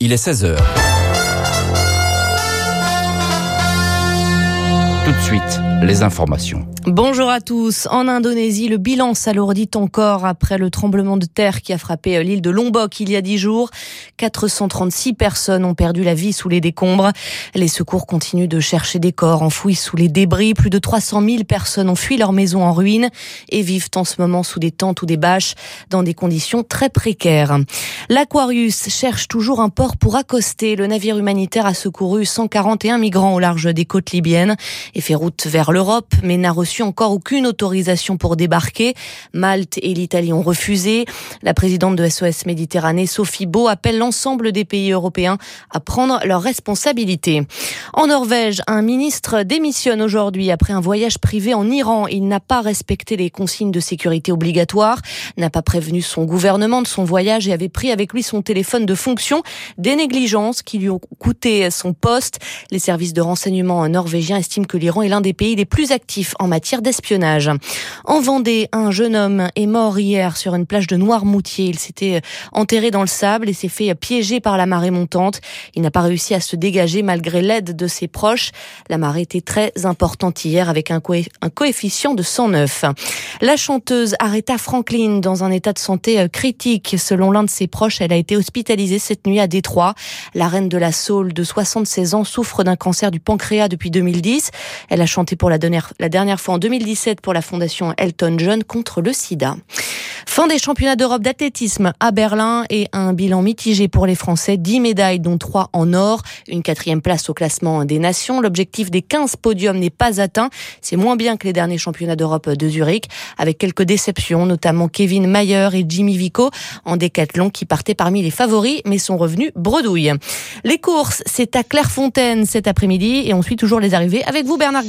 Il est 16h. Suite, les informations. Bonjour à tous. En Indonésie, le bilan s'alourdit encore après le tremblement de terre qui a frappé l'île de Lombok il y a dix jours. 436 personnes ont perdu la vie sous les décombres. Les secours continuent de chercher des corps enfouis sous les débris. Plus de 300 000 personnes ont fui leur maison en ruine et vivent en ce moment sous des tentes ou des bâches dans des conditions très précaires. L'Aquarius cherche toujours un port pour accoster. Le navire humanitaire a secouru 141 migrants au large des côtes libyennes et fait route vers l'Europe, mais n'a reçu encore aucune autorisation pour débarquer. Malte et l'Italie ont refusé. La présidente de SOS Méditerranée, Sophie Beau, appelle l'ensemble des pays européens à prendre leurs responsabilités. En Norvège, un ministre démissionne aujourd'hui après un voyage privé en Iran. Il n'a pas respecté les consignes de sécurité obligatoires, n'a pas prévenu son gouvernement de son voyage et avait pris avec lui son téléphone de fonction. Des négligences qui lui ont coûté son poste. Les services de renseignement norvégiens estiment que l'Iran est l'un des pays les plus actifs en matière d'espionnage. En Vendée, un jeune homme est mort hier sur une plage de Noirmoutier. Il s'était enterré dans le sable et s'est fait piéger par la marée montante. Il n'a pas réussi à se dégager malgré l'aide de ses proches. La marée était très importante hier avec un, coefficient de 109. La chanteuse Aretha Franklin dans un état de santé critique. Selon l'un de ses proches, elle a été hospitalisée cette nuit à Détroit. La reine de la soul de 76 ans souffre d'un cancer du pancréas depuis 2010. Elle a chanté pour la dernière, la dernière fois en 2017 pour la fondation Elton John contre le sida. Fin des championnats d'Europe d'athlétisme à Berlin et un bilan mitigé pour les Français. 10 médailles, dont 3 en or. Une quatrième place au classement des nations. L'objectif des 15 podiums n'est pas atteint. C'est moins bien que les derniers championnats d'Europe de Zurich, avec quelques déceptions, notamment Kevin Mayer et Jimmy Vico en décathlon qui partaient parmi les favoris, mais sont revenus bredouille. Les courses, c'est à Clairefontaine cet après-midi et on suit toujours les arrivées avec vous Bernard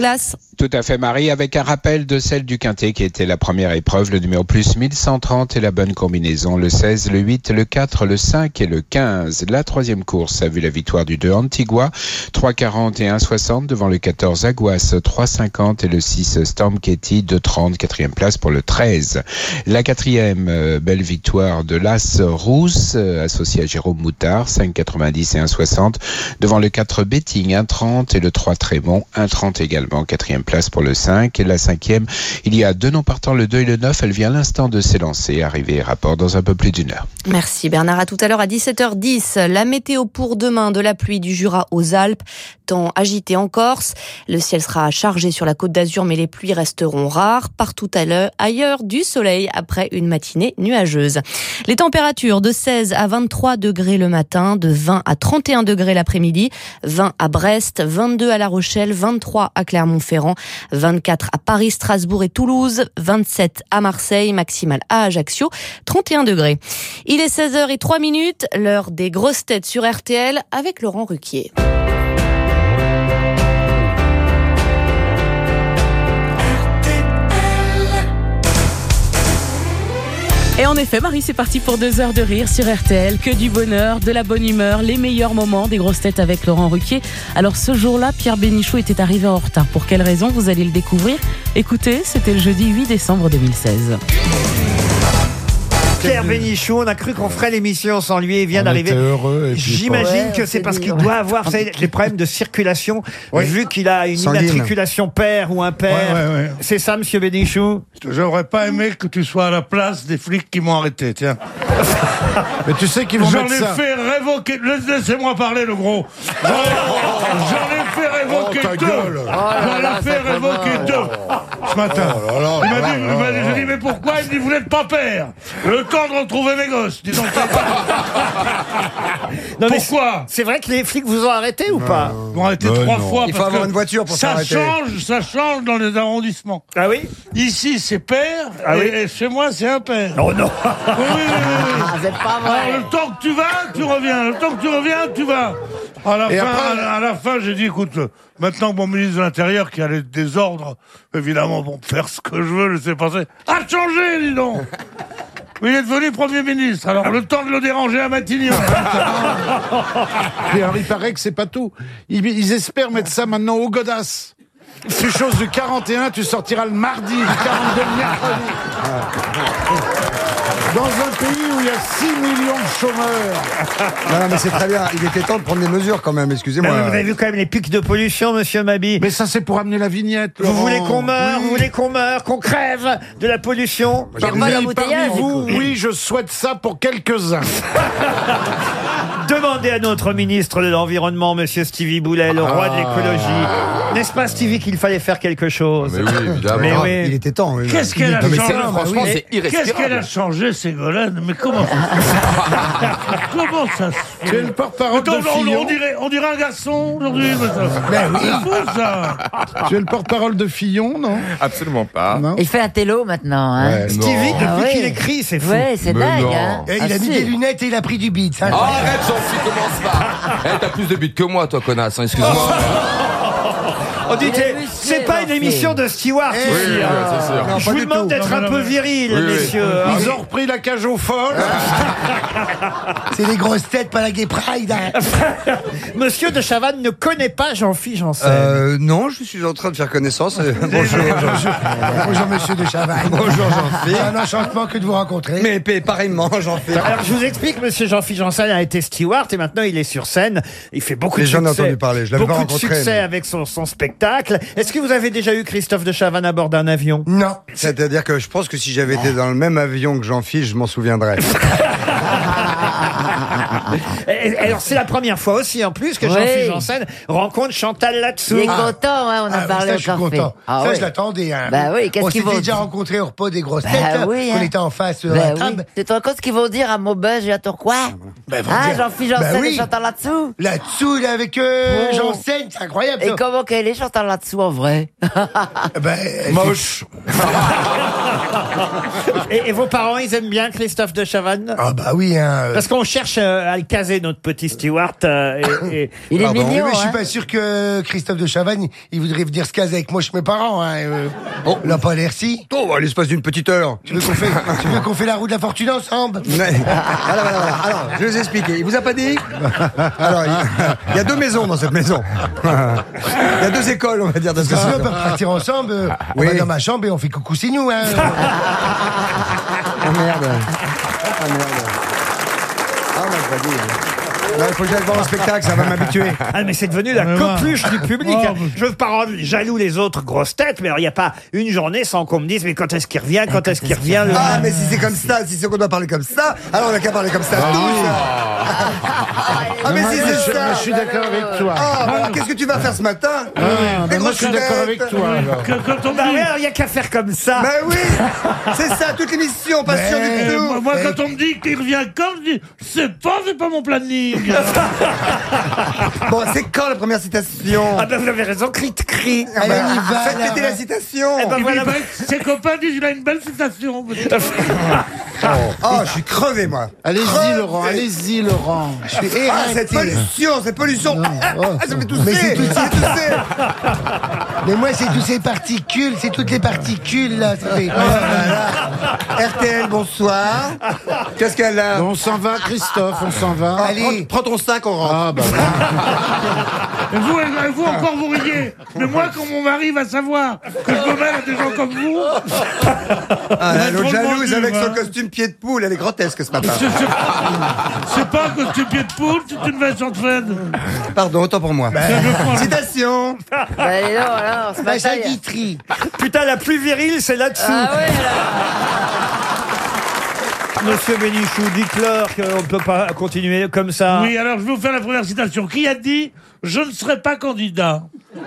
Tout à fait Marie, avec un rappel de celle du Quintet qui était la première épreuve, le numéro plus 1130 et la bonne combinaison, le 16, le 8, le 4, le 5 et le 15. La troisième course a vu la victoire du 2 Antigua, 3,40 et 1,60 devant le 14 Aguas, 3,50 et le 6 Storm Ketty, 2,30, quatrième place pour le 13. La quatrième euh, belle victoire de l'As Rousse, euh, associé à Jérôme Moutard, 5,90 et 1,60 devant le 4 Betting, 1,30 et le 3 Trémont, 1,30 également, quatrième place pour le 5. Et la cinquième, il y a deux noms partant, le 2 et le 9. Elle vient à l'instant de s'élancer. Arrivé et rapport dans un peu plus d'une heure. Merci Bernard. À tout à l'heure à 17h10. La météo pour demain de la pluie du Jura aux Alpes. Temps agité en Corse. Le ciel sera chargé sur la côte d'Azur, mais les pluies resteront rares. Partout à l'heure, ailleurs du soleil après une matinée nuageuse. Les températures de 16 à 23 degrés le matin, de 20 à 31 degrés l'après-midi, 20 à Brest, 22 à La Rochelle, 23 à Clermont-Ferrand, 24 à Paris, Strasbourg et Toulouse, 27 à Marseille, maximal à Ajaccio, 31 degrés. Il est 16h et 3 minutes, l'heure des grosses têtes sur RTL avec Laurent Ruquier. Et en effet, Marie, c'est parti pour deux heures de rire sur RTL. Que du bonheur, de la bonne humeur, les meilleurs moments des grosses têtes avec Laurent Ruquier. Alors ce jour-là, Pierre Bénichou était arrivé en retard. Pour quelle raison? Vous allez le découvrir. Écoutez, c'était le jeudi 8 décembre 2016. Pierre Bénichou, on a cru qu'on ferait l'émission sans lui, il vient d'arriver. J'imagine Ouais, que c'est parce qu'il doit avoir vous savez, des problèmes de circulation, vu qu'il a une Sanguine. immatriculation père ou impair. Ouais, ouais, ouais. C'est ça, monsieur Bénichou? J'aurais pas aimé que tu sois à la place des flics qui m'ont arrêté, tiens. Mais tu sais qu'ils vont J'en ai mettre ça. fait révoquer. Laisse- Laissez-moi parler, le gros. J'en ai, j'en ai fait révoquer Oh, ta deux. J'en ai fait révoquer deux ce matin. Oh là là, il m'a dit, il m'a dit- dit, mais pourquoi Il me dit, vous n'êtes pas père. Le temps de retrouver mes gosses. Dis donc, Non, mais pourquoi C'est vrai que les flics vous ont arrêté ou pas Ils m'ont arrêté Ben trois non. fois. Il faut parce avoir que une voiture pour Ça s'arrêter. change, ça change dans les arrondissements. Ah oui Ici, c'est père, Ah et, oui et chez moi, c'est un père. Oh non Oui, oui, oui, oui. Ah, c'est pas Alors, vrai. le temps que tu vas, tu reviens. Le temps que tu reviens, tu vas. À la Et fin, après- à la- fin, j'ai dit, écoute, maintenant que mon ministre de l'Intérieur, qui a les désordres, évidemment, bon, faire ce que je veux, laisser passer, a changé, dis donc. Mais il est devenu Premier ministre. Alors, le temps de le déranger à Matignon. Et alors, il paraît que c'est pas tout. Ils, ils espèrent mettre ça maintenant au godasse. Tu choses du 41, tu sortiras le mardi, du 42 le mercredi. Dans un pays où il y a 6 millions de chômeurs. Non, non, mais c'est très bien. Il était temps de prendre des mesures quand même, Mais excusez-moi. Vous avez vu quand même les pics de pollution, monsieur Mabi. Mais ça, c'est pour amener la vignette. Vous Laurent. voulez qu'on meure, Oui. vous voulez qu'on meure, qu'on crève de la pollution Parmi, parmi vous, oui, je souhaite ça pour quelques-uns. Demandez à notre ministre de l'Environnement, monsieur Stevie Boulet, le roi de l'écologie. N'est-ce pas, Stevie, qu'il fallait faire quelque chose Mais oui, évidemment. Mais Ah, oui. Il était temps. oui. Qu'est-ce qu'elle a Non, mais changé franchement, Mais c'est Qu'est-ce qu'elle a changé, Ségolène Mais comment ça Comment ça se fait Tu es le porte-parole de Attends, on, Fillon. on dirait, on dirait un garçon aujourd'hui. mais ça- C'est fou ça Tu es le porte-parole de Fillon, non Absolument pas. Non. Il fait un télo maintenant. Hein. Ouais. Stevie, Non. depuis Ah ouais. qu'il écrit, c'est fou. Ouais, c'est Mais dingue. non. Hein. Et il Ah, a mis si. des lunettes et il a pris du beat. Ça, Oh, arrête, Jean-Philippe, commence pas. Eh, t'as plus de buts que moi, toi, connasse. hein, Excuse-moi. On dit, Il musclé, c'est pas une Jean-Philippe. émission de Stewart Eh, ici. Oui, hein. ouais, c'est sûr. Non, Je pas vous du demande tout. d'être Non, un non, peu non. viril, Oui, oui. messieurs. Ils ont repris la cage aux folles. c'est les grosses têtes, pas la gay pride. hein. Monsieur de Chavannes ne connaît pas Jean-Philippe Janssen. Euh, non, je suis en train de faire connaissance. Euh, Bonjour, Jean- Bonjour, monsieur de Chavannes. Bonjour, Jean-Philippe. C'est un enchantement que de vous rencontrer. Mais pa- pareillement, Jean-Philippe. Alors je vous explique, Monsieur Jean-Philippe Janssen a été steward et maintenant il est sur scène. Il fait beaucoup Mais de j'en ai succès. entendu parler, je l'avais beaucoup pas de rencontré, succès mais- avec son, son spectacle. Est-ce que vous avez déjà eu Christophe de Chavannes à bord d'un avion Non. C'est-à-dire que je pense que si j'avais été dans le même avion que Jean-Philippe, je m'en souviendrais. Et- Alors c'est la première fois aussi en plus que Oui. Jean-Philippe Janssen rencontre Chantal là-dessous. Il est content, hein, on a Ah, parlé ça, au je suis café. content. Ah ça, ouais. je l'attendais. Hein. Bah oui, qu'est-ce On qu'ils s'était vont déjà dire rencontrés au repas des grosses Bah têtes. oui, On hein. était en face euh, Ben la oui. table. Tu te rends compte ce qu'ils vont dire à Maubeuge et à Tourcoing Ben, vont Ah, dire- Jean-Philippe Ben Janssen oui. et Chantal là-dessous Là-dessous, il est avec euh, Oh. Janssen, c'est incroyable. Et ça. comment qu'elle est Chantal là-dessous en vrai Ben, elle Moche. Et, et vos parents, ils aiment bien Christophe de Chavannes Ah bah oui, hein. Parce qu'on cherche euh, à le caser, notre petit steward. euh, et- et- Il est Pardon. Oui, mignon, mais je suis hein. pas sûr que Christophe de Chavannes, il voudrait venir se caser avec moi chez mes parents. Hein. euh. Oh. Il n'a pas l'air si. Oh, à l'espace d'une petite heure. Tu veux qu'on fait, tu veux qu'on fait la roue de la fortune ensemble? Mais- voilà, voilà, voilà. Alors, je vais vous expliquer. Il vous a pas dit? Alors, il, il y a deux maisons dans cette maison. Il y a deux écoles, on va dire, dans cette Sinon, on maison. peut partir ensemble. euh, On Oui. va dans ma chambre et on fait coucou c'est nous. Hein. Merde. Ah merde. Ah, il faut que j'aille voir un spectacle, ça va m'habituer. Ah mais c'est devenu la coqueluche du public. Oh, hein. mais- Je veux pas rendre jaloux les autres grosses têtes, mais alors il n'y a pas une journée sans qu'on me dise mais quand est-ce qu'il revient, quand est-ce qu'il revient le... Ah, mais si c'est comme ça, si c'est qu'on doit parler comme ça, alors on n'a qu'à parler comme ça tous. Ah, mais si c'est ça. je suis d'accord avec toi. Ah, bah qu'est-ce que tu vas faire ce matin Ah, Des ben moi, je grosses suis d'accord têtes. avec toi. alors. Que- Quand on me Bah dit- ouais, alors il n'y a qu'à faire comme ça. Ben oui C'est ça, toute l'émission, pas sûr du Euh, moi, tout moi, quand on me dit qu'il revient quand, je dis c'est pas, c'est pas mon planning. Bon, c'est quand la première citation Ah ben vous avez raison, cri de cri. Ah, Allez, bah, on y va, Faites péter la citation Eh ben voilà. que ses copains disent il a une belle citation. Oh, je suis crevé, moi Allez-y. Laurent, allez-y, Laurent. Je suis Ah, cette éreinté. pollution, cette pollution ah, Ça fait tousser Mais c'est tout- Mais moi, c'est toutes ces particules, c'est toutes les particules là. Oh. RTL, bonsoir Qu'est-ce qu'elle a? On s'en va, Christophe, on s'en va. Allez. Prends, prends ton sac, on rentre Ah, bah voilà. Et vous, et vous encore vous riez. Mais moi, quand mon mari va savoir que je me mêle à des gens comme vous, Ah, là, L'autre jalouse avec son hein. costume pied de poule, elle est grotesque ce matin. c'est pas un costume pied de poule, c'est une veste en traîne. Pardon, autant pour moi. Je prends- Citation Bah, allez, non, alors, ce Bah, matin. Putain, la plus virile, c'est là-dessous. Ah ouais, là. Monsieur Bénichou, dites-leur qu'on ne peut pas continuer comme ça. Oui, alors je vais vous faire la première citation. Qui a dit je ne serai pas candidat? Oh, là,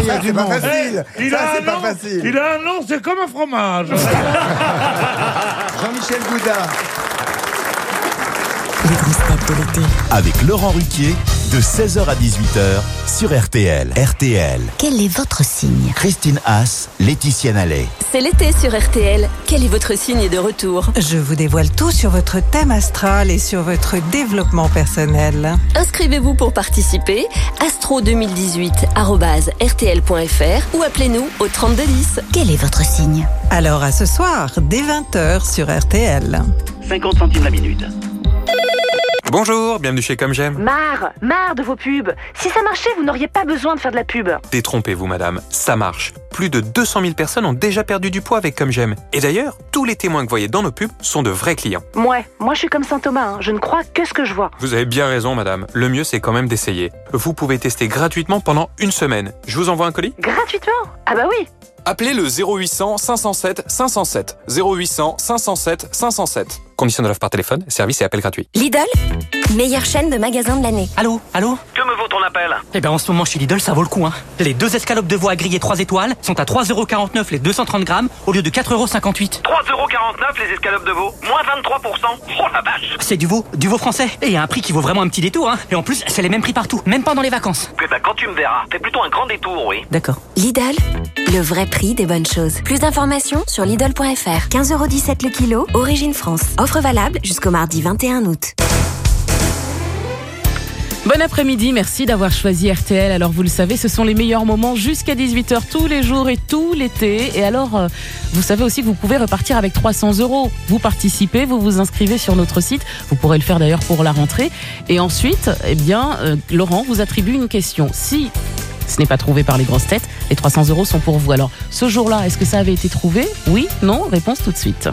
il y a ça, du c'est pas monde. facile il Ça, a, c'est un pas nom, facile il a un nom, c'est comme un fromage. Jean-Michel Goudin Les grosses têtes de l'été. Avec Laurent Ruquier, de 16h à 18h sur RTL. RTL. Quel est votre signe Christine Haas, Laetitia Nallet. C'est l'été sur RTL. Quel est votre signe de retour Je vous dévoile tout sur votre thème astral et sur votre développement personnel. Inscrivez-vous pour participer astro2018@rtl.fr ou appelez-nous au 3210. Quel est votre signe Alors à ce soir, dès 20h sur RTL. 50 centimes la minute. Bonjour, bienvenue chez Comme J'aime. Marre, marre de vos pubs. Si ça marchait, vous n'auriez pas besoin de faire de la pub. Détrompez-vous, madame, ça marche. Plus de 200 000 personnes ont déjà perdu du poids avec Comme J'aime. Et d'ailleurs, tous les témoins que vous voyez dans nos pubs sont de vrais clients. Ouais, moi je suis comme Saint Thomas, hein. je ne crois que ce que je vois. Vous avez bien raison, madame. Le mieux, c'est quand même d'essayer. Vous pouvez tester gratuitement pendant une semaine. Je vous envoie un colis? Gratuitement? Ah bah oui Appelez le 0800 507 507. 0800 507 507. Condition de l'offre par téléphone, service et appel gratuit. Lidl, meilleure chaîne de magasins de l'année. Allô Allô Que me vaut ton appel? Eh ben en ce moment chez Lidl ça vaut le coup hein. Les deux escalopes de veau à griller 3 étoiles sont à 3,49€ les 230 grammes au lieu de 4,58€. 3,49€ les escalopes de veau, moins 23%. Oh la vache C'est du veau, du veau français. Et à un prix qui vaut vraiment un petit détour hein. Et en plus c'est les mêmes prix partout, même pendant les vacances. Eh ben quand tu me verras, fais plutôt un grand détour, oui. D'accord. Lidl, le vrai prix des bonnes choses. Plus d'informations sur Lidl.fr. 15,17€ le kilo, origine France. Offre valable jusqu'au mardi 21 août. Bon après-midi, merci d'avoir choisi RTL. Alors vous le savez, ce sont les meilleurs moments jusqu'à 18h tous les jours et tout l'été. Et alors, euh, vous savez aussi que vous pouvez repartir avec 300 euros. Vous participez, vous vous inscrivez sur notre site. Vous pourrez le faire d'ailleurs pour la rentrée. Et ensuite, eh bien, euh, Laurent vous attribue une question. Si ce n'est pas trouvé par les grosses têtes, les 300 euros sont pour vous. Alors, ce jour-là, est-ce que ça avait été trouvé? Oui Non? Réponse tout de suite.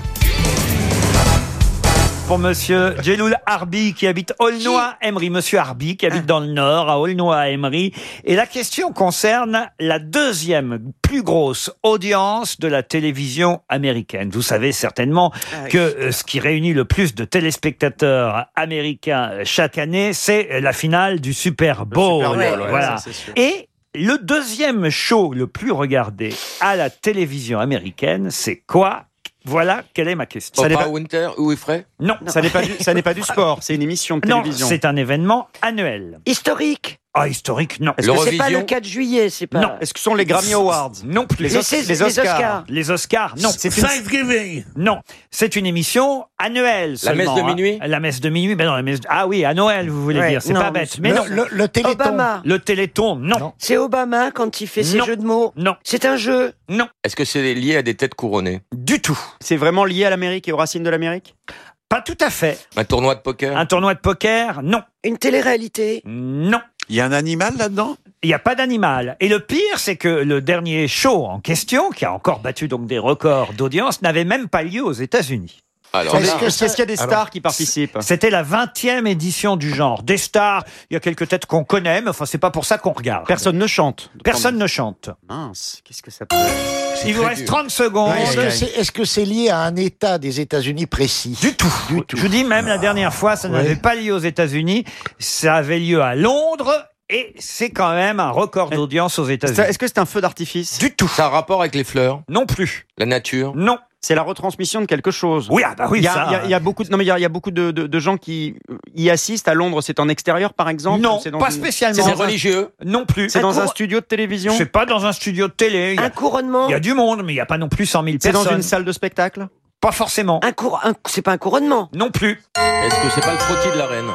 Pour monsieur Jeloul Harbi qui habite Aulnoy-Emery. Monsieur Harbi qui habite dans le nord, à Aulnoy-Emery. Et la question concerne la deuxième plus grosse audience de la télévision américaine. Vous savez certainement que euh, ce qui réunit le plus de téléspectateurs américains chaque année, c'est la finale du Super Bowl. Bowl, ouais, voilà. ça, c'est sûr. Et le deuxième show le plus regardé à la télévision américaine, c'est quoi? Voilà quelle est ma question. Oprah Winter ou Winfrey Non, Ça n'est pas du- ça n'est pas du sport, c'est une émission de Non, télévision. c'est un événement annuel. Historique Ah, historique, non. Est-ce que c'est pas le 4 juillet C'est pas... Non. Est-ce que ce sont les Grammy Awards? Non plus. Les Os- les Oscars. Les Oscars, non. C'est Thanksgiving. Non, c'est une émission annuelle. La messe de hein. minuit? La messe de minuit, ben non, la messe. de- Ah oui, à Noël, vous voulez Ouais, dire. C'est non, pas mais bête. c'est- Mais le- non. le- le Téléthon. Obama. Le Téléthon, non. C'est Obama quand il fait ses Non. jeux de mots. Non. C'est un jeu. Non. Est-ce que c'est lié à des têtes couronnées? Du tout. C'est vraiment lié à l'Amérique et aux racines de l'Amérique? Pas tout à fait. Un tournoi de poker? Un tournoi de poker, non. Une télé-réalité? Non. Il y a un animal là-dedans? Il n'y a pas d'animal. Et le pire, c'est que le dernier show en question, qui a encore battu donc des records d'audience, n'avait même pas lieu aux États-unis. Alors Est-ce qu'il y a des stars qui participent C'était la 20e édition du genre. Des stars, il y a quelques têtes qu'on connaît, mais enfin, c'est pas pour ça qu'on regarde. Personne ne chante. Personne ne chante. Mince, qu'est-ce que ça peut Il vous reste 30 secondes. Est-ce que c'est est-ce que c'est lié à un État des États-Unis précis Du tout. Je vous dis même la dernière fois, ça n'avait pas lieu aux États-Unis, ça avait lieu à Londres. Et c'est quand même un record d'audience aux États-Unis. Est-ce que c'est un feu d'artifice Du tout. ça a un rapport avec les fleurs Non plus. La nature Non. C'est la retransmission de quelque chose. Oui, ah bah oui, il y a, ça. il y a- il y a beaucoup de, non mais il y a, il y a beaucoup de, de- de gens qui euh, y assistent à Londres. C'est en extérieur, par exemple. Non, dans pas une- spécialement. C'est religieux Non plus. C'est dans cour- un studio de télévision. C'est pas dans un studio de télé. Il y a, Un couronnement. il y a du monde, mais il n'y a pas non plus 100 000 C'est dans personnes. une salle de spectacle? Pas forcément. Un cour... un- C'est pas un couronnement. Non plus. Est-ce que c'est pas le frottis de la reine?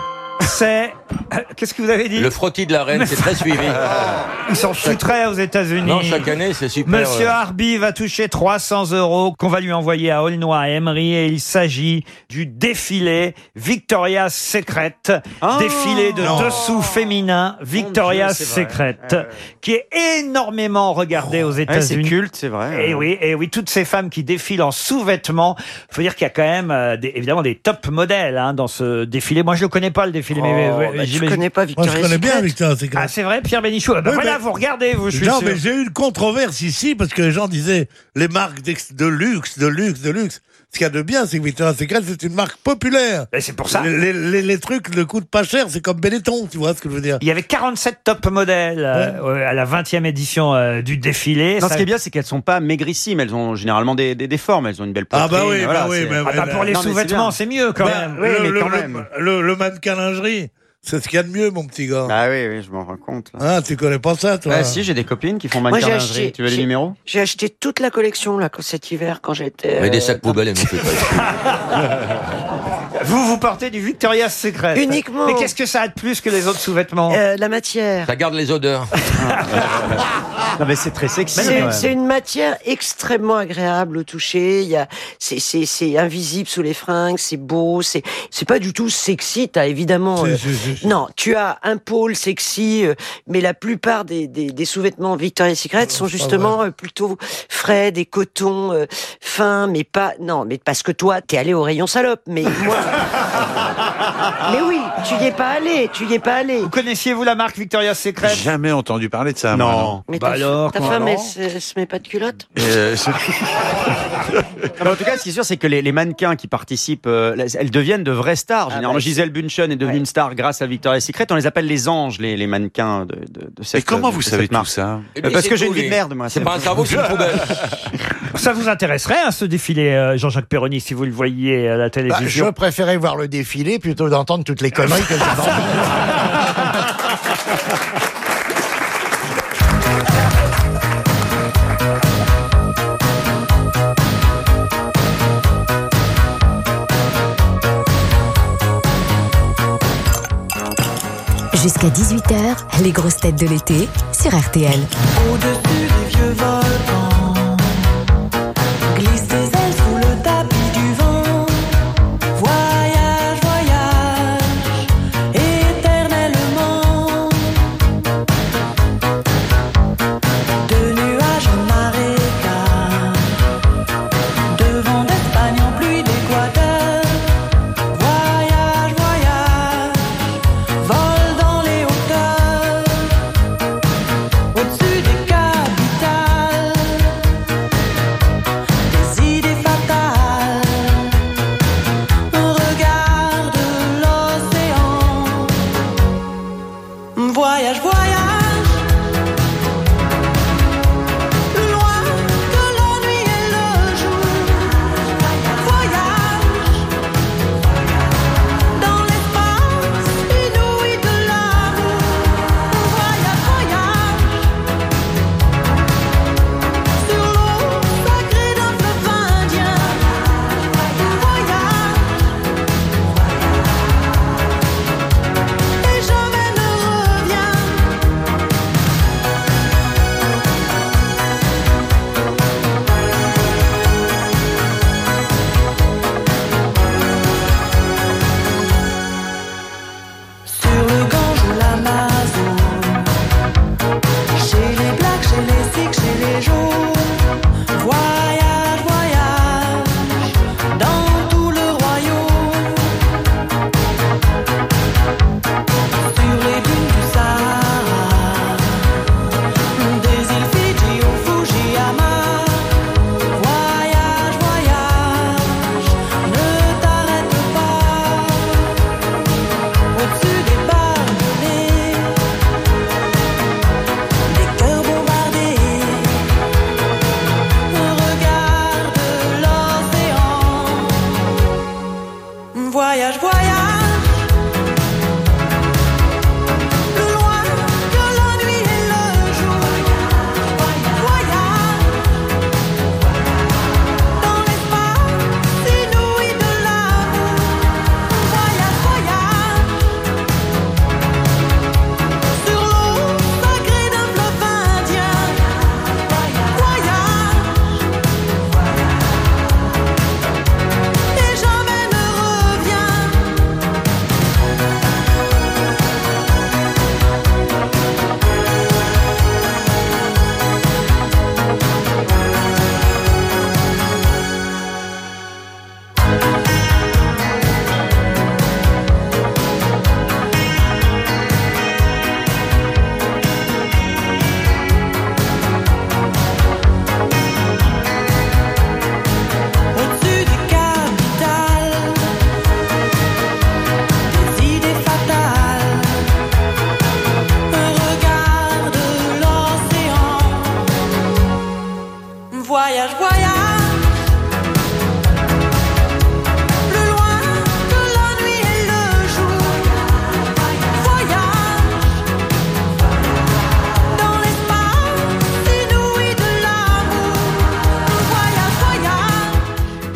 C'est. euh, Qu'est-ce que vous avez dit Le frottis de la reine, c'est très suivi. Ils s'en fouteraient aux États-Unis. Non, chaque année, c'est super. Monsieur Harby va toucher 300 euros qu'on va lui envoyer à Aulnoy-Emery et il s'agit du défilé Victoria's Secret, Ah, défilé de non. dessous féminin Victoria's. Secret, ouais. qui est énormément regardé aux Ouais, c'est États-Unis. culte, c'est vrai. Et oui, et oui, toutes ces femmes qui défilent en sous-vêtements. Faut dire qu'il y a quand même euh, des- évidemment des top modèles hein, dans ce défilé. Moi, je le connais pas le défilé, mais Oh, mais- bah, tu j'imagine- connais pas Moi, Victoria's je connais bien Secret Victor Secret. Ah, c'est vrai, Pierre Bénichou. Ah, bah Oui, voilà, mais- vous regardez, vous, je suis non, sûr. mais j'ai eu une controverse ici parce que les gens disaient les marques d'ex- de luxe, de luxe, de luxe. Ce qu'il y a de bien, c'est que Victoria's Secret, c'est une marque populaire. Et c'est pour ça. Les, les- les- les trucs ne coûtent pas cher, c'est comme Benetton, tu vois ce que je veux dire. Il y avait 47 top modèles euh, à la 20e édition euh, du défilé. Non, Ça- ce qui est bien, c'est qu'elles sont pas maigrissimes. Elles ont généralement des, des, des formes. Elles ont une belle poitrine. Ah bah oui, voilà, bah oui, bah Ah bah, pour les mais c'est sous-vêtements, c'est mieux quand Ben, même. Oui, le, mais le- quand le- même. le- le mannequin lingerie, C'est ce qu'il y a de mieux, mon petit gars. Ah oui, oui, je m'en rends compte. là. Ah, tu connais pas ça, toi Ah si, j'ai des copines qui font Moi, mannequin j'ai lingerie. acheté. Tu veux les j'ai- numéros J'ai acheté toute la collection là cet hiver quand j'étais. Mais des euh, sacs poubelles, elle fait pas. Vous, vous portez du Victoria's Secret. Uniquement. Mais qu'est-ce que ça a de plus que les autres sous-vêtements euh, la matière. Ça garde les odeurs. Non mais c'est très sexy. C'est une matière extrêmement agréable au toucher. Il y a, c'est, c'est, c'est invisible sous les fringues, c'est beau, c'est, c'est pas du tout sexy. T'as évidemment, Si, euh, si. Non, tu as un pôle sexy, euh, mais la plupart des, des, des sous-vêtements Victoria's Secret sont justement euh, plutôt frais, des cotons euh, fins, mais pas, non, mais parce que toi, t'es allé au rayon salope, mais moi, mais oui, tu y es pas allé, tu y es pas allé. Vous connaissiez, vous, la marque Victoria's Secret? Jamais entendu parler de ça. moi, Non. Mais Bah ta, alors, ta femme, elle, alors se- elle se met pas de culotte? Euh, c'est- Mais en tout cas, ce qui est sûr, c'est que les, les mannequins qui participent, euh, elles deviennent de vraies stars. Généralement, bah, Gisèle Bunchen est devenue une star grâce à Victoria's Secret. On les appelle les anges, les, les mannequins de, de, de cette Et comment de vous cette savez tout marque. ça? Eh Euh, bien, Parce c'est que j'ai une vie de merde, moi. C'est pas un cerveau, c'est une poubelle. Ça vous intéresserait, hein, ce défilé, euh, Jean-Jacques Perroni, si vous le voyiez à la Bah, télévision je préférais voir le défilé plutôt d'entendre toutes les conneries que j'ai entendues. Jusqu'à 18h, les grosses têtes de l'été sur RTL. Au-dessus des vieux volcans, Glisters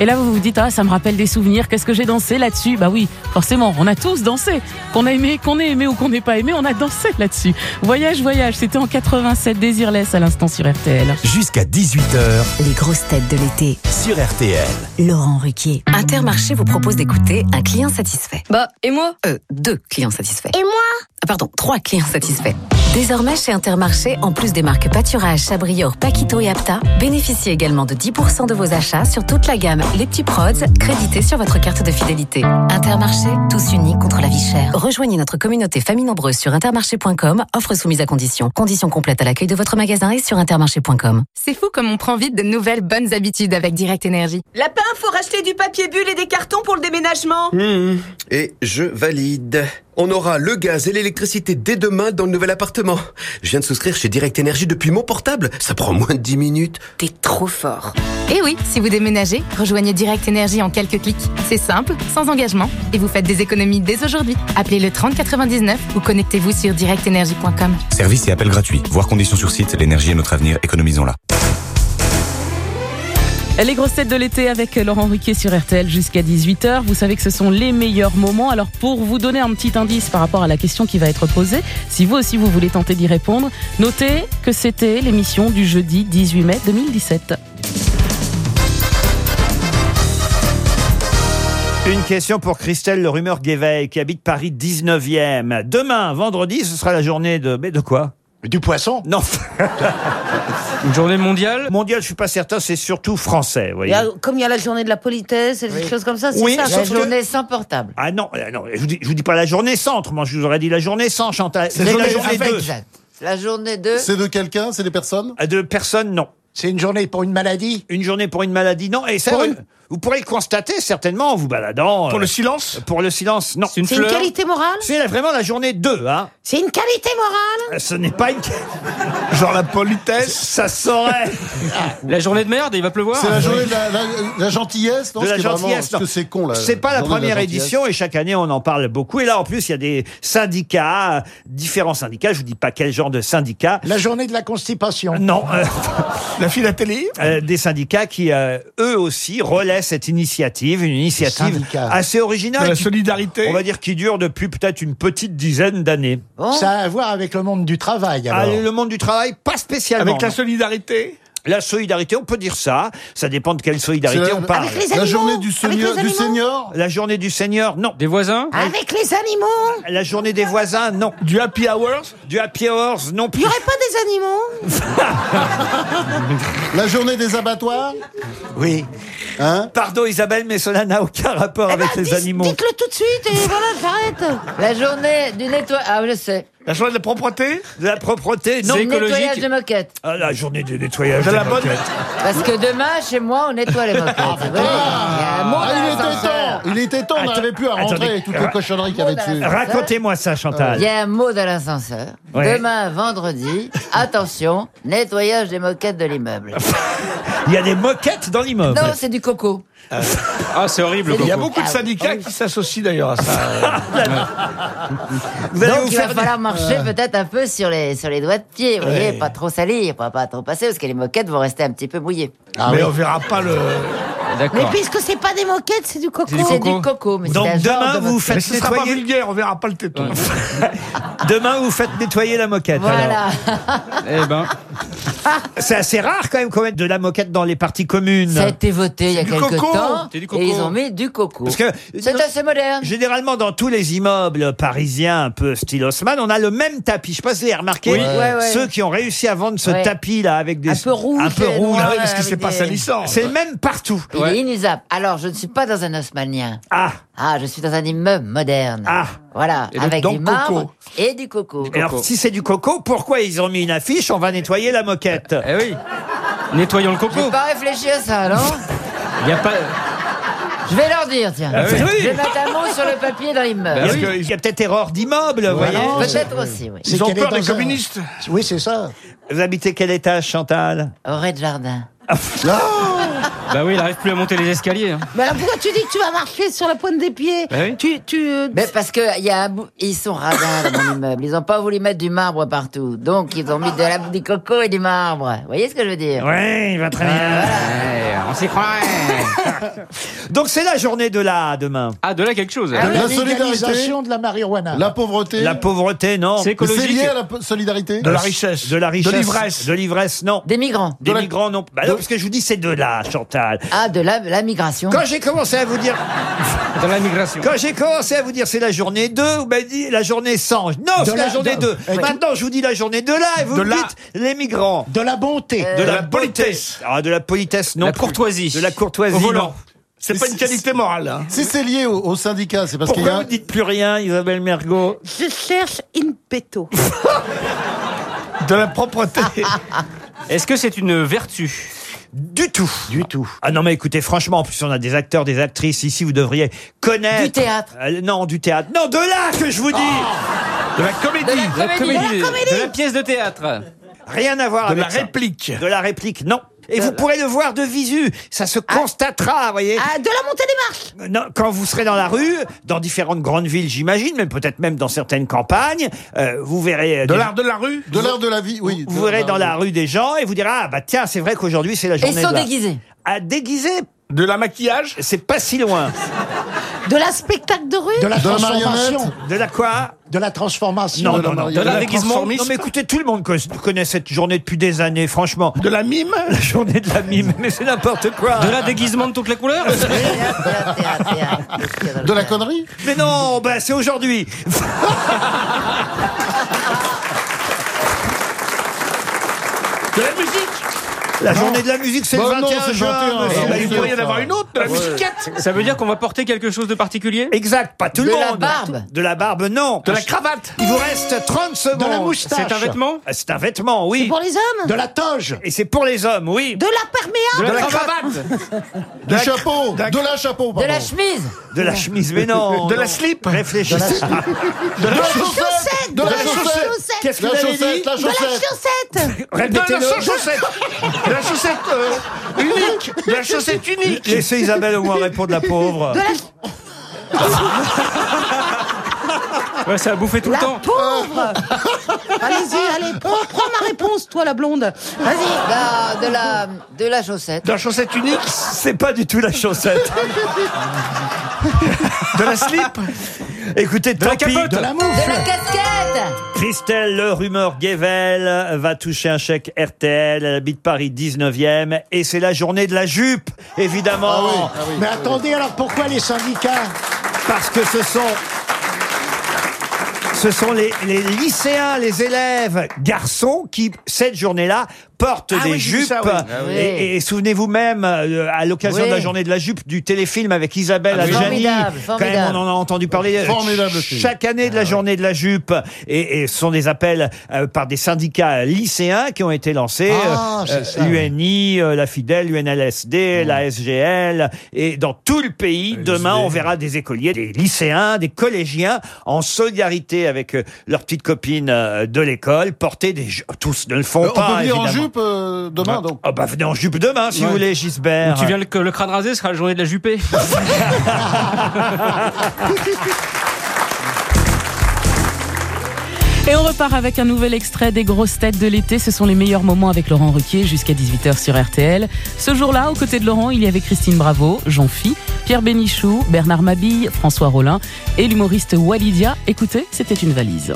Et là, vous vous dites, ah, ça me rappelle des souvenirs, qu'est-ce que j'ai dansé là-dessus? Bah oui, forcément, on a tous dansé. Qu'on a aimé, qu'on ait aimé ou qu'on n'ait pas aimé, on a dansé là-dessus. Voyage, voyage, c'était en 87, Désirless à l'instant sur RTL. Jusqu'à 18h Les grosses têtes de l'été. Sur RTL. Laurent Ruquier. Intermarché vous propose d'écouter un client satisfait. Bah, et moi? Euh, deux clients satisfaits. Et moi? Ah, Pardon, trois clients satisfaits. Désormais, chez Intermarché, en plus des marques Pâturage, Chabrior, Paquito et Apta, bénéficiez également de 10% de vos achats sur toute la gamme Les Petits Prods, crédités sur votre carte de fidélité. Intermarché, tous unis contre la vie chère. Rejoignez notre communauté famille nombreuse sur intermarché.com, offre soumise à conditions. Conditions complètes à l'accueil de votre magasin et sur intermarché.com. C'est fou comme on prend vite de nouvelles bonnes habitudes avec Direct Énergie. Lapin, faut racheter du papier bulle et des cartons pour le déménagement. Mmh. Et je valide. On aura le gaz et l'électricité dès demain dans le nouvel appartement. Je viens de souscrire chez Direct Énergie depuis mon portable. Ça prend moins de 10 minutes. T'es trop fort. Et oui, si vous déménagez, rejoignez Direct Énergie en quelques clics. C'est simple, sans engagement, et vous faites des économies dès aujourd'hui. Appelez le 3099 ou connectez-vous sur directenergie.com. Service et appel gratuit. Voir conditions sur site. L'énergie est notre avenir. Économisons-la. Les grosses têtes de l'été avec Laurent Ruquier sur RTL jusqu'à 18h. Vous savez que ce sont les meilleurs moments. Alors pour vous donner un petit indice par rapport à la question qui va être posée, si vous aussi vous voulez tenter d'y répondre, notez que c'était l'émission du jeudi 18 mai 2017. Une question pour Christelle Le Rumeur Guéveil qui habite Paris 19e. Demain, vendredi, ce sera la journée de. Mais de quoi? Du poisson Non. Une journée mondiale Mondiale, je suis pas certain, c'est surtout français. vous Il voyez. y a- comme il y a la journée de la politesse et des choses comme ça, c'est Oui, ça, la que- journée sans portable. Ah non, euh, non je, vous dis, je vous dis pas la journée centre, moi je vous aurais dit la journée sans Chantal. C'est la journée journée avec, 2. Jacques. La journée de... C'est de quelqu'un C'est des personnes De personnes, non. C'est une journée pour une maladie Une journée pour une maladie, non. Et ça, Pour une- vous pourrez le constater certainement en vous baladant. Pour le silence Pour le silence, non. C'est une qualité morale? C'est vraiment la journée 2, hein. C'est une qualité morale? Euh, Ce n'est pas une. Genre la politesse? Ça saurait La journée de merde, il va pleuvoir? C'est la journée de la, la- la gentillesse, non? De la vraiment- gentillesse. parce que non. c'est con, là. C'est pas la première édition et chaque année on en parle beaucoup. Et là en plus il y a des syndicats, euh, différents syndicats. Je vous dis pas quel genre de syndicats. La journée de la constipation. Non. euh, La philatélie euh, des syndicats qui euh, eux aussi relaient cette initiative, une initiative assez originale. De la qui- solidarité. On va dire qui dure depuis peut-être une petite dizaine d'années. Ça a à voir avec le monde du travail, alors. Ah, le monde du travail, pas spécialement. Avec la non. solidarité La solidarité, on peut dire ça. Ça dépend de quelle solidarité C'est la- on parle. Avec les La animaux journée du Avec seigneur- les du animaux seigneur La journée du seigneur, non. Des voisins Avec les animaux La journée des voisins, non. Du happy hours Du happy hours, non Il plus. n'y aurait pas des animaux La journée des abattoirs Oui. Hein Pardon Isabelle, mais cela n'a aucun rapport Eh avec ben, les dis- animaux. Dites-le tout de suite et voilà, j'arrête. La journée du nettoyage... Ah, je sais. La journée de la propreté De la propreté, non. C'est nettoyage de moquettes. Ah, la journée du nettoyage De la bonne-. Parce que demain, chez moi, on nettoie les moquettes. Vous voyez, il y a un mot Ah, l'ascenseur. Il était temps, on Attends- n'arrivait plus à rentrer attendez. avec toutes les cochonneries qu'il y avait dessus. Racontez-moi ça, Chantal. Il y a un mot dans l'ascenseur. Ouais. Demain, vendredi, attention, nettoyage des moquettes de l'immeuble. Il y a des moquettes dans l'immeuble. Non, c'est du coco. Ah, c'est horrible. Il y a beaucoup de syndicats qui s'associent d'ailleurs à ça. Vous allez Donc vous il va faire- falloir marcher peut-être un peu sur les, sur les doigts de pied, vous voyez, pas trop salir, pas, pas trop passer, parce que les moquettes vont rester un petit peu mouillées. mais on verra pas le. Mais puisque c'est pas des moquettes, c'est du coco. C'est du C'est coco. du coco. Mais Donc genre demain, de vous moquette. faites Mais ce sera pas nettoyer. vulgaire, on verra pas le téton. Demain, vous faites nettoyer la moquette. Voilà. Eh ben. C'est assez rare quand même qu'on mette de la moquette dans les parties communes. Ça a été voté il y a du quelques coco. temps. C'est du coco. Et ils ont mis du coco. Parce que c'est assez moderne. Généralement, dans tous les immeubles parisiens un peu style Haussmann, on a le même tapis. Je sais pas si vous avez remarqué. Oui. Ouais, ouais. Ceux qui ont réussi à vendre ce Ouais. tapis là avec des Un peu rouge un peu et rouge. noir, Ah oui, parce que avec c'est pas des- salissant. C'est le même partout. Il est inusable. Alors, je ne suis pas dans un haussmannien. Ah. Ah, je suis dans un immeuble moderne. Ah. Voilà, Et avec donc, du marbre coco. et du coco. Et alors, si c'est du coco, pourquoi ils ont mis une affiche On va nettoyer la moquette. Eh oui. Nettoyons le coco. J'ai pas réfléchi à ça, non Il y a pas. Je vais leur dire, tiens. Ah oui. Je vais mettre un mot sur le papier dans l'immeuble. Qu'il y a peut-être erreur d'immeuble, vous voyez. Peut-être aussi, oui. Ils ont peur des communistes. Oui, c'est ça. Vous habitez quel étage, Chantal? Au rez-de-jardin. Bah oui, il arrive plus à monter les escaliers. hein. Mais alors pourquoi tu dis que tu vas marcher sur la pointe des pieds Bah oui. Tu, tu. Mais parce que il y a un bout- ils sont radins dans mon immeuble. Ils ont pas voulu mettre du marbre partout, donc ils ont mis de la, du coco et du marbre. Vous voyez ce que je veux dire? Ouais, il va très bien. On s'y croirait. Donc c'est la journée de la demain. Ah, de là quelque chose. De la légalisation de la marijuana. La pauvreté. La pauvreté, non. C'est écologique. C'est lié à la solidarité De la richesse. De la richesse. l'ivresse. De l'ivresse, non. Des migrants. Des migrants, non. Bah non, parce que je vous dis, c'est de là, Chantal. Ah, de la, la migration. Quand j'ai commencé à vous dire, Dans la migration. quand j'ai commencé à vous dire c'est la journée 2, vous m'avez dit la journée 100. Non, c'est la, la- journée de- 2. Maintenant, je vous dis la journée de là et vous De me là. dites les migrants. De la bonté. De, la, la politesse. Ah, de la politesse, non. La plus. courtoisie. De la courtoisie. Au volant. non. C'est pas une qualité morale. Hein. Si c'est lié au, au syndicat, c'est parce qu'il y Pourquoi a. vous dites plus rien, Isabelle Mergot Je cherche in petto. De la propreté. Est-ce que c'est une vertu? Du tout. Du tout. Ah non mais écoutez, franchement, en plus on a des acteurs, des actrices ici, vous devriez connaître. Du théâtre. Euh, non, du théâtre. Non, de là que je vous dis. De la comédie. De la comédie. De la pièce de théâtre. Rien à voir De avec la ça. réplique. De la réplique, non. Et vous pourrez le voir de visu, ça se constatera, vous voyez. Ah, de la montée des marches. Non, quand vous serez dans la rue, dans différentes grandes villes, j'imagine, mais peut-être même dans certaines campagnes, euh, vous verrez. euh, De des- l'art de la rue. De l'art de la vie, oui. Vous verrez dans la rue des gens et vous direz ah bah tiens c'est vrai qu'aujourd'hui c'est la journée. ils sont de la- déguisés. Ah déguisé, De la maquillage. c'est pas si loin. De la spectacle de rue. De la transformation. De la quoi De la transformation. Non, non, non. De la Non, déguisement. mais écoutez, tout le monde co- connaît cette journée depuis des années, franchement. De la mime. La journée de la mime, mais c'est n'importe quoi. De la déguisement de toutes les couleurs De la connerie Mais non, bah c'est aujourd'hui. De la musique. La journée de la musique, c'est Bah le non, 21 c'est le juin. 21, monsieur. alors. Bah, il pourrait y en avoir une autre. De la Ouais. musiquette. Ça veut dire qu'on va porter quelque chose de particulier Exact, pas tout De le la monde. barbe. De la barbe, non. De la cravate. Il vous reste 30 secondes. De la moustache. C'est un vêtement Ah, C'est un vêtement, oui. Pour les hommes. De la toge. Et c'est pour les hommes, oui. De la perméable. De De la la cravate. Du chapeau De la chapeau, De la chemise. De la chemise, mais non. De la slip. Réfléchissez. De la chaussette De la chaussette Qu'est-ce que La vous avez chaussette, dit la De la chaussette chaussette. De la Répétez-le. chaussette. De la chaussette euh, unique. De la chaussette unique. Laissez Isabelle au moins répondre, la pauvre. Ouais, ça a bouffé tout le La temps. pauvre. Allez-y, allez, prends, prends ma réponse, toi, la blonde. Vas-y. De, de la, de la chaussette. De la chaussette unique. C'est pas du tout la chaussette. De la slip. Écoutez, De la tant pis. capote. De la De moufle. la casquette. Christelle, le rumeur Guével va toucher un chèque RTL. Elle habite Paris 19e. Et c'est la journée de la jupe, évidemment. Mais attendez, alors pourquoi les syndicats? Parce que ce sont. Ce sont les, les lycéens, les élèves garçons qui, cette journée-là, portent Ah des oui, j'ai vu jupes. ça, oui. Ah oui. Et, et souvenez-vous même, euh, à l'occasion Oui. de la journée de la jupe, du téléfilm avec Isabelle Ah oui. Adjani. Formidable, Quand même, formidable. on en a entendu parler euh, Formidable film. chaque année de la journée de la jupe. Et, et ce sont des appels euh, par des syndicats lycéens qui ont été lancés. Ah, c'est ça, L'UNI, euh, la Fidèle, l'UNLSD, la SGL. Et dans tout le pays, demain, on verra des écoliers, des lycéens, des collégiens, en solidarité avec euh, leurs petites copines euh, de l'école, porter des. Tous ne le font Euh, On pas, peut venir en évidemment. jupe euh, demain, donc. Ah bah venez en jupe demain, si Ouais. vous voulez, Gisbert. Ou tu viens le, le crâne rasé, ce sera la journée de la jupée. Et on repart avec un nouvel extrait des grosses têtes de l'été. Ce sont les meilleurs moments avec Laurent Ruquier jusqu'à 18h sur RTL. Ce jour-là, aux côtés de Laurent, il y avait Christine Bravo, Jean Phi, Pierre Bénichou, Bernard Mabille, François Rollin et l'humoriste Walidia. Écoutez, c'était une valise.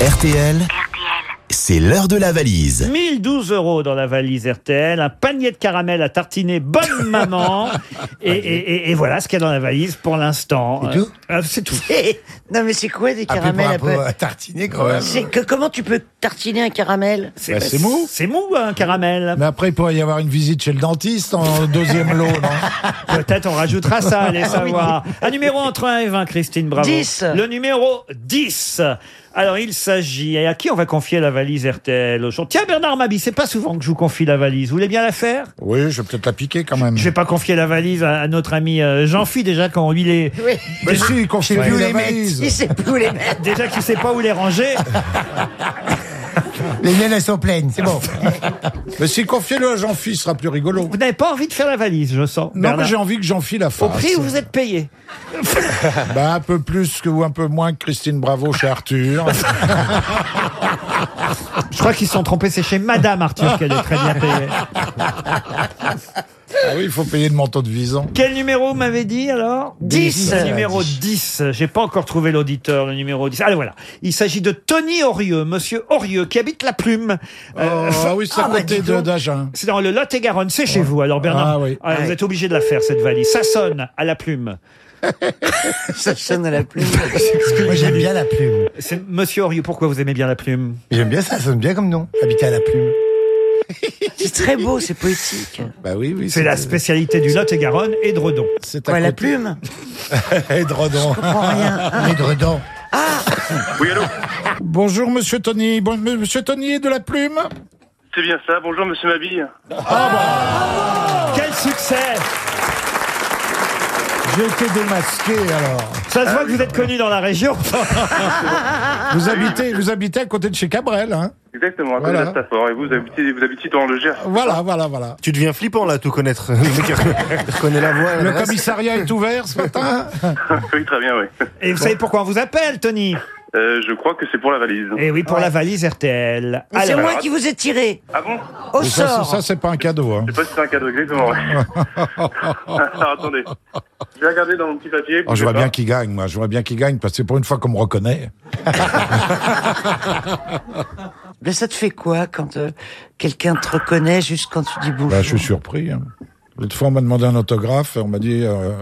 RTL, c'est l'heure de la valise. 1012 euros dans la valise RTL, un panier de caramel à tartiner, bonne maman. et, et- et- et voilà ce qu'il y a dans la valise pour l'instant. C'est tout Euh, C'est tout. non mais c'est quoi des caramels un peu tartiner C'est que comment tu peux tartiner un caramel Bah, c'est mou. C'est mou, un caramel. Mais après, il pourrait y avoir une visite chez le dentiste en deuxième lot, non Peut-être on rajoutera ça, allez savoir. Un numéro entre 1 et 20, Christine, bravo. 10. Le numéro 10. Alors, il s'agit. Et à qui on va confier la valise RTL aujourd'hui Tiens, Bernard Mabi, c'est pas souvent que je vous confie la valise. Vous voulez bien la faire? Oui, je vais peut-être la piquer quand même. Je vais pas confier la valise à, à notre ami euh, Jean-Phi, déjà, quand lui les. Oui. Mais si, il confie plus plus où la les mettre. valise. Il sait plus où les mettre. Déjà qu'il sait pas où les ranger. Les miennes, elles sont pleines, c'est bon. mais si, confiez-le à Jean-Phi, ce sera plus rigolo. Vous n'avez pas envie de faire la valise, je sens. Non, Bernard. mais j'ai envie que Jean-Phi la fasse. Au prix où vous êtes payé. Bah, un peu plus que, ou un peu moins que Christine Bravo chez Arthur. Je crois crois qu'ils se sont trompés, c'est chez Madame Arthur qu'elle est très bien payée. Ah oui, il faut payer le manteau de vison. Quel numéro vous m'avez dit alors 10. Le numéro 10. J'ai pas encore trouvé l'auditeur, le numéro 10. Allez, voilà. Il s'agit de Tony Orieux, monsieur Orieux, qui habite La Plume. Euh, ah oui, c'est à bah, côté de- donc. d'Agen. C'est dans le Lot-et-Garonne, c'est chez vous. Alors Bernard, Ah oui. ah, vous êtes obligé de la faire, cette valise. Ça sonne à La Plume. Ça sonne à la plume. Moi, j'aime bien la plume. C'est Monsieur Orieux, pourquoi vous aimez bien La Plume? J'aime bien ça, ça sonne bien comme nom. Habiter à la plume. C'est très beau, c'est poétique. Bah oui, oui. C'est la spécialité du Lot-et-Garonne et de Redon. C'est Quoi, la plume Edredon. comprends rien. Edredon. Oui, allô Bonjour, monsieur Tony. Bon, monsieur Tony de la plume C'est bien ça. Bonjour, monsieur Mabille. Quel succès J'ai été démasqué alors. Ça se voit que vous êtes connu dans la région. Vous habitez, vous habitez à côté de chez Cabrel, hein Exactement, à côté Voilà. de Stafford. Et vous habitez, vous habitez dans le Gers. Voilà, voilà, voilà. Tu deviens flippant là, tout connaître. Reconnaît la voix. Le commissariat est ouvert ce matin oui, très bien, oui. Et vous savez pourquoi on vous appelle, Tony? Euh, je crois que c'est pour la valise. Eh oui, pour la valise RTL. Et C'est Alors, moi qui vous ai tiré. Ah bon Au Mais ça, sort. c'est- ça, c'est pas un cadeau. Hein. Je sais pas si c'est un cadeau exactement. ouais. Alors attendez. Je vais regarder dans mon petit papier. Oh, je vois bien qu'il gagne, moi. Je vois bien qu'il gagne parce que pour une fois qu'on me reconnaît. Mais ça te fait quoi quand euh, quelqu'un te reconnaît juste quand tu dis bonjour? Bah, je suis surpris. Hein. L'autre fois, on m'a demandé un autographe. On m'a dit, euh,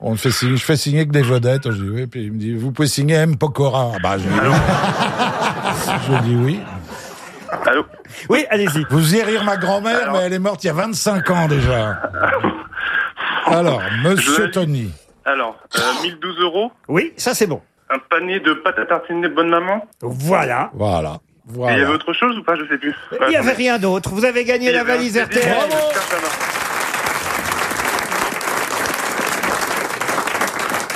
on fait signer, je fais signer que des vedettes. Je dis oui. Puis il me dit, vous pouvez signer M. Pokora. Ah, Bah, je dis oui. je dis oui. Allô Oui, allez-y. Vous faisiez rire ma grand-mère, mais elle est morte il y a 25 ans déjà. Alors, monsieur Je- Tony. Alors, euh, 1012 euros. Oui, ça c'est bon. Un panier de pâte à tartiner de bonne maman. Voilà. Voilà. Et il y avait autre chose ou pas? Je sais plus. Il n'y avait rien d'autre. Vous avez gagné y la valise RTL. je cherche la main.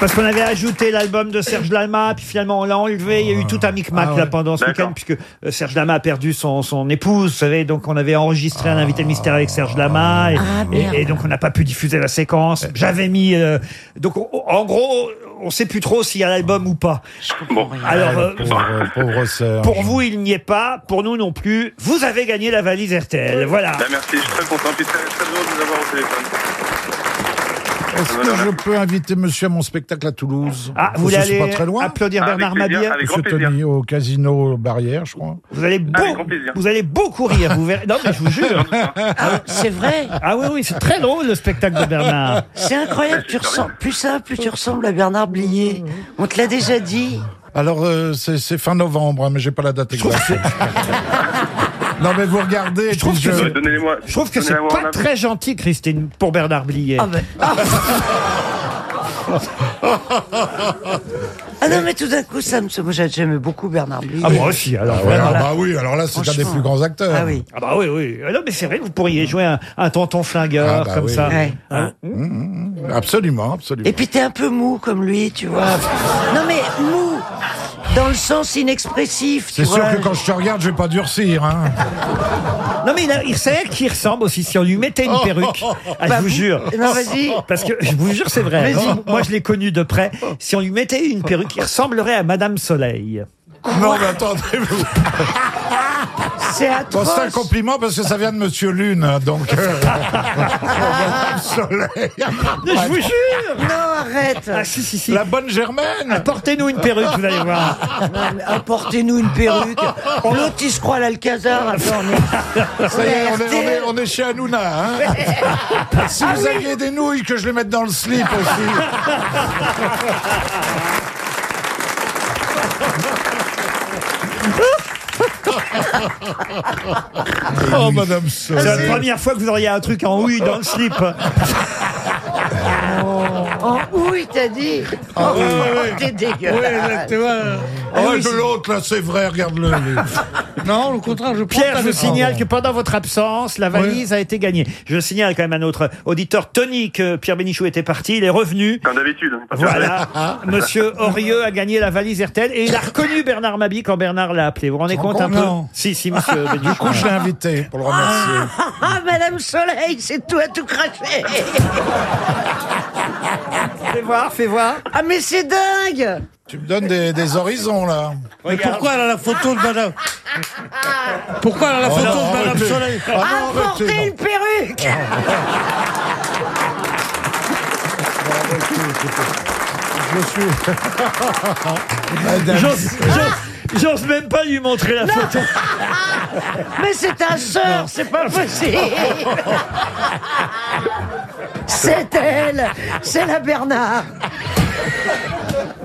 Parce qu'on avait ajouté l'album de Serge Lama, puis finalement on l'a enlevé. Il y a eu tout un micmac Ah là ouais. pendant ce week-end, puisque euh, Serge Lama a perdu son, son épouse, vous savez, donc on avait enregistré un invité mystère avec Serge Lama, et, Ah, et- merde. et donc on n'a pas pu diffuser la séquence. J'avais mis, euh, donc on- en gros, on sait plus trop s'il y a l'album ou pas. Bon. Alors euh, Pauvre, pauvre Serge. pour vous il n'y est pas, pour nous non plus. Vous avez gagné la valise RTL, voilà. Bah, merci, je suis très content. Puis très, très heureux de vous avoir au téléphone. Est-ce que je peux inviter monsieur à mon spectacle à Toulouse Ah, vous c'est aller pas très loin. applaudir Avec Bernard plaisir, Mabie avec grand Monsieur plaisir. Tony au casino Barrière, je crois. Vous allez, beau- Avec grand plaisir. vous allez beaucoup rire, vous verrez. Non mais je vous jure. Ah, c'est vrai. Ah oui, oui, c'est très drôle le spectacle de Bernard. C'est incroyable. Tu ressembles plus ça, plus tu ressembles à Bernard Blier. On te l'a déjà dit. Alors, euh, c'est c'est fin novembre, hein, mais j'ai pas la date exacte. Non, mais vous regardez. Je trouve que je- c'est- Donnez-moi. Je trouve que c'est donnez-moi un pas très gentil, Christine, pour Bernard Blier. Ah, ben. Ah non, mais tout d'un coup, ça me. Moi, j'aime beaucoup Bernard Blier. Ah, moi aussi, alors. Ah ouais, ah bah oui, alors là, c'est un des plus grands acteurs. Ah oui. Ah bah oui, oui. Ah non, mais c'est vrai que vous pourriez jouer un, un tonton flingueur Ah bah comme oui. ça. Ouais. Hein Absolument, absolument. Et puis t'es un peu mou comme lui, tu vois. Non mais mou dans le sens inexpressif. C'est sûr que quand je te regarde, je vais pas durcir. Hein. Non mais il, a- il sait qu'il ressemble aussi si on lui mettait une perruque. Ah, Bah, je vous vous- jure. Non, vas-y. Parce que je vous jure c'est vrai. Vas-y. Moi je l'ai connu de près. Si on lui mettait une perruque, il ressemblerait à Madame Soleil. Non, mais attendez-vous. C'est Bon, atroce. c'est un compliment parce que ça vient de Monsieur Lune, donc. euh, Soleil. Je vous jure. Non, arrête. Ah si si si. La bonne Germaine. Apportez-nous une perruque, vous allez voir. Non, mais Apportez-nous une perruque. L'autre, il se croit à l'Alcazar. Attends, on est- Ça y est, on est, on est- on est chez Hanouna. Hein si Ah vous aviez des nouilles, que je les mette dans le slip aussi. oh, Madame C'est la première fois que vous auriez un truc en houille dans le slip. En oui, t'as dit. Ah, Oh, oui, oui, oui. T'es dégueulasse. Oh, de l'autre, là, c'est vrai, regarde-le. Non, au contraire, je prends Pierre, ta je signale que pendant votre absence, la valise a été gagnée. Je signale quand même à notre auditeur Tony que Pierre Bénichou était parti, il est revenu. Comme d'habitude. Voilà, Monsieur Orieux a gagné la valise RTL et il a reconnu Bernard Mabie quand Bernard l'a appelé. Vous vous rendez compte un peu Non. Si, si, Monsieur Du coup, je l'ai invité pour le remercier. Ah, Madame Soleil, c'est toi tout craché. Fais voir, fais voir. Ah, mais c'est dingue Tu me donnes des, des horizons, là. Mais pourquoi elle a la photo de madame Pourquoi elle a la Oh photo non, de madame arrêtez. Soleil Ah non, Apportez non. une perruque Je suis. J'ose- j'ose- J'ose même pas lui montrer la photo. Mais c'est ta sœur, c'est pas possible. C'est elle. C'est la Bernard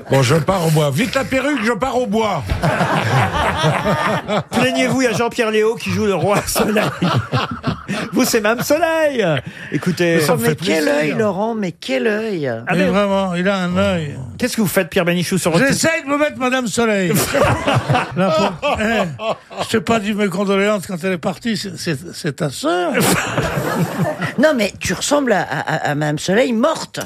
Bon, je pars au bois. Vite la perruque, je pars au bois. Plaignez-vous, il y a Jean-Pierre Léo qui joue le roi soleil. Vous, c'est même soleil. Écoutez. Oh, mais quel œil, Laurent, mais quel œil Ah, Mais mais- vraiment, il a un œil. Qu'est-ce que vous faites, Pierre Bénichou, sur votre J'essaye de me mettre Madame Soleil. Là, pour- Eh, je t'ai pas dit mes condoléances quand elle est partie, c'est- ta sœur. Non, mais tu ressembles à, à, à Mme Soleil morte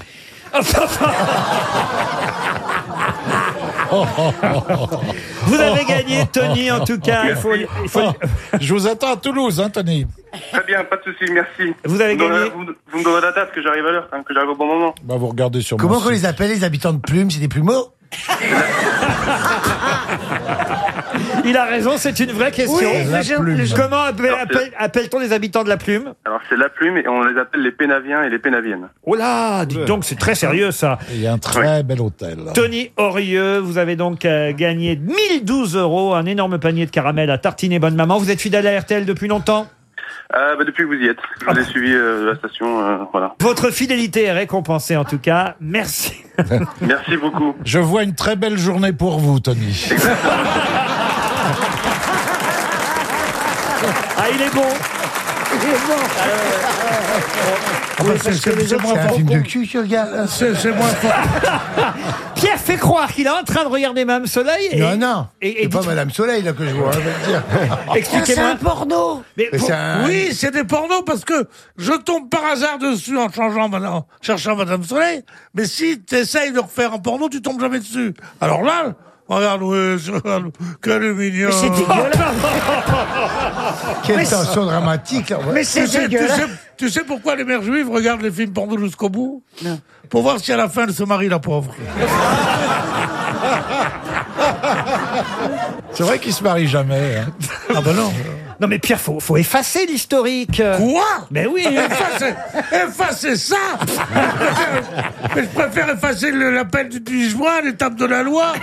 Vous avez gagné, Tony, en tout cas. Il faut, il faut- Je vous attends à Toulouse, hein, Tony. Très bien, pas de souci, merci. Vous avez donnez- gagné. Vous, vous me donnez la date, que j'arrive à l'heure, hein, que j'arrive au bon moment. Bah, vous regardez sur Comment site. les appelle les habitants de Plume C'est des plumeaux Il a raison, c'est une vraie question. Oui, La Je- plume. je- Comment appelle- Alors, c'est- appelle- appelle-t-on les habitants de la plume Alors, c'est la plume et on les appelle les Pénaviens et les Pénaviennes. Oh là, dites donc, c'est très sérieux ça. Il y a un très bel hôtel. Tony Orieux, vous avez donc euh, gagné 1012 euros, un énorme panier de caramel à tartiner bonne maman. Vous êtes fidèle à RTL depuis longtemps Euh, bah, depuis que vous y êtes, je vous ai suivi euh, la station, euh, voilà. Votre fidélité est récompensée en tout cas. Merci. Merci beaucoup. Je vois une très belle journée pour vous, Tony. Ah, il est bon. Il est bon Ah bah, c'est- c'est- c'est moins C'est un fort film de qu'on- cul, tu regardes C'est c'est moins fort. Pierre fait croire qu'il est en train de regarder Mme Soleil. Et, Non, non. Et, et C'est pas Madame Soleil là que je vois, hein, je vais te dire. C'est Expliquez-moi. un porno Mais Mais pour- c'est un- Oui, c'est des pornos parce que je tombe par hasard dessus en changeant, madame- en cherchant Madame Soleil. Mais si tu essayes de refaire un porno, tu tombes jamais dessus. Alors là, regarde, oui, je- regarde, quel mignon. Mais c'est dégueulasse Quelle tension dramatique là. Mais Tu c'est sais, tu, sais, tu sais pourquoi les mères juives regardent les films porno jusqu'au bout Pour voir si à la fin elle se marie, la pauvre. C'est vrai qu'il se marie jamais. hein. Ah ben non. Non mais Pierre, faut, faut effacer l'historique. Quoi? Mais oui. Effacer, effacer ça? Mais je préfère effacer l'appel du 18 juin, l'étape de la loi,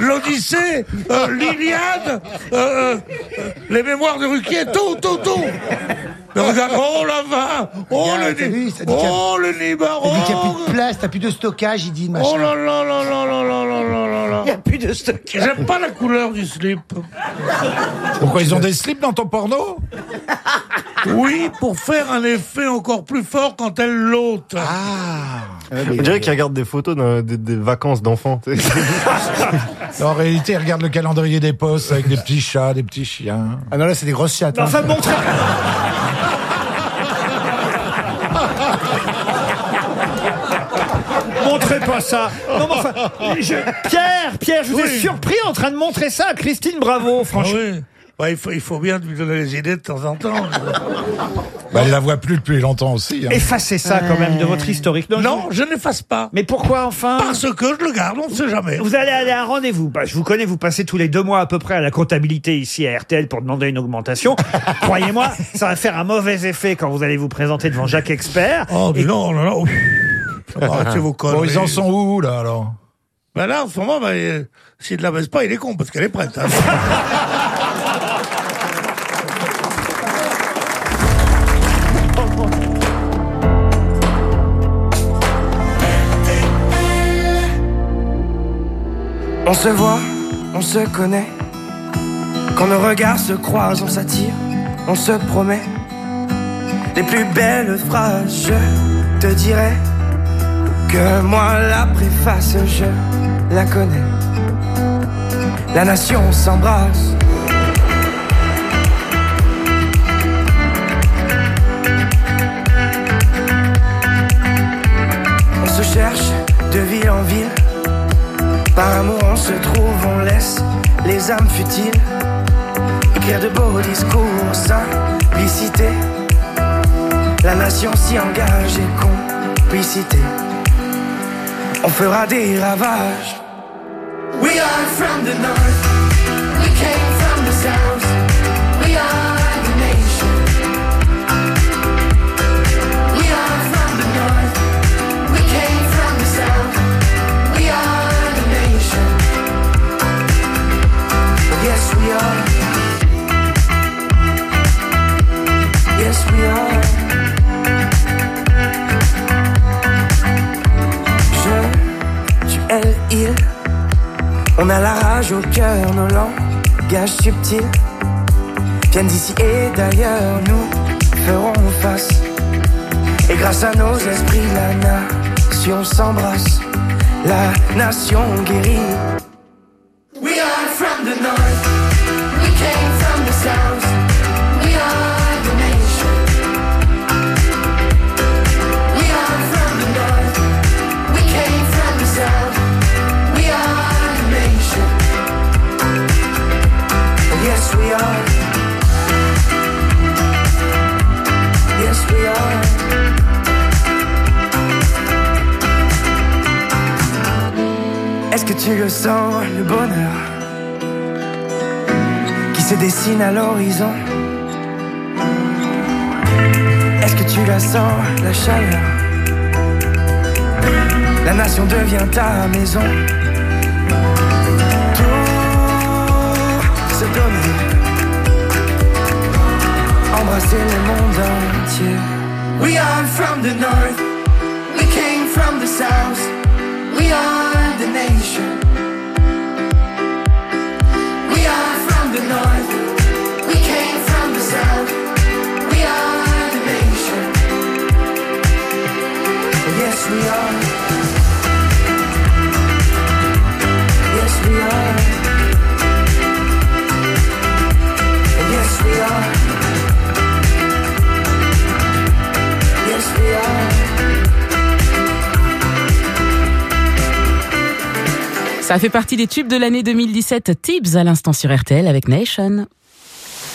l'Odyssée, euh, l'Iliade, euh, euh, les mémoires de Ruquier, tout, tout, tout regarde, oh la va Oh le a- Oh le Il dit qu'il n'y a plus de place, t'as plus de stockage, il dit machin. Oh là là là là là là là là là là Il n'y a plus de stock. J'aime pas la couleur du slip. Pourquoi ils ont des slips dans ton porno? Oui, pour faire un effet encore plus fort quand elle l'ôte. On dirait qu'il regarde des photos d'un- des, des vacances d'enfants. tu sais. En réalité, regarde le calendrier des postes avec des petits chats, des petits chiens. Ah non, là, c'est des grosses chattes. hein. Enfin. Montrez pas ça. Non, mais enfin, je- Pierre, Pierre, je vous ai Oui. surpris en train de montrer ça à Christine Bravo, Ah franchement. oui. Bah, il, faut, il faut bien lui donner les idées de temps en temps. Bah, elle la voit plus depuis longtemps aussi. hein. Effacez ça quand même de votre historique. non, je n'efface pas. Mais pourquoi enfin? Parce que je le garde, on ne sait jamais. Vous allez aller à un rendez-vous. Bah, je vous connais, vous passez tous les deux mois à peu près à la comptabilité ici à RTL pour demander une augmentation. Croyez-moi, ça va faire un mauvais effet quand vous allez vous présenter devant Jacques Expert. Oh, mais non, non, non. Arrêtez vos conneries. Bon, ils en sont où, là, alors Ben là, en ce moment, ben, euh, s'il ne la baisse pas, il est con, parce qu'elle est prête. hein. On se voit, on se connaît. Quand nos regards se croisent, on s'attire, on se promet. Les plus belles phrases, je te dirai que moi la préface, je la connais. La nation s'embrasse. On se cherche de ville en ville. Par amour on se trouve, on laisse les âmes futiles écrire de beaux discours, simplicité. La nation s'y engage et complicité. On fera des ravages. We are from the north, we came from the south, we are the nation. We are from the north, we came from the south, we are the nation. Yes, we are. Yes, we are. On a la rage au cœur, nos langages subtils viennent d'ici et d'ailleurs, nous ferons face. Et grâce à nos esprits, la nation s'embrasse, la nation guérit. À l'horizon. Est-ce que tu la sens, la chaleur? La nation devient ta maison. Tout se donner, embrasser le monde entier. We are from the north, we came from the south, Ça fait partie des tubes de l'année 2017. Tibbs à l'instant sur RTL avec Nation.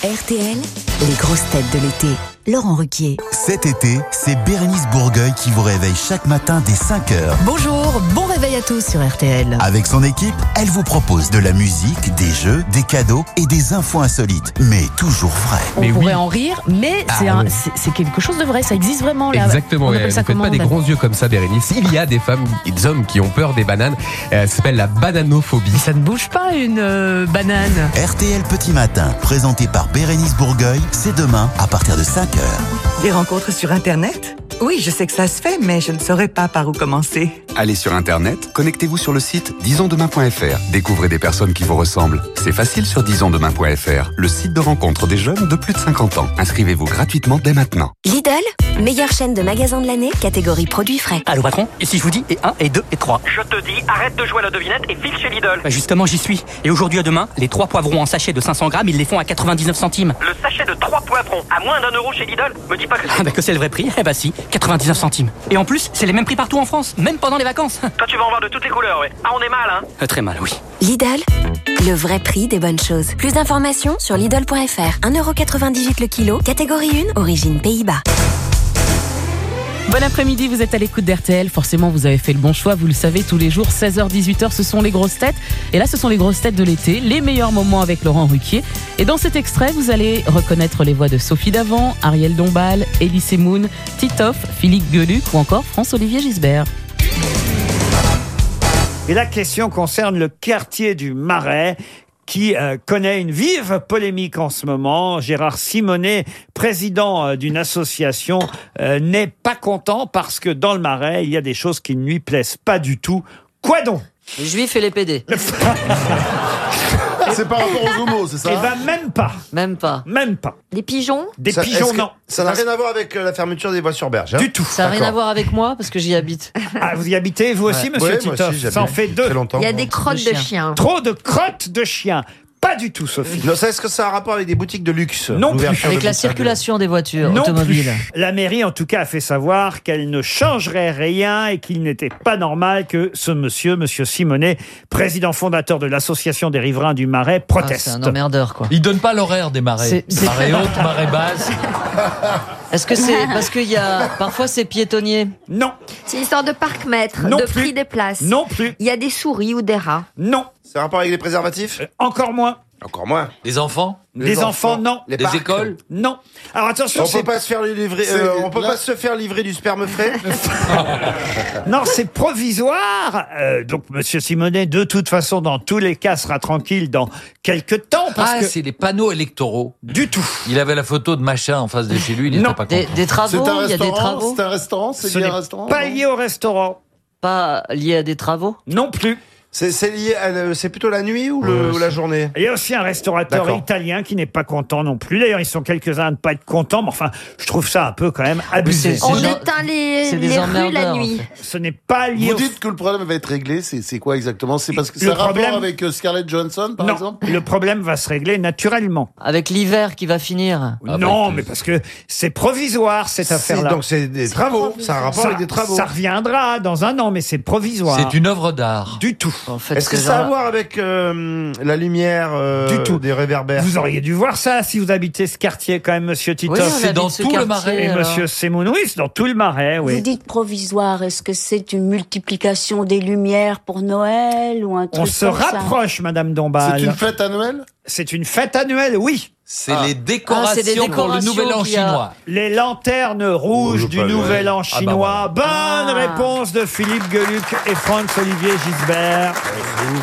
RTL, les grosses têtes de l'été. Laurent Ruquier. Cet été, c'est Bérénice Bourgueil qui vous réveille chaque matin dès 5 heures. Bonjour, bon réveil à tous sur RTL. Avec son équipe, elle vous propose de la musique, des jeux, des cadeaux et des infos insolites, mais toujours vraies. On pourrait en rire, mais Ah c'est un- oui. c'est c'est quelque chose de vrai, ça existe vraiment là. Exactement, On ouais, appelle ne ça faites pas des grands yeux comme ça, Bérénice. Il y a des femmes et des hommes qui ont peur des bananes. Euh, ça s'appelle la bananophobie. Ça ne bouge pas une euh, banane. RTL Petit Matin, présenté par Bérénice Bourgueil, c'est demain à partir de 5 Des rencontres sur Internet? Oui, je sais que ça se fait, mais je ne saurais pas par où commencer. Allez sur Internet, connectez-vous sur le site disonsdemain.fr. Découvrez des personnes qui vous ressemblent. C'est facile sur disonsdemain.fr, le site de rencontre des jeunes de plus de 50 ans. Inscrivez-vous gratuitement dès maintenant. Lidl, meilleure chaîne de magasins de l'année, catégorie produits frais. Allô patron, et si je vous dis et 1 et 2 et 3 Je te dis, arrête de jouer à la devinette et file chez Lidl. Bah justement j'y suis. Et aujourd'hui à demain, les trois poivrons en sachet de 500 grammes, ils les font à 99 centimes. Le sachet de 3 poivrons à moins d'un euro chez Lidl, me dis pas que Ah c'est... bah que c'est le vrai prix Eh bah si, 99 centimes. Et en plus, c'est les mêmes prix partout en France, même pendant les vacances. Toi tu vas en voir de toutes les couleurs, ouais. Ah on est mal, hein Euh, très mal, oui. Lidl, le vrai prix des bonnes choses. Plus d'informations sur Lidl.fr. 1,98€ le kilo, catégorie 1, origine Pays-Bas. Bon après-midi, vous êtes à l'écoute d'RTL. Forcément, vous avez fait le bon choix. Vous le savez, tous les jours, 16h-18h, ce sont les grosses têtes. Et là, ce sont les grosses têtes de l'été, les meilleurs moments avec Laurent Ruquier. Et dans cet extrait, vous allez reconnaître les voix de Sophie Davant, Ariel Dombal, Elise Moon, Titoff, Philippe Gueluc ou encore France-Olivier Gisbert. Et la question concerne le quartier du Marais qui euh, connaît une vive polémique en ce moment. Gérard Simonet, président euh, d'une association, euh, n'est pas content parce que dans le Marais, il y a des choses qui ne lui plaisent pas du tout. Quoi donc? Les juifs et les PD. C'est par rapport aux homos, c'est ça Eh ben même pas. Même pas. Même pas. Les pigeons Des Ça- pigeons, que- non. Ça n'a rien à voir avec euh, la fermeture des voies sur berge. hein Du tout. Ça n'a rien à voir avec moi parce que j'y habite. Ah, vous y habitez, vous aussi, Ouais. monsieur Ouais, moi Titoff aussi, j'habite Ça en fait deux. très longtemps. Il y a des crottes de chiens. Trop de crottes de chiens. Pas du tout, Sophie. Non, est-ce que ça a un rapport avec des boutiques de luxe Non plus. L'ouverture Avec de la boutiques circulation des voitures Non automobiles. plus. La mairie, en tout cas, a fait savoir qu'elle ne changerait rien et qu'il n'était pas normal que ce monsieur, monsieur Simonet, président fondateur de l'association des riverains du Marais, Ah, proteste. c'est un emmerdeur, quoi. Il donne pas l'horaire des marées. C'est- c'est- Marée haute, marée basse. Est-ce que c'est parce qu'il y a parfois c'est piétonnier? Non. C'est une histoire de parc-mètre, Non de plus. prix des places. Non plus. Il y a des souris ou des rats? Non. C'est un rapport avec les préservatifs Encore moins. Encore moins. Des enfants Les, enfants, non. Les Des parcs. écoles Non. Alors attention, On c'est peut pas se faire livrer. Euh, on peut pas se faire livrer du sperme frais. non, c'est provisoire. Euh, donc Monsieur Simonet, de toute façon, dans tous les cas, sera tranquille dans quelques temps parce Ah, que c'est les panneaux électoraux. du tout. Il avait la photo de machin en face de chez lui, il Non. était pas Des, content. des travaux, C'est un il y a des restaurant travaux. C'est un restaurant C'est Ce lié à n'est un restaurant pas lié au restaurant. Pas lié à des travaux Non plus. C'est lié. C'est plutôt la nuit ou, le- ou la journée? Il y a aussi un restaurateur italien qui n'est pas content non plus. D'ailleurs, ils sont quelques-uns à ne pas être contents, mais enfin, je trouve ça un peu quand même abusé. c'est- On genre- éteint les, les rues la en nuit. Ce n'est pas lié Vous au... dites que le problème va être réglé, c'est quoi exactement? C'est parce que Le c'est un rapport problème- avec euh, Scarlett Johansson, par non, exemple? le problème va se régler naturellement. Avec l'hiver qui va finir. non, mais parce que c'est provisoire cette affaire-là. Donc c'est des travaux. C'est un rapport ça, avec des travaux. ça reviendra dans un an, mais c'est provisoire. C'est une œuvre d'art. Du tout. En fait, Est-ce que ça a à voir avec euh, la lumière euh, Du tout. des réverbères Vous auriez dû voir ça si vous habitez ce quartier quand même, Monsieur Titoff. Oui, C'est habite dans ce tout le Marais, Et alors. Monsieur Semoun, oui, c'est dans tout le marais, Vous dites provisoire, est-ce que c'est une multiplication des lumières pour Noël ou un truc On se comme ça rapproche, Madame Dombal. C'est une fête annuelle? C'est une fête annuelle, oui. C'est Ah. les décorations, Ah, des pour le décorations nouvel an a. chinois. Les lanternes rouges Oh, du. Nouvel An Ah, bah, chinois. Bonne Ah. réponse de Philippe Gueluc et Franz-Olivier Gisbert. Ah oui.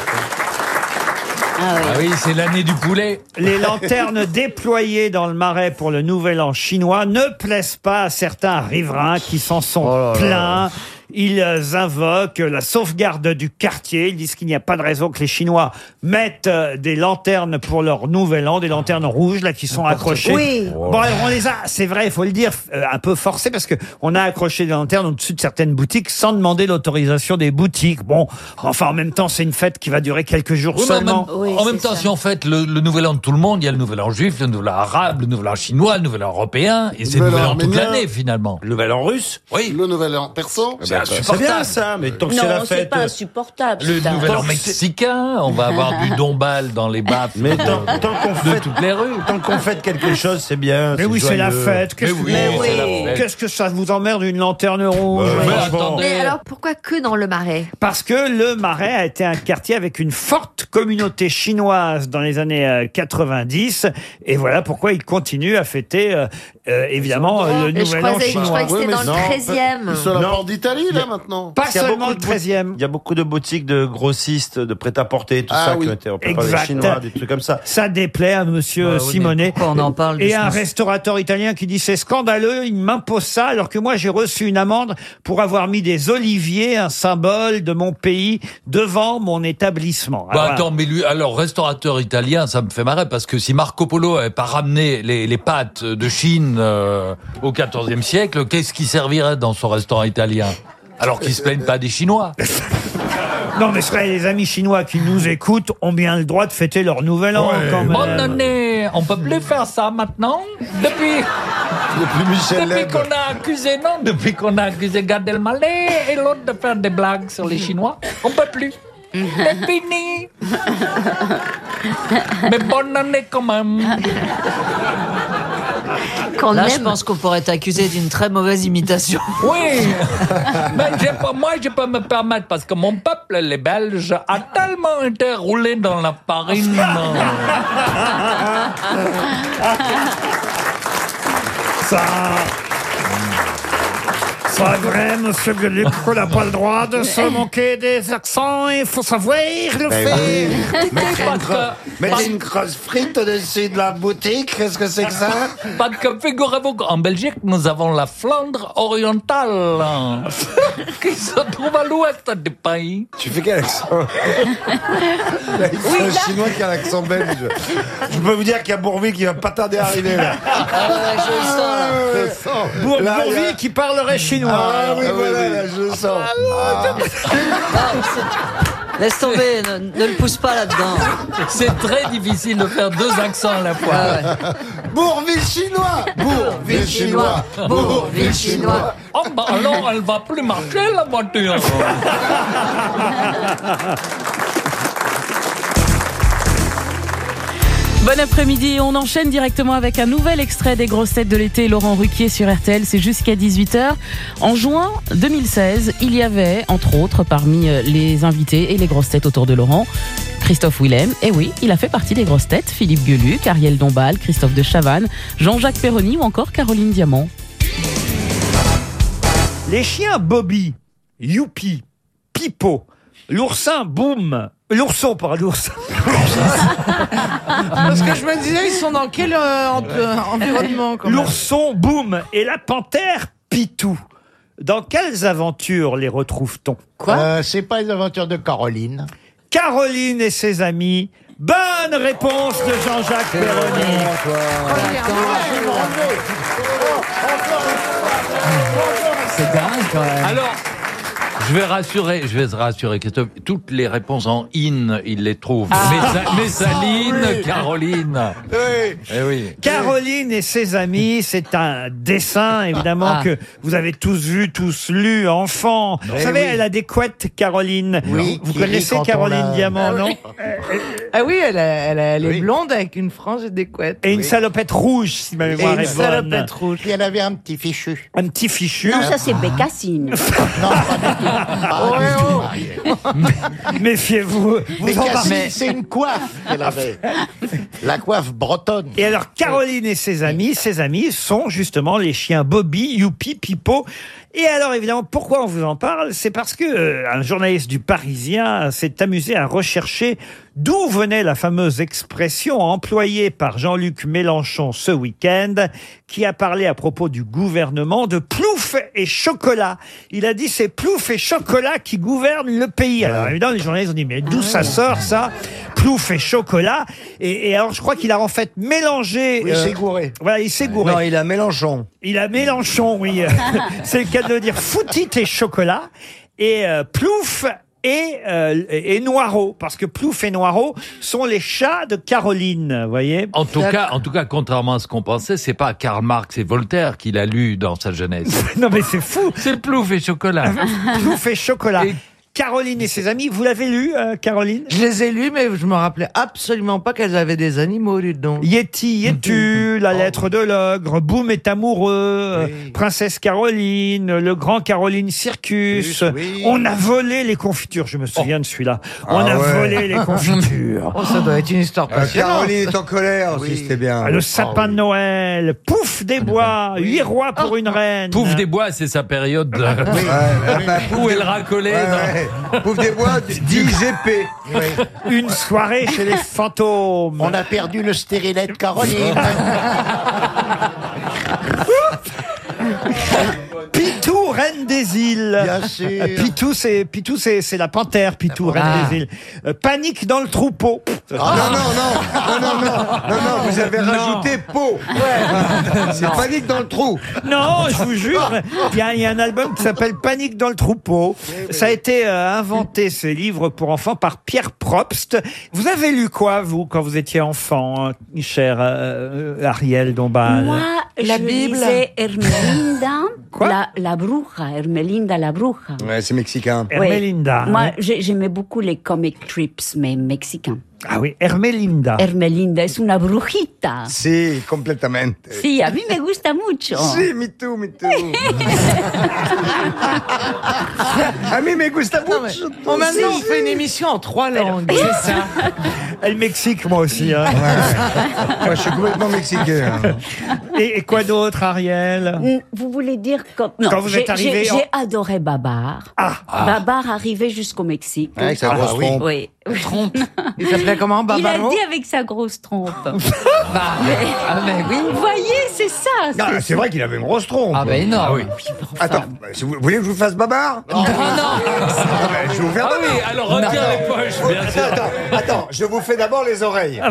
Ah oui, c'est l'année du poulet. Les lanternes déployées dans le marais pour le Nouvel An chinois ne plaisent pas à certains riverains qui s'en sont Oh plaints. Ils invoquent la sauvegarde du quartier. Ils disent qu'il n'y a pas de raison que les Chinois mettent euh, des lanternes pour leur nouvel an, des lanternes rouges là qui sont accrochées. Oui. Bon, alors, on les a, c'est vrai, il faut le dire, euh, un peu forcés parce que on a accroché des lanternes au-dessus de certaines boutiques sans demander l'autorisation des boutiques. Bon, enfin en même temps, c'est une fête qui va durer quelques jours Oui, mais en seulement. même, Oui, en c'est même temps, ça. si on fait le, le nouvel an de tout le monde, il y a le nouvel an juif, le nouvel an arabe, le nouvel an chinois, le nouvel an européen, et c'est le Nouvel an an toute arménien. l'année finalement. Le nouvel an russe Oui, Le nouvel an persan c'est C'est insupportable. bien ça, mais tant que c'est la Non, c'est fête. pas insupportable. Le c'est un- nouvel an mexicain, on va avoir du dombal dans les baffes Mais tant, tant qu'on de fait, toutes les rues. tant qu'on fête quelque chose, c'est bien. Mais oui, c'est la fête. Qu'est-ce Mais que, oui, oui. la fête. qu'est-ce que ça vous emmerde une lanterne rouge Mais. Mais alors pourquoi que dans le marais? Parce que le Marais a été un quartier avec une forte communauté chinoise dans les années euh, 90. Et voilà pourquoi il continue à fêter, euh, évidemment, le Et je Nouvel An croyais, je chinois. croyais que c'était Oui, dans mais le non, 13e. Ils sont à la Non. porte d'Italie, là, maintenant Pas Il y a seulement beaucoup le de bout- 13e. Il y a beaucoup de boutiques de grossistes, de prêt-à-porter, tout Ah ça, oui. qui ont été repérés par Exact. les Chinois, des trucs comme ça. Ça déplaît à monsieur Bah oui, mais Simonet. pourquoi on en parle de Et ce un monsieur restaurateur italien qui dit c'est scandaleux, il m'impose ça alors que moi j'ai reçu une amende pour avoir mis des oliviers, un symbole de mon pays, devant mon établissement. Bah, Alors, attends, mais lui, alors restaurateur italien, ça me fait marrer parce que si Marco Polo avait pas ramené les, les pâtes de Chine euh, au XIVe siècle, qu'est-ce qui servirait dans son restaurant italien? Alors qu'ils se plaignent pas des Chinois. Non, mais c'est vrai, les amis chinois qui nous écoutent ont bien le droit de fêter leur nouvel an quand même. Bonne année On peut plus faire ça maintenant? Depuis, Depuis Michel depuis Leb. qu'on a accusé, non? Depuis qu'on a accusé Gad Elmaleh et l'autre de faire des blagues sur les Chinois, on peut plus. C'est fini Mais bonne année quand même Quand Là, même. je pense qu'on pourrait être accusé d'une très mauvaise imitation. Oui Mais j'ai pas- moi, je peux me permettre parce que mon peuple, les Belges, a tellement été roulé dans la farine. Ça. C'est vrai, monsieur Gueluc, qu'on n'a pas le droit de se moquer des accents, il faut savoir le Ben faire. oui. Mettre une, gro- mettre une grosse frite au-dessus de la boutique, qu'est-ce que c'est que ça? Parce que figurez-vous qu'en Belgique, nous avons la Flandre orientale, qui se trouve à l'ouest du pays. Tu fais quel accent? C'est un chinois qui a l'accent belge. Je peux vous dire qu'il y a Bourville qui va pas tarder à arriver là. je le sens, là. Je le sens. Bour- Là, Bourville là. qui parlerait chinois. Ah oui, Ah oui, voilà, oui. là, je le sens. Ah, Laisse tomber, ne, ne le pousse pas là-dedans. C'est très difficile de faire deux accents à la fois. Ah Bourville chinois Bourville chinois Bourville chinois Oh bah alors, elle va plus marcher la voiture. Bon après-midi, on enchaîne directement avec un nouvel extrait des grosses têtes de l'été Laurent Ruquier sur RTL, c'est jusqu'à 18h. En juin 2016, il y avait, entre autres, parmi euh, les invités et les grosses têtes autour de Laurent, Christophe Willem, et oui, il a fait partie des grosses têtes, Philippe Gueluc, Ariel Dombal, Christophe de Chavannes, Jean-Jacques Perroni ou encore Caroline Diamant. Les chiens Bobby, Youpi, Pipo, l'oursin Boom, l'ourson par l'oursin. Parce que je me disais, ils sont dans quel euh, en- euh, environnement quand même L'ourson Boom et la panthère Pitou. Dans quelles aventures les retrouve-t-on Quoi C'est pas les aventures de Caroline. Caroline et ses amis. Bonne réponse de Jean-Jacques Perroni. C'est dingue quand même. Alors, je vais rassurer, je vais rassurer Christophe. Toutes les réponses en in, il les trouve. Ah. Messa- Messaline, Oui. Caroline. Eh oui. Caroline et ses amis, c'est un dessin évidemment Ah. que vous avez tous vu, tous lu, enfant. Vous Eh savez, oui. elle a des couettes, Caroline. Oui, vous connaissez Caroline a- Diamant, Ah oui. non Ah oui, elle, a- elle, a- elle est blonde avec une frange et des couettes. Et une salopette rouge, si ma Et mémoire une est bonne. salopette rouge. Puis elle avait un petit fichu. Un petit fichu. Non, ça c'est Bécassine. Méfiez-vous. Mais Vous en Cassine, parlez. c'est une coiffe qu'elle avait. La coiffe bretonne. Et alors, Caroline et ses amis, ses amis sont justement les chiens Bobby, Youpi, Pipo. Et alors, évidemment, pourquoi on vous en parle? C'est parce que euh, un journaliste du Parisien s'est amusé à rechercher d'où venait la fameuse expression employée par Jean-Luc Mélenchon ce week-end, qui a parlé à propos du gouvernement de plouf et chocolat. Il a dit c'est plouf et chocolat qui gouvernent le pays. Alors, évidemment, les journalistes ont dit mais d'où ça sort ça? Plouf et chocolat. Et, et alors, je crois qu'il a en fait mélangé. Oui, il s'est gouré. Voilà, il s'est gouré. Non, il a Mélenchon. Il a Mélenchon, oui. C'est le cas de le dire. Foutit et chocolat. Et euh, Plouf et, euh, et et Noirot. Parce que Plouf et Noirot sont les chats de Caroline, vous voyez En tout cas, en tout cas, contrairement à ce qu'on pensait, c'est pas Karl Marx et Voltaire qu'il a lu dans sa jeunesse. non mais c'est fou. C'est Plouf et chocolat. Plouf et chocolat. Caroline et ses amis, vous l'avez lu, euh, Caroline? Je les ai lus, mais je me rappelais absolument pas qu'elles avaient des animaux, dis donc. Yeti, Yetu, la lettre de l'ogre, Boum est amoureux, euh, Princesse Caroline, le grand Caroline Circus. On a volé les confitures, je me souviens de celui-là. On Ah a ouais. volé les confitures. Oh, ça doit être une histoire Euh, passionnante. Caroline est en colère aussi, c'était bien. Ah, Le sapin de Noël, pouf des bois, huit rois pour une reine. Pouf des bois, c'est sa période de- bah, où elle racolait. dans- Pouf des bois, 10 épées. Une soirée chez les fantômes. On a perdu le stérilet de Caroline. Pitou, reine des îles. Bien sûr. Euh, Pitou, c'est Pitou, c'est c'est la panthère. Pitou, reine Ah. des îles. Euh, panique dans le troupeau. Non, non, non, non, non, non, non, non, vous avez Non. rajouté peau. C'est panique dans le trou. Non, je vous jure, il y, a, il y a un album qui s'appelle Panique dans le troupeau. Ça a été euh, inventé, ce livre pour enfants, par Pierre Probst. Vous avez lu quoi, vous, quand vous étiez enfant, hein, cher euh, Ariel Dombal? Moi, La je Bible. lisais Hermelinda, Quoi? la, la bruja, Hermelinda la bruja. Ouais, c'est mexicain. Hermelinda. Moi, hein. j'ai- j'aimais beaucoup les comic trips, mais mexicains. Ah oui, Hermelinda. Hermelinda es una brujita. Si, completamente. Sí, a mí me gusta mucho. Si, me too, me too. A mí me gusta Non, mais- mucho. Bon, maintenant, on fait une émission en trois langues. C'est ça. Et le Mexique, moi aussi. hein. Moi, je suis complètement mexicain. Et, et quoi d'autre, Ariel? Mm, Vous voulez dire quand, non, Quand vous êtes arrivé J'ai en- adoré Babar. Ah. Babar arrivait jusqu'au Mexique. Avec sa grosse trompe. Oui. Il s'appelait comment, Il a Barbaro dit avec sa grosse trompe. Bah, ah, mais oui. Vous voyez, c'est ça. Non, c'est vrai qu'il avait une grosse trompe. Ah, ben énorme. Attends, si vous voulez que je vous fasse babar Non, non. je vais vous faire Ah babar. oui, alors retire les poches, bien sûr. Attends, attends, je vous fais d'abord les oreilles.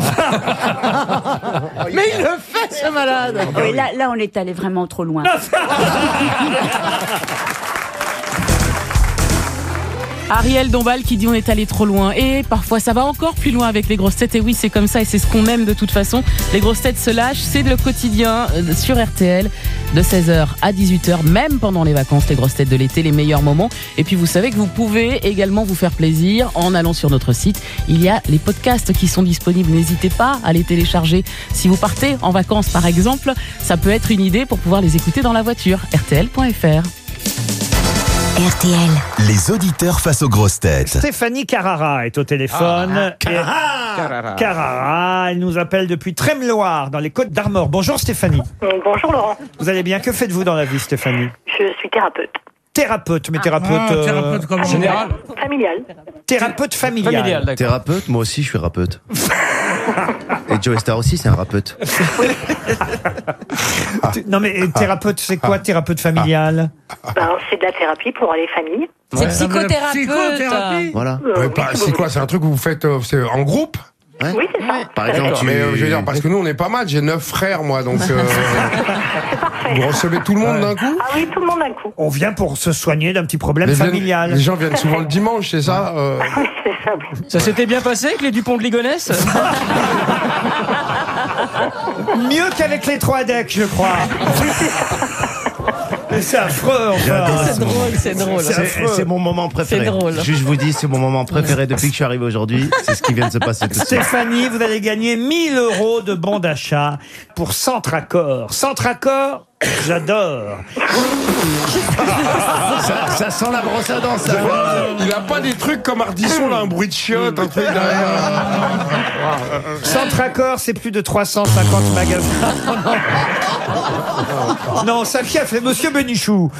Mais il le fait, ce malade. Oui, là, là, on est allé vraiment trop loin. Ariel Dombal qui dit on est allé trop loin. Et parfois ça va encore plus loin avec les grosses têtes. Et oui c'est comme ça et c'est ce qu'on aime de toute façon. Les grosses têtes se lâchent. C'est le quotidien euh, sur RTL de 16h à 18h même pendant les vacances les grosses têtes de l'été les meilleurs moments. Et puis vous savez que vous pouvez également vous faire plaisir en allant sur notre site. Il y a les podcasts qui sont disponibles. N'hésitez pas à les télécharger. Si vous partez en vacances par exemple ça peut être une idée pour pouvoir les écouter dans la voiture. Rtl.fr RTL. Les auditeurs face aux grosses têtes. Stéphanie Carrara est au téléphone. Ah, Et- Carrara. Carrara, elle nous appelle depuis Tremloir, dans les Côtes d'Armor. Bonjour Stéphanie. Bonjour Laurent, Vous allez bien? Que faites-vous dans la vie Stéphanie? Je suis thérapeute. Thérapeute, mais thérapeute... Ah, euh, thérapeute comment Général Familial. Thérapeute familial. Thérapeute, moi aussi je suis rapeute. Et Joe Star aussi c'est un rapeute. Tu- Non mais thérapeute, c'est quoi thérapeute familial Ben, c'est de la thérapie pour les familles. C'est psychothérapeute. Voilà. Euh, pas- c'est quoi C'est un truc que vous faites euh, c'est en groupe Oui, c'est ça. Par exemple, tu- mais euh, je veux dire, parce que nous on est pas mal, j'ai neuf frères moi, donc euh, vous recevez tout le monde d'un coup Ah oui, tout le monde d'un coup. On vient pour se soigner d'un petit problème Les viennent- familial. Les gens viennent souvent le dimanche, c'est ça euh, Ça s'était bien passé avec les Dupont de Ligonnès? Mieux qu'avec les trois decks, je crois. Mais c'est affreux, enfin. C'est drôle, c'est drôle. C'est mon moment préféré. C'est drôle. Juste, je vous dis, c'est mon moment préféré depuis que je suis arrivé aujourd'hui. C'est ce qui vient de se passer tout. Stéphanie, vous allez gagner 1000 euros de bons d'achat pour Centracor. Centracor, j'adore. Ça, ça sent la brosse à dents, ça. Il a pas des trucs comme Ardisson là, un bruit de chiotte, un truc derrière. Centracor, c'est plus de 350 magasins. non, ça qui a fait Monsieur Benichou.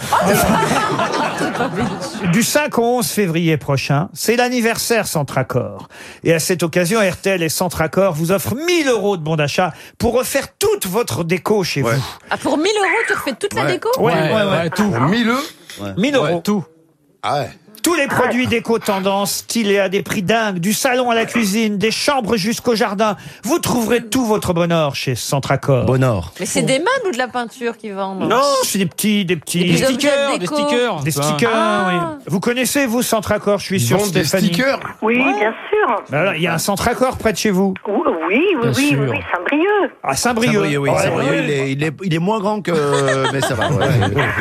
Du 5 au 11 février prochain, c'est l'anniversaire Centracor. Et à cette occasion, RTL et Centracor vous offrent 1000 euros de bons d'achat pour refaire toute votre déco chez vous. Ah, pour 1000 euros, tu refais toute la déco Ouais, ouais, ouais, tout. 1000 1000 euros. tout. Ah ouais. Tous les produits déco tendance stylés à des prix dingues, du salon à la cuisine, des chambres jusqu'au jardin. Vous trouverez tout votre bonheur chez Centracor. Bonheur. Mais c'est des meubles ou de la peinture qu'ils vendent? Non, c'est des petits, des petits. Des petits stickers, des stickers. Des stickers, Ah. oui. Vous connaissez, vous, Centracor? Je suis sûr, vendent des Stéphanie. stickers Oui, bien sûr. Ben alors, Il y a un Centracor près de chez vous? Oui, oui, oui, oui. À Saint-Brieuc. Saint-Brieuc, oui, Ouais, Saint-Brieuc, ouais. il, est, il, est, il est moins grand que. Mais ça va. ouais.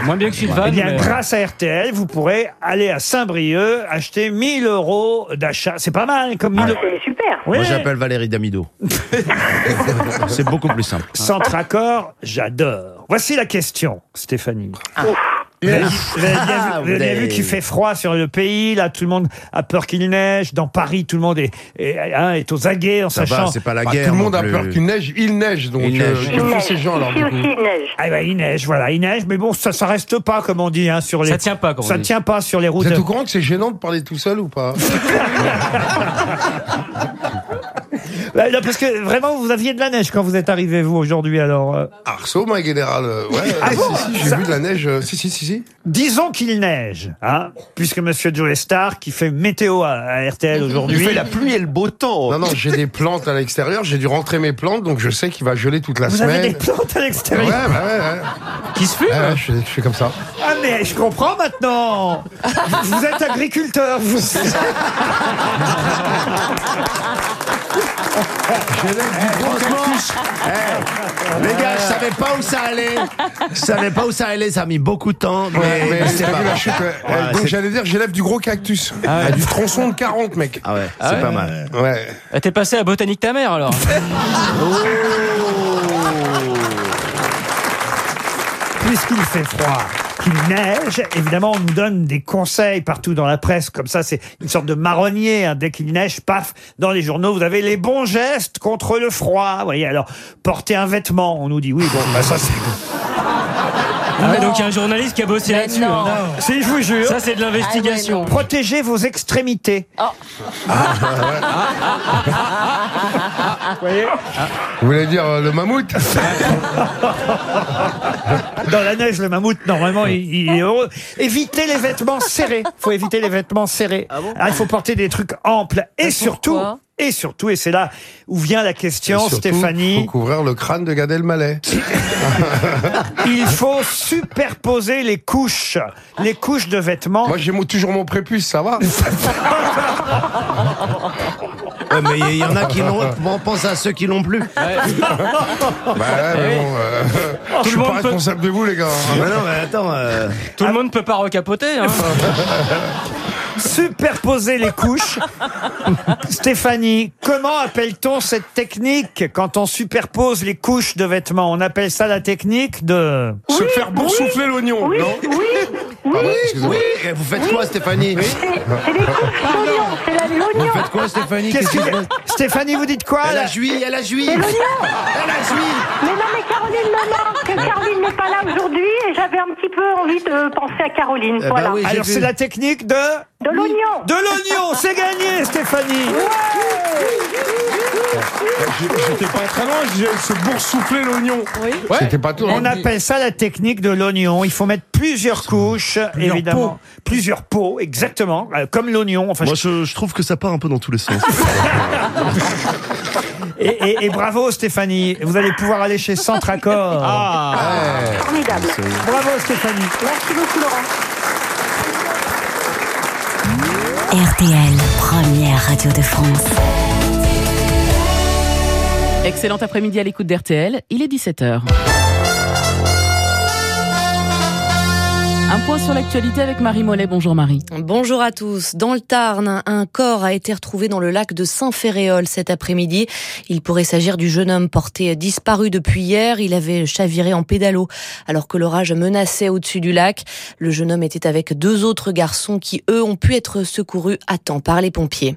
Moins bien que Sylvain. Eh bien, mais- grâce à RTL, vous pourrez aller à Saint-Brieuc acheter 1000 euros d'achat. C'est pas mal, comme 1000 Ah, euros. c'est super. Oui. Moi, j'appelle Valérie Damido. c'est beaucoup plus simple. Centracor, j'adore. Voici la question, Stéphanie. Ah. Vous avez, vous avez bien, vu, Ah, vous avez vous qu'il fait froid sur le pays, là tout le monde a peur qu'il neige, dans Paris tout le monde est, est, hein, est aux aguets en Ça sachant... va, c'est pas la Bah, guerre. tout le monde a plus. peur qu'il neige, il neige, donc Il euh, neige. Il neige. ces gens alors Ici du aussi, coup il neige. Ah bah, il neige, voilà, il neige, mais bon, ça, ça reste pas, comme on dit, hein, sur les... Ça tient pas, comme on Ça dit. tient pas sur les Vous routes. êtes au courant que c'est gênant de parler tout seul ou pas Là, là, parce que vraiment, vous aviez de la neige quand vous êtes arrivé, vous, aujourd'hui, alors... euh. Arceau, ma général. euh, Ouais, Ah si, bon si, j'ai Ça- vu de la neige. euh, Si, si, si, si. Disons qu'il neige, hein, puisque Monsieur Joe Star, qui fait météo à, à RTL aujourd'hui... pluie et le beau temps. Non, non, j'ai des plantes à l'extérieur, j'ai dû rentrer mes plantes, donc je sais qu'il va geler toute la Vous semaine. avez des plantes à Ouais, l'extérieur bah ouais, ouais. Qui se fume Ouais, ouais, je, fais comme ça. Ah mais je comprends maintenant Vous êtes agriculteur vous. Les gars, je savais pas où ça allait. Je savais pas où ça allait. Ça a mis beaucoup de temps. Mais, Ouais, mais c'est pas chute, ouais. Ouais, Donc j'allais dire, j'élève du gros cactus. Ah, Du tronçon de 40, mec. Ah ouais, c'est pas mal. Ouais. Ah, T'es passé à Botanique ta mère alors Puisqu'il fait froid, qu'il neige, évidemment on nous donne des conseils partout dans la presse, comme ça c'est une sorte de marronnier, hein. dès qu'il neige, paf, dans les journaux vous avez les bons gestes contre le froid, vous voyez, alors porter un vêtement, on nous dit. Oui, bon, bah ça c'est... Ah ouais, donc il y a un journaliste qui a bossé là-dessus. hein. Si je vous jure, Ça c'est de l'investigation. Ah ouais, protégez vos extrémités. Oh. Vous voyez Vous voulez dire euh, le mammouth? Dans la neige, le mammouth, normalement, il, il est heureux. Évitez les vêtements serrés. faut éviter les vêtements serrés. Ah, il faut porter des trucs amples. Et surtout, pourquoi? Et surtout, et c'est là où vient la question, Surtout, Stéphanie. faut couvrir le crâne de Gad Elmaleh. Il faut superposer les couches, les couches de vêtements. Moi, j'ai toujours mon prépuce, ça va Ouais, mais il y en a qui l'ont. On pense à ceux qui l'ont plus. Bah ouais, mais bon, euh, je suis le pas peut- responsable de vous, les gars. Mais non, mais attends. euh, Tout le monde peut pas recapoter. Hein. Superposer les couches. Stéphanie, comment appelle-t-on cette technique quand on superpose les couches de vêtements? On appelle ça la technique de... Se faire boursoufler l'oignon, Oui, non? oui, oui. Pardon, excusez-moi. Oui, vous faites quoi, Stéphanie? C'est les couches d'oignon, c'est la- Vous l'oignon. faites quoi, Stéphanie? Qu'est-ce que... Stéphanie, vous dites quoi Elle là? a joui, elle a. C'est l'oignon. Elle a joui. Mais non, mais Caroline me manque. Caroline n'est pas là aujourd'hui et j'avais un petit peu envie de penser à Caroline. ben voilà. oui, j'ai Alors vu. c'est la technique de... De l'oignon. De l'oignon C'est gagné, Stéphanie J'étais pas très loin, j'ai se boursoufler l'oignon. Ouais. C'était pas tout. On appelle ça la technique de l'oignon. Il faut mettre plusieurs couches, évidemment. Plusieurs pots, exactement. euh, comme l'oignon. Enfin, Moi, je, je trouve que ça part un peu dans tous les sens. et, et- et bravo Stéphanie. Vous allez pouvoir aller chez Centre Accord. Ah. Formidable. Bravo Stéphanie. Merci beaucoup, Laurent. RTL, première radio de France. Excellent après-midi à l'écoute d'RTL, il est 17h. Un point sur l'actualité avec Marie Mollet. Bonjour Marie. Bonjour à tous. Dans le Tarn, un corps a été retrouvé dans le lac de Saint-Ferréol cet après-midi. Il pourrait s'agir du jeune homme porté disparu depuis hier. Il avait chaviré en pédalo alors que l'orage menaçait au-dessus du lac. Le jeune homme était avec deux autres garçons qui, eux, ont pu être secourus à temps par les pompiers.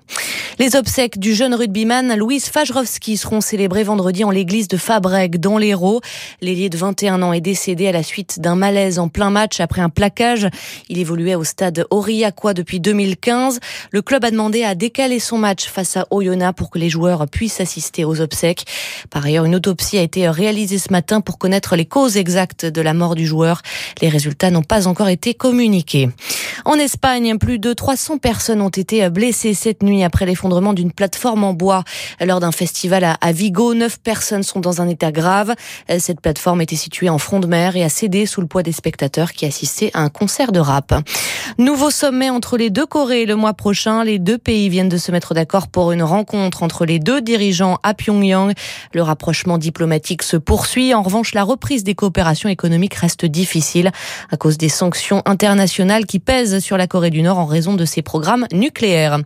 Les obsèques du jeune rugbyman Louis Fajrowski seront célébrées vendredi en l'église de Fabrègue dans l'Hérault. L'ailier de 21 ans est décédé à la suite d'un malaise en plein match après un plaquage. Il évoluait au stade Aurillacois depuis 2015. Le club a demandé à décaler son match face à Oyonnax pour que les joueurs puissent assister aux obsèques. Par ailleurs, une autopsie a été réalisée ce matin pour connaître les causes exactes de la mort du joueur. Les résultats n'ont pas encore été communiqués. En Espagne, plus de 300 personnes ont été blessées cette nuit après l'effondrement d'une plateforme en bois lors d'un festival à- Vigo. Neuf personnes sont dans un état grave. Cette plateforme était située en front de mer et a cédé sous le poids des spectateurs qui assistaient un concert de rap. Nouveau sommet entre les deux Corées le mois prochain. Les deux pays viennent de se mettre d'accord pour une rencontre entre les deux dirigeants à Pyongyang. Le rapprochement diplomatique se poursuit. En revanche, la reprise des coopérations économiques reste difficile à cause des sanctions internationales qui pèsent sur la Corée du Nord en raison de ses programmes nucléaires.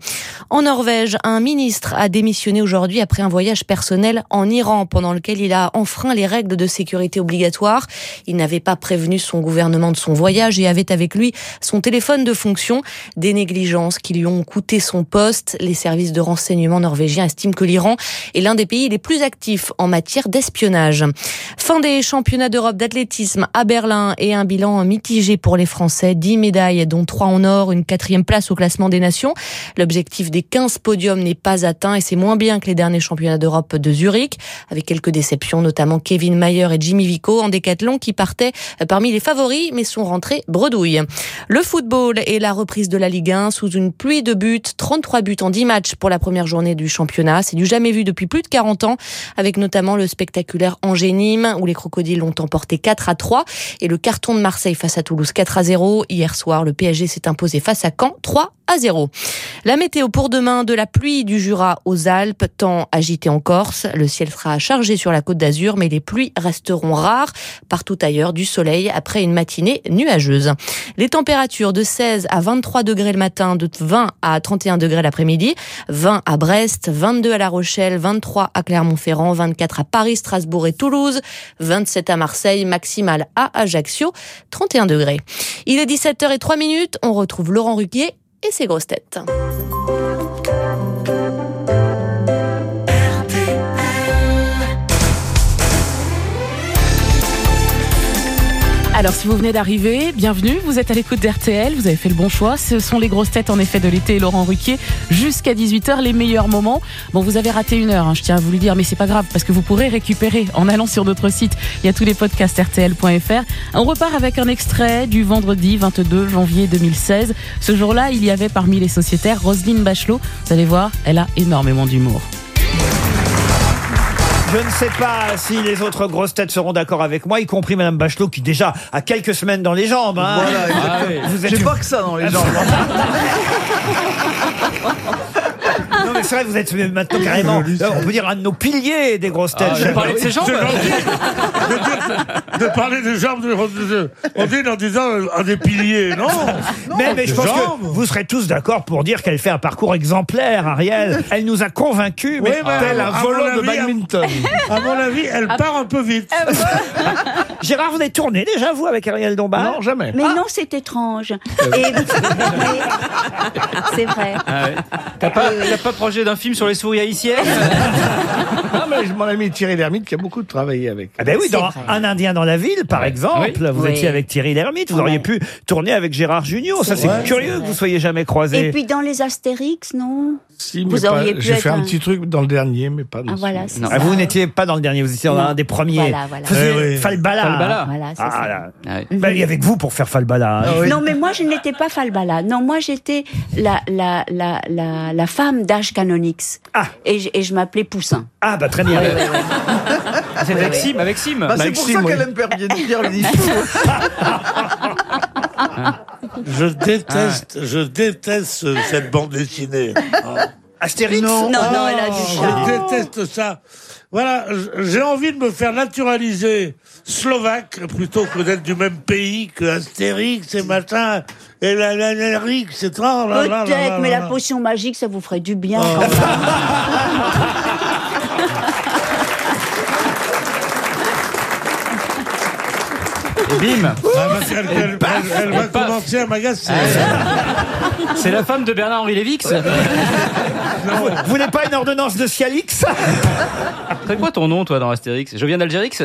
En Norvège, un ministre a démissionné aujourd'hui après un voyage personnel en Iran pendant lequel il a enfreint les règles de sécurité obligatoires. Il n'avait pas prévenu son gouvernement de son voyage et avait avec lui son téléphone de fonction. Des négligences qui lui ont coûté son poste. Les services de renseignement norvégiens estiment que l'Iran est l'un des pays les plus actifs en matière d'espionnage. Fin des championnats d'Europe d'athlétisme à Berlin et un bilan mitigé pour les Français. 10 médailles, dont 3 en or, une quatrième place au classement des nations. L'objectif des 15 podiums n'est pas atteint et c'est moins bien que les derniers championnats d'Europe de Zurich, avec quelques déceptions, notamment Kevin Mayer et Jimmy Vico en décathlon qui partaient parmi les favoris mais sont rentrés bredouille. Le football et la reprise de la Ligue 1 sous une pluie de buts, 33 buts en 10 matchs pour la première journée du championnat. C'est du jamais vu depuis plus de 40 ans, avec notamment le spectaculaire Angers-Nîmes où les crocodiles l'ont emporté 4 à 3 et le carton de Marseille face à Toulouse 4 à 0. Hier soir, le PSG s'est imposé face à Caen 3 à 0. La météo pour demain, de la pluie du Jura aux Alpes, temps agité en Corse. Le ciel sera chargé sur la côte d'Azur, mais les pluies resteront rares. Partout ailleurs, du soleil après une matinée nuageuse. Les températures de 16 à 23 degrés le matin, de 20 à 31 degrés l'après-midi, 20 à Brest, 22 à La Rochelle, 23 à Clermont-Ferrand, 24 à Paris, Strasbourg et Toulouse, 27 à Marseille, maximal à Ajaccio, 31 degrés. Il est 17h03 minutes, on retrouve Laurent Ruquier et ses grosses têtes. Alors, si vous venez d'arriver, bienvenue. Vous êtes à l'écoute d'RTL. Vous avez fait le bon choix. Ce sont les grosses têtes, en effet, de l'été Laurent Ruquier. Jusqu'à 18h, les meilleurs moments. Bon, vous avez raté une heure, hein, je tiens à vous le dire, mais c'est pas grave parce que vous pourrez récupérer en allant sur notre site. Il y a tous les podcasts RTL.fr. On repart avec un extrait du vendredi 22 janvier 2016. Ce jour-là, il y avait parmi les sociétaires Roselyne Bachelot. Vous allez voir, elle a énormément d'humour. Je ne sais pas si les autres grosses têtes seront d'accord avec moi, y compris Madame Bachelot, qui déjà a quelques semaines dans les jambes. hein. Voilà, exactement. Vous êtes J'ai pas que ça dans les jambes. Mais c'est vrai, vous êtes maintenant carrément, on peut dire un de nos piliers des grosses têtes. Ah, vous parlez de ses jambes C'est gentil de, dire- de parler des jambes de, Odile en disant euh, un des piliers, non mais, mais je pense jambes. que vous serez tous d'accord pour dire qu'elle fait un parcours exemplaire, Ariel. Elle nous a convaincus, mais Oui, tel à un volant de avis, badminton. À mon avis, elle part un peu vite. Gérard, vous avez tourné déjà, vous, avec Ariel Dombal Non, jamais. Mais non, c'est étrange. Et... c'est vrai. Ah ouais. T'as pas, t'as pas projet d'un film sur les souris haïtiennes Ah, mais mon ami Thierry Lhermitte qui a beaucoup travaillé avec. Ah ben oui, dans vrai. Un Indien dans la ville, par exemple, vous Oui. étiez avec Thierry Lhermitte, vous auriez pu tourner avec Gérard Junior. Ça, c'est vrai. curieux que vous soyez jamais croisés. Et puis dans les Astérix, non Si, Vous mais pas- auriez pu J'ai être fait un un- petit truc dans le dernier, mais pas dans Ah, voilà, c'est Ah, ça. vous n'étiez pas dans le dernier, vous étiez dans Non. un des premiers. Voilà, voilà. Vous faisiez Eh oui. Falbala. Falbala. Voilà, c'est Ah, ça. Ah. Ben, il y avait que vous pour faire Falbala. hein. Non, mais moi, je n'étais pas Falbala. Non, moi, j'étais la, la, la, la, la femme d'âge canonix. Ah. Et, je- et je m'appelais Poussin. Ah, bah très bien. Ah, C'est avec Sim, avec Sim. Bah, c'est pour ça qu'elle aime Pierre Bénichou. Je déteste, je déteste cette bande dessinée. Astérix Non, non, elle a du Je charme. déteste ça. Voilà, j- j'ai envie de me faire naturaliser slovaque plutôt que d'être du même pays que Astérix et machin et la la la Rix, c'est là Peut-être, mais la potion magique, ça vous ferait du bien Oh. quand même. Et bim Ah, parce elle, elle- elle va commencer à m'agacer. C'est la femme de Bernard-Henri Lévix Vous n'avez pas une ordonnance de Cialix C'est quoi ton nom, toi, dans Astérix? Je viens d'Algérix?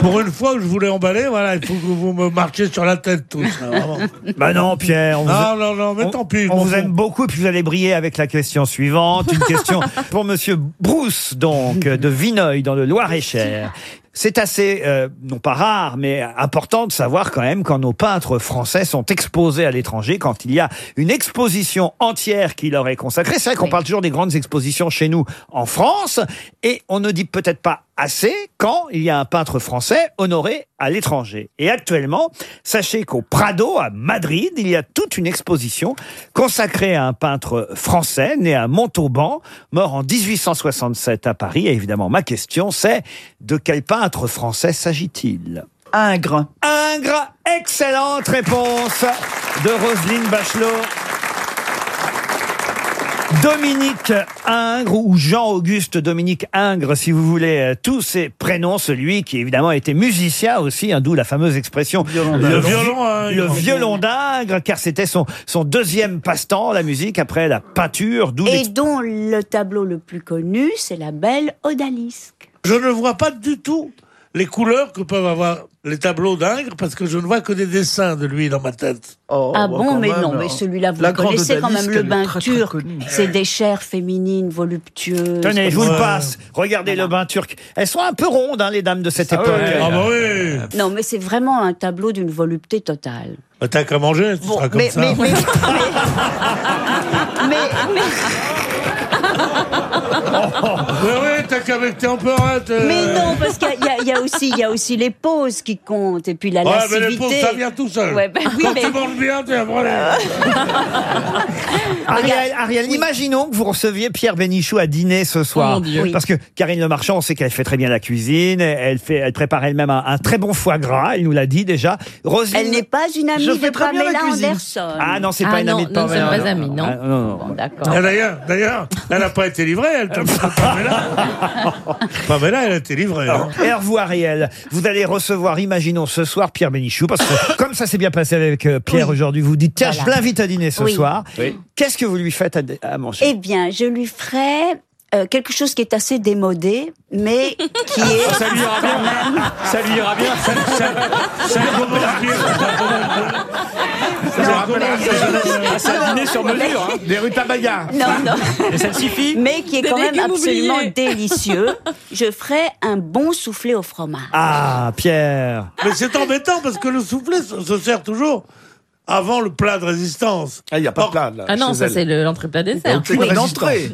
Pour une fois que je voulais emballer, voilà, il faut que vous me marchiez sur la tête tous. là, vraiment. Bah non, Pierre. On vous Non, non, non, mais on- tant pis. je On m'en vous fous. aime beaucoup et puis vous allez briller avec la question suivante. Une question pour Monsieur Brousse, donc, de Vineuil, dans le Loir-et-Cher. C'est assez, euh, non pas rare, mais important de savoir quand même quand nos peintres français sont exposés à l'étranger, quand il y a une exposition entière qui leur est consacrée. C'est vrai qu'on parle toujours des grandes expositions chez nous en France, et on ne dit peut-être pas assez quand il y a un peintre français honoré à l'étranger. Et actuellement, sachez qu'au Prado, à Madrid, il y a toute une exposition consacrée à un peintre français né à Montauban, mort en 1867 à Paris. Et évidemment, ma question, c'est de quel peintre français s'agit-il? Ingres. Ingres, excellente réponse de Roselyne Bachelot. Dominique Ingres ou Jean-Auguste Dominique Ingres, si vous voulez, euh, tous ces prénoms, celui qui évidemment était musicien aussi, hein, d'où la fameuse expression Le violon le violon d'Ingres, car c'était son, son deuxième passe-temps, la musique, après la peinture, d'où Et dont le tableau le plus connu, c'est la belle Odalisque. Je ne vois pas du tout les couleurs que peuvent avoir les tableaux d'Ingres parce que je ne vois que des dessins de lui dans ma tête. ah bon, mais non, mais celui-là, vous le connaissez quand même, le bain turc. C'est des chairs féminines, voluptueuses. Tenez, je vous le passe. Regardez le bain turc. Elles sont un peu rondes, hein, les dames de cette époque. Ah bah oui Non, mais c'est vraiment un tableau d'une volupté totale. Bah, T'as qu'à manger, tu seras comme mais- ça. mais- mais- Mais, mais, Oui, oui, t'as qu'à avec tes empereurs. mais non, parce qu'il y a- il y, a- il y a aussi, il y a aussi les pauses qui comptent, et puis la Ouais, lascivité. mais les pauvres, ça vient tout seul. Ouais, ben oui, Quand mais- tu manges bien, t'es un problème. Ariel, Ariel, imaginons que vous receviez Pierre Bénichou à dîner ce soir. Oh mon Dieu. Oui. Parce que Karine Le Marchand, on sait qu'elle fait très bien la cuisine. Elle, fait, elle prépare elle-même un, un très bon foie gras. Elle nous l'a dit déjà. Roselyne. Elle n'est pas une amie Je de fais très bien la Pamela cuisine. Anderson. Ah non, c'est Ah pas une non, amie de nous ne Pamela. sommes pas amis, non. Ah, non, non. Bon, d'accord. Ah, D'ailleurs, d'ailleurs, elle n'a pas été livrée, t'a- Pamela. Pamela, elle a été livrée. hein. Et au revoir, Ariel. Vous allez recevoir, imaginons, ce soir, Pierre Bénichou. Parce que, comme ça s'est bien passé avec euh, Pierre Oui. aujourd'hui, vous dites, tiens, Voilà. je l'invite à dîner ce Oui. soir. Oui. Qu'est-ce que vous lui faites à, à manger? Eh bien, je lui ferai euh, quelque chose qui est assez démodé, mais qui est Ah, Ça lui ira bien. même- Ça lui ira bien. Ça, Ça bien. Ça me rappelle ça a dîné sur mesure. hein. Des rutabagas. Non, non. Et ça suffit Mais qui est Des quand même absolument oubliés. délicieux. Je ferai un bon soufflé au fromage. Ah, Pierre. Mais c'est embêtant parce que le soufflé se sert toujours avant le plat de résistance. Ah, il n'y a pas Or, de plat, là. Ah non, ça c'est le- l'entrée plat dessert. C'est une.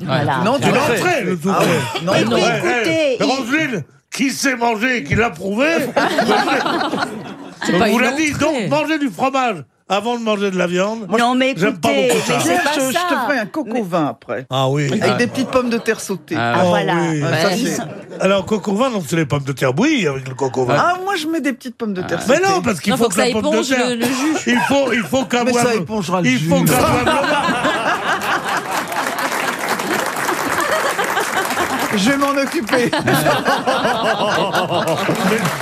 Voilà. Non, tu C'est l'entrée. l'entrée, le. Ah ouais. Non, non. écoutez, Roselyne, qui sait manger et qui l'a prouvé, on vous une l'a dit. entrée. Donc, manger du fromage avant de manger de la viande. non mais J'aime pas écoutez, beaucoup ça. mais c'est pas je, je te ça. ferai un coco vin après. Ah oui. Avec des petites pommes de terre sautées. Ah, Ah, voilà. oui. Ah, ça, Ils c'est- sont- Alors, coco vin, donc c'est les pommes de terre bouillies avec le coco vin. Ah, moi je mets des petites pommes de terre Mais sautées. non, parce qu'il Non, faut, faut que la ça pomme de éponge terre. le- le jus. Il faut, il faut qu'un Mais ça boive- épongera le Il faut jus. qu'un boive- Je vais m'en occuper.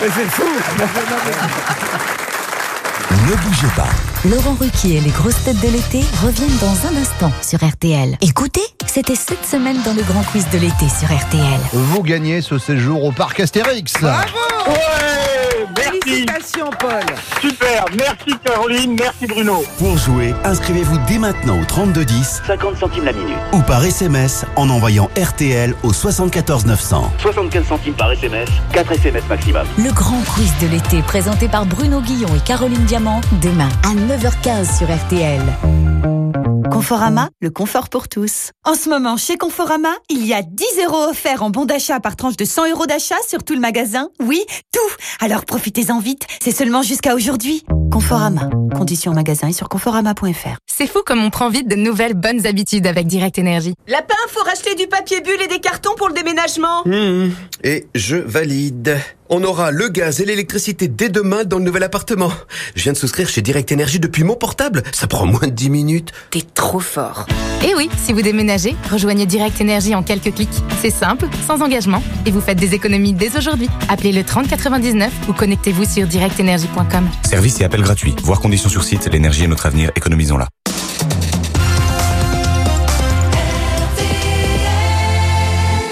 Mais c'est fou. Ne bougez pas. Laurent Ruquier et les grosses têtes de l'été reviennent dans un instant sur RTL. Écoutez, c'était cette semaine dans le grand quiz de l'été sur RTL. Vous gagnez ce séjour au parc Astérix. Félicitations, Paul. Super, merci Caroline, merci Bruno. Pour jouer, inscrivez-vous dès maintenant au 3210 50 centimes la minute. ou par SMS en envoyant RTL au 74 900. 75 centimes par SMS, 4 SMS maximum. Le grand quiz de l'été présenté par Bruno Guillon et Caroline Diamant demain à 9h15 sur RTL. Conforama, le confort pour tous. En ce moment, chez Conforama, il y a 10 euros offerts en bon d'achat par tranche de 100 euros d'achat sur tout le magasin. Oui, tout Alors profitez-en vite, c'est seulement jusqu'à aujourd'hui. Conforama, conditions en magasin et sur conforama.fr. C'est fou comme on prend vite de nouvelles bonnes habitudes avec Direct Énergie. Lapin, faut racheter du papier bulle et des cartons pour le déménagement. Mmh. Et je valide. On aura le gaz et l'électricité dès demain dans le nouvel appartement. Je viens de souscrire chez Direct Énergie depuis mon portable. Ça prend moins de 10 minutes. T'es trop fort. Et oui, si vous déménagez, rejoignez Direct Énergie en quelques clics. C'est simple, sans engagement, et vous faites des économies dès aujourd'hui. Appelez le 3099 ou connectez-vous sur directenergie.com. Service et appel gratuit. Voir conditions sur site. L'énergie est notre avenir. Économisons-la.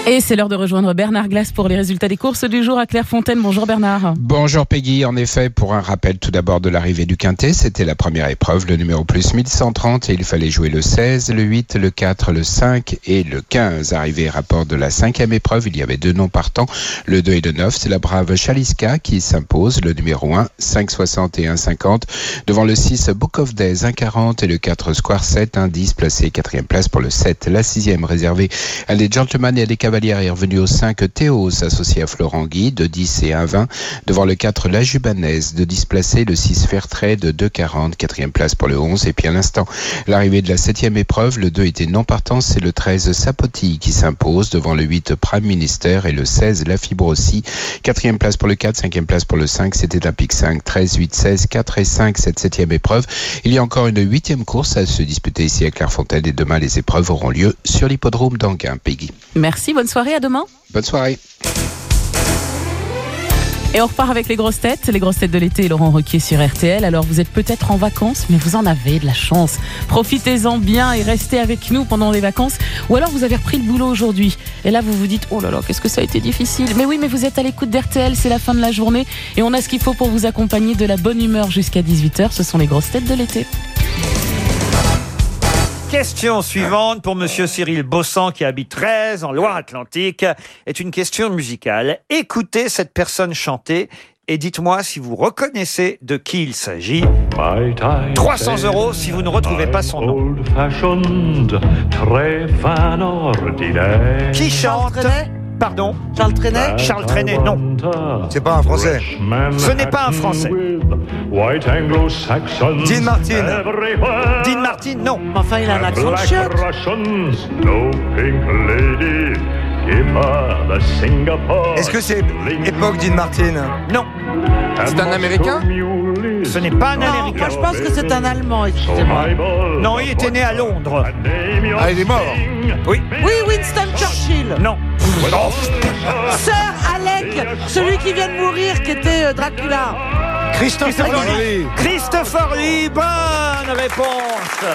Et c'est l'heure de rejoindre Bernard Glace pour les résultats des courses du jour à Clairefontaine. Bonjour Bernard. Bonjour Peggy, en effet, pour un rappel tout d'abord de l'arrivée du Quintet, c'était la première épreuve, le numéro plus 1130 et il fallait jouer le 16, le 8, le 4, le 5 et le 15. Arrivé rapport de la cinquième épreuve, il y avait deux noms partants, le 2 et le 9, c'est la brave Chaliska qui s'impose, le numéro 1, 5,60 et 1,50, devant le 6, Book of Days, 1,40 et le 4, Square 7, 1,10, placé quatrième place pour le 7, la sixième réservée à des gentlemen et à des cavaliers est revenue au 5 Théos associé à Florent Guy de 10 et 1,20 devant le 4 La Jubanaise de 10 placé le 6 Fairtrade de 2,40 quatrième place pour le 11 et puis à l'instant l'arrivée de la septième épreuve le 2 était non partant c'est le 13 Sapoti qui s'impose devant le 8 Prime Minister et le 16 La Fibre aussi. Quatrième place pour le 4 cinquième place pour le 5 c'était un pic 5 13 8 16 4 et 5 cette septième épreuve il y a encore une huitième course à se disputer ici à Clairefontaine. Et demain les épreuves auront lieu sur l'hippodrome d'Anguin Peggy. Merci, bonne soirée, à demain. bonne soirée Et on repart avec les grosses têtes, les grosses têtes de l'été et Laurent Ruquier sur RTL. Alors vous êtes peut-être en vacances, mais vous en avez de la chance. Profitez-en bien et restez avec nous pendant les vacances. Ou alors vous avez repris le boulot aujourd'hui. Et là vous vous dites, oh là là, qu'est-ce que ça a été difficile. Mais oui, mais vous êtes à l'écoute d'RTL, c'est la fin de la journée. Et on a ce qu'il faut pour vous accompagner de la bonne humeur jusqu'à 18h. Ce sont les grosses têtes de l'été. Question suivante pour Monsieur Cyril Bossan qui habite 13 en Loire-Atlantique est une question musicale. Écoutez cette personne chanter et dites-moi si vous reconnaissez de qui il s'agit. 300 euros si vous ne retrouvez pas son nom. très fin ordinaire. Qui chante Pardon? Charles Trenet? Charles Trenet, non. C'est pas un français. Ce n'est pas un français. Dean Martin. Dean Martin, non. Enfin, il a un accent de chiotte. Est-ce que c'est époque Dean Martin? Non. C'est un Américain? Ce n'est pas un Non, Américain. moi, je pense que c'est un Allemand, excusez-moi. Non, il était né à Londres. Ah, il est mort Oui. Oui, Winston Churchill. Non. Sir Alec, celui qui vient de mourir, qui était euh, Dracula. Christopher Lee. Christopher Lee, bonne réponse.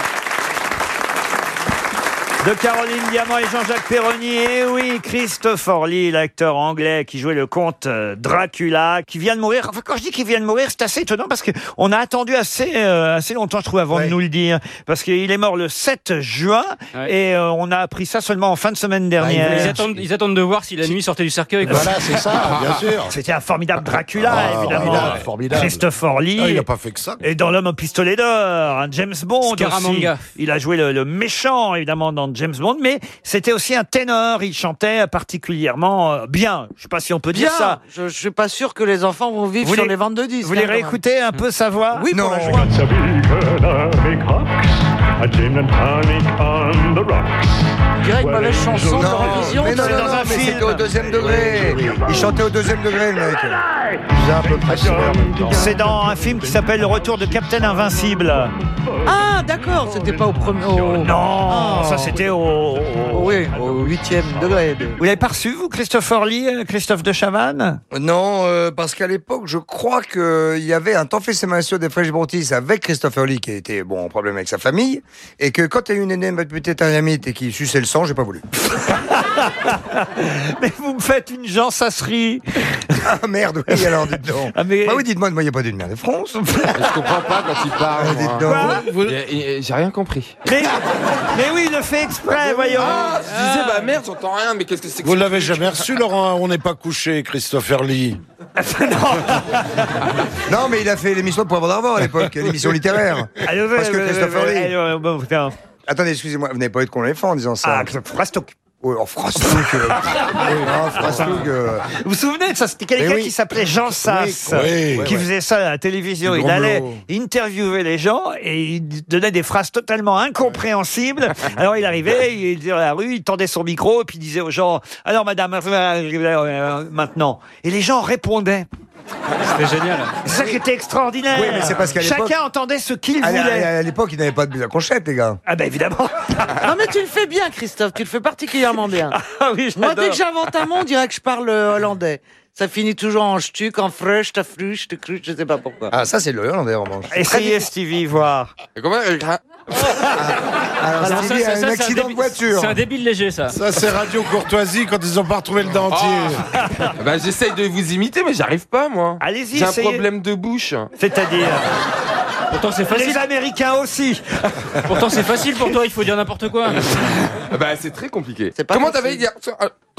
De Caroline Diamant et Jean-Jacques Perroni. Et oui, Christopher Lee, l'acteur anglais qui jouait le comte euh, Dracula, qui vient de mourir. Enfin, quand je dis qu'il vient de mourir, c'est assez étonnant parce qu'on a attendu assez, euh, assez longtemps, je trouve, avant de nous le dire. Parce qu'il est mort le 7 juin et euh, on a appris ça seulement en fin de semaine dernière. Ils attendent, ils attendent de voir si la nuit sortait du cercueil. quoi. C'était un formidable Dracula, Ah, évidemment. formidable, formidable. Christopher Lee. Ah, il a pas fait que ça. Et dans L'homme au pistolet d'or, un James Bond Scaramanga. aussi. Il a joué le, le méchant, évidemment, dans James Bond, mais c'était aussi un ténor. Il chantait particulièrement euh, bien. Je sais pas si on peut Bien. dire ça. Je, je suis pas sûr que les enfants vont vivre Vous sur les- les ventes de disques. Vous voulez hein, quand même. réécouter un peu sa voix Oui, pour la joie. On dirait une mauvaise chanson d'Eurovision. Mais non, non, mais c'était au deuxième degré. Il chantait au deuxième degré, le mec. J'ai à peu près ça en même temps. C'est dans un film qui s'appelle Le Retour de Captain Invincible. Ah, d'accord, c'était pas au premier. au- Non, Oh. ça c'était au, au- Oui, au huitième degré. de- Vous l'avez pas reçu, vous, Christopher Lee, euh, Christophe de Chavannes Non, euh, parce qu'à l'époque, je crois qu'il y avait un temps fait sémation des Fresh Brontis avec Christopher Lee qui était bon en problème avec sa famille et que quand il y a eu une aînée petite aramite et qui suçait le sang, j'ai pas voulu. Mais vous me faites une jansasserie. Ah merde, oui, alors dites donc. Ah, mais- Bah oui, dites-moi, moi, il n'y a pas d'une mère de France. Je comprends pas quand il parle. Ah, dites donc. J'ai rien compris. Mais, mais oui, il le fait exprès, voyons. Ah, je disais, bah merde, j'entends rien, mais qu'est-ce que c'est que Vous l'avez jamais reçu, Laurent On n'est pas couché, Christopher Lee. Non, mais il a fait l'émission de Poivre d'Arvor à l'époque, l'émission littéraire. Allez, Parce que Christopher Lee. Attendez, excusez-moi, vous n'avez pas eu de éléphant en disant ça. Ah, Frastouk. Oui, oh, Frastouk. euh, oui, non, Frastouk. euh, Vous vous souvenez de ça? C'était quelqu'un oui. qui s'appelait Jean Sass, Oui, qui faisait ça à la télévision. Il allait interviewer les gens et il donnait des phrases totalement incompréhensibles. Alors il arrivait, il était dans la rue, il tendait son micro et puis il disait aux gens Alors madame, euh, maintenant? Et les gens répondaient. C'était génial. C'est ça qui était extraordinaire. Oui, mais c'est parce qu'à l'époque- Chacun entendait ce qu'il À, voulait. à- à l'époque, il n'avait pas de but à conchette, les gars. Ah ben évidemment. Non, mais tu le fais bien, Christophe. Tu le fais particulièrement bien. Ah oui, Moi, dès que j'invente un mot, on dirait que je parle euh, hollandais. Ça finit toujours en stuc, en frush, ta fruche, te cruche, je sais pas pourquoi. Ah, ça, c'est le hollandais, en revanche. Essayez Stevie, voir. Et comment euh, Alors, Alors, Stevie a un c'est accident de voiture. C'est un débile léger, ça. Ça, c'est Radio Courtoisie quand ils ont pas retrouvé le dentier. Bah j'essaye de vous imiter, mais j'arrive pas, moi. Allez-y, J'ai un problème de bouche. C'est-à-dire Pourtant, c'est facile. les Américains aussi. Pourtant, c'est facile pour toi. Il faut dire n'importe quoi. Bah c'est très compliqué. C'est pas Comment t'avais dit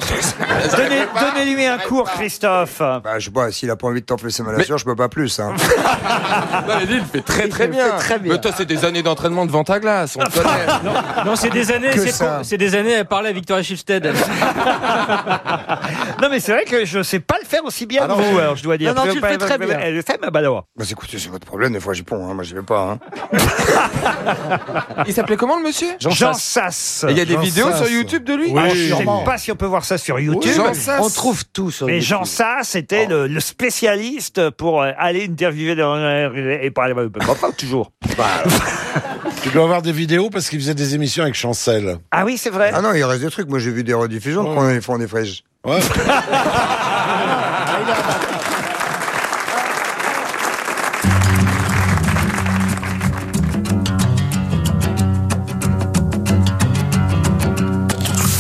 Donnez- Donnez-lui un cours, Christophe. Bah, je sais pas, s'il a pas envie de t'enfler ses malassures, je peux pas plus, hein. Non, mais lui, il fait très très bien. fait très bien. Mais toi, c'est des années d'entraînement devant ta glace, on te connaît. Non, c'est des années. Que C'est ça. des années à parler à Victoria Schifsted. Non, mais c'est vrai que je sais pas le faire aussi bien que vous, alors je dois dire. Non, non, tu le fais très bien. Elle le fait, mais bah alors. Bah, écoutez, c'est votre problème, des fois, j'y ponds, hein. Moi, j'y vais pas, hein. Il s'appelait comment le monsieur? Jean, Sass. Et il y a des vidéos sur YouTube de lui? Oui. Ah, je sais pas si on peut voir ça sur YouTube. On trouve tout sur Mais YouTube. Jean Sass était le, le spécialiste pour euh, aller interviewer dans, et parler. Pas, pas toujours. Tu dois avoir des vidéos parce qu'ils faisaient des émissions avec Chancel. Ah oui, c'est vrai. Ah non, il reste des trucs. Moi, j'ai vu des rediffusions quand ils font des fraîches. Ouais.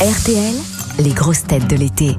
RTL, les grosses têtes de l'été.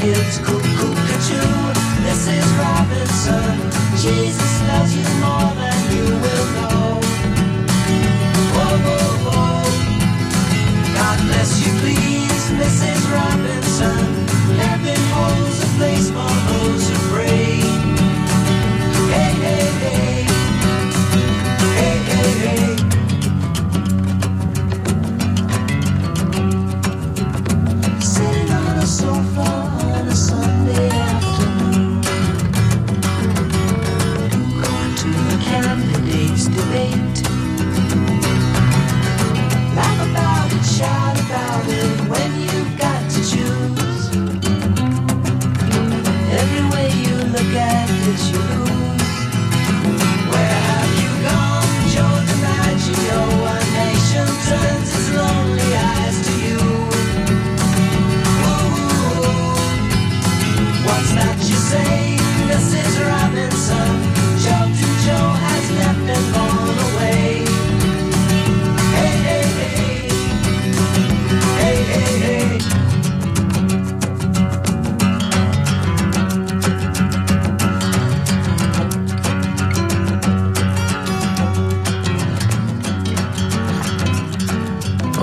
kids cool.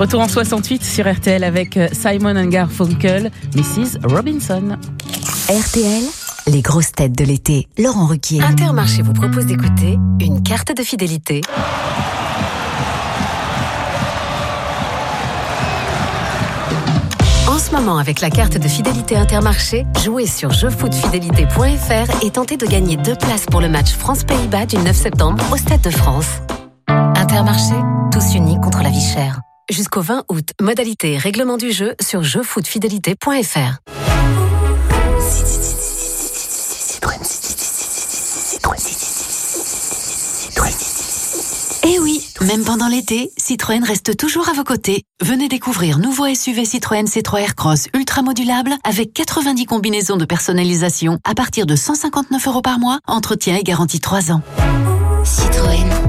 Retour en 68 sur RTL avec euh, Simon and Garfunkel, Mrs. Robinson. RTL, les grosses têtes de l'été. Laurent Ruquier. Intermarché vous propose d'écouter une carte de fidélité. En ce moment, avec la carte de fidélité Intermarché, jouez sur jeuxfootfidélité.fr et tentez de gagner deux places pour le match France-Pays-Bas du 9 septembre au Stade de France. Jusqu'au 20 août, modalité et règlement du jeu sur jeuxfootfidélité.fr. Eh oui, même pendant l'été, Citroën reste toujours à vos côtés. Venez découvrir nouveau SUV Citroën C3 Aircross ultra modulable avec 90 combinaisons de personnalisation à partir de 159 euros par mois, entretien et garantie 3 ans. Citroën.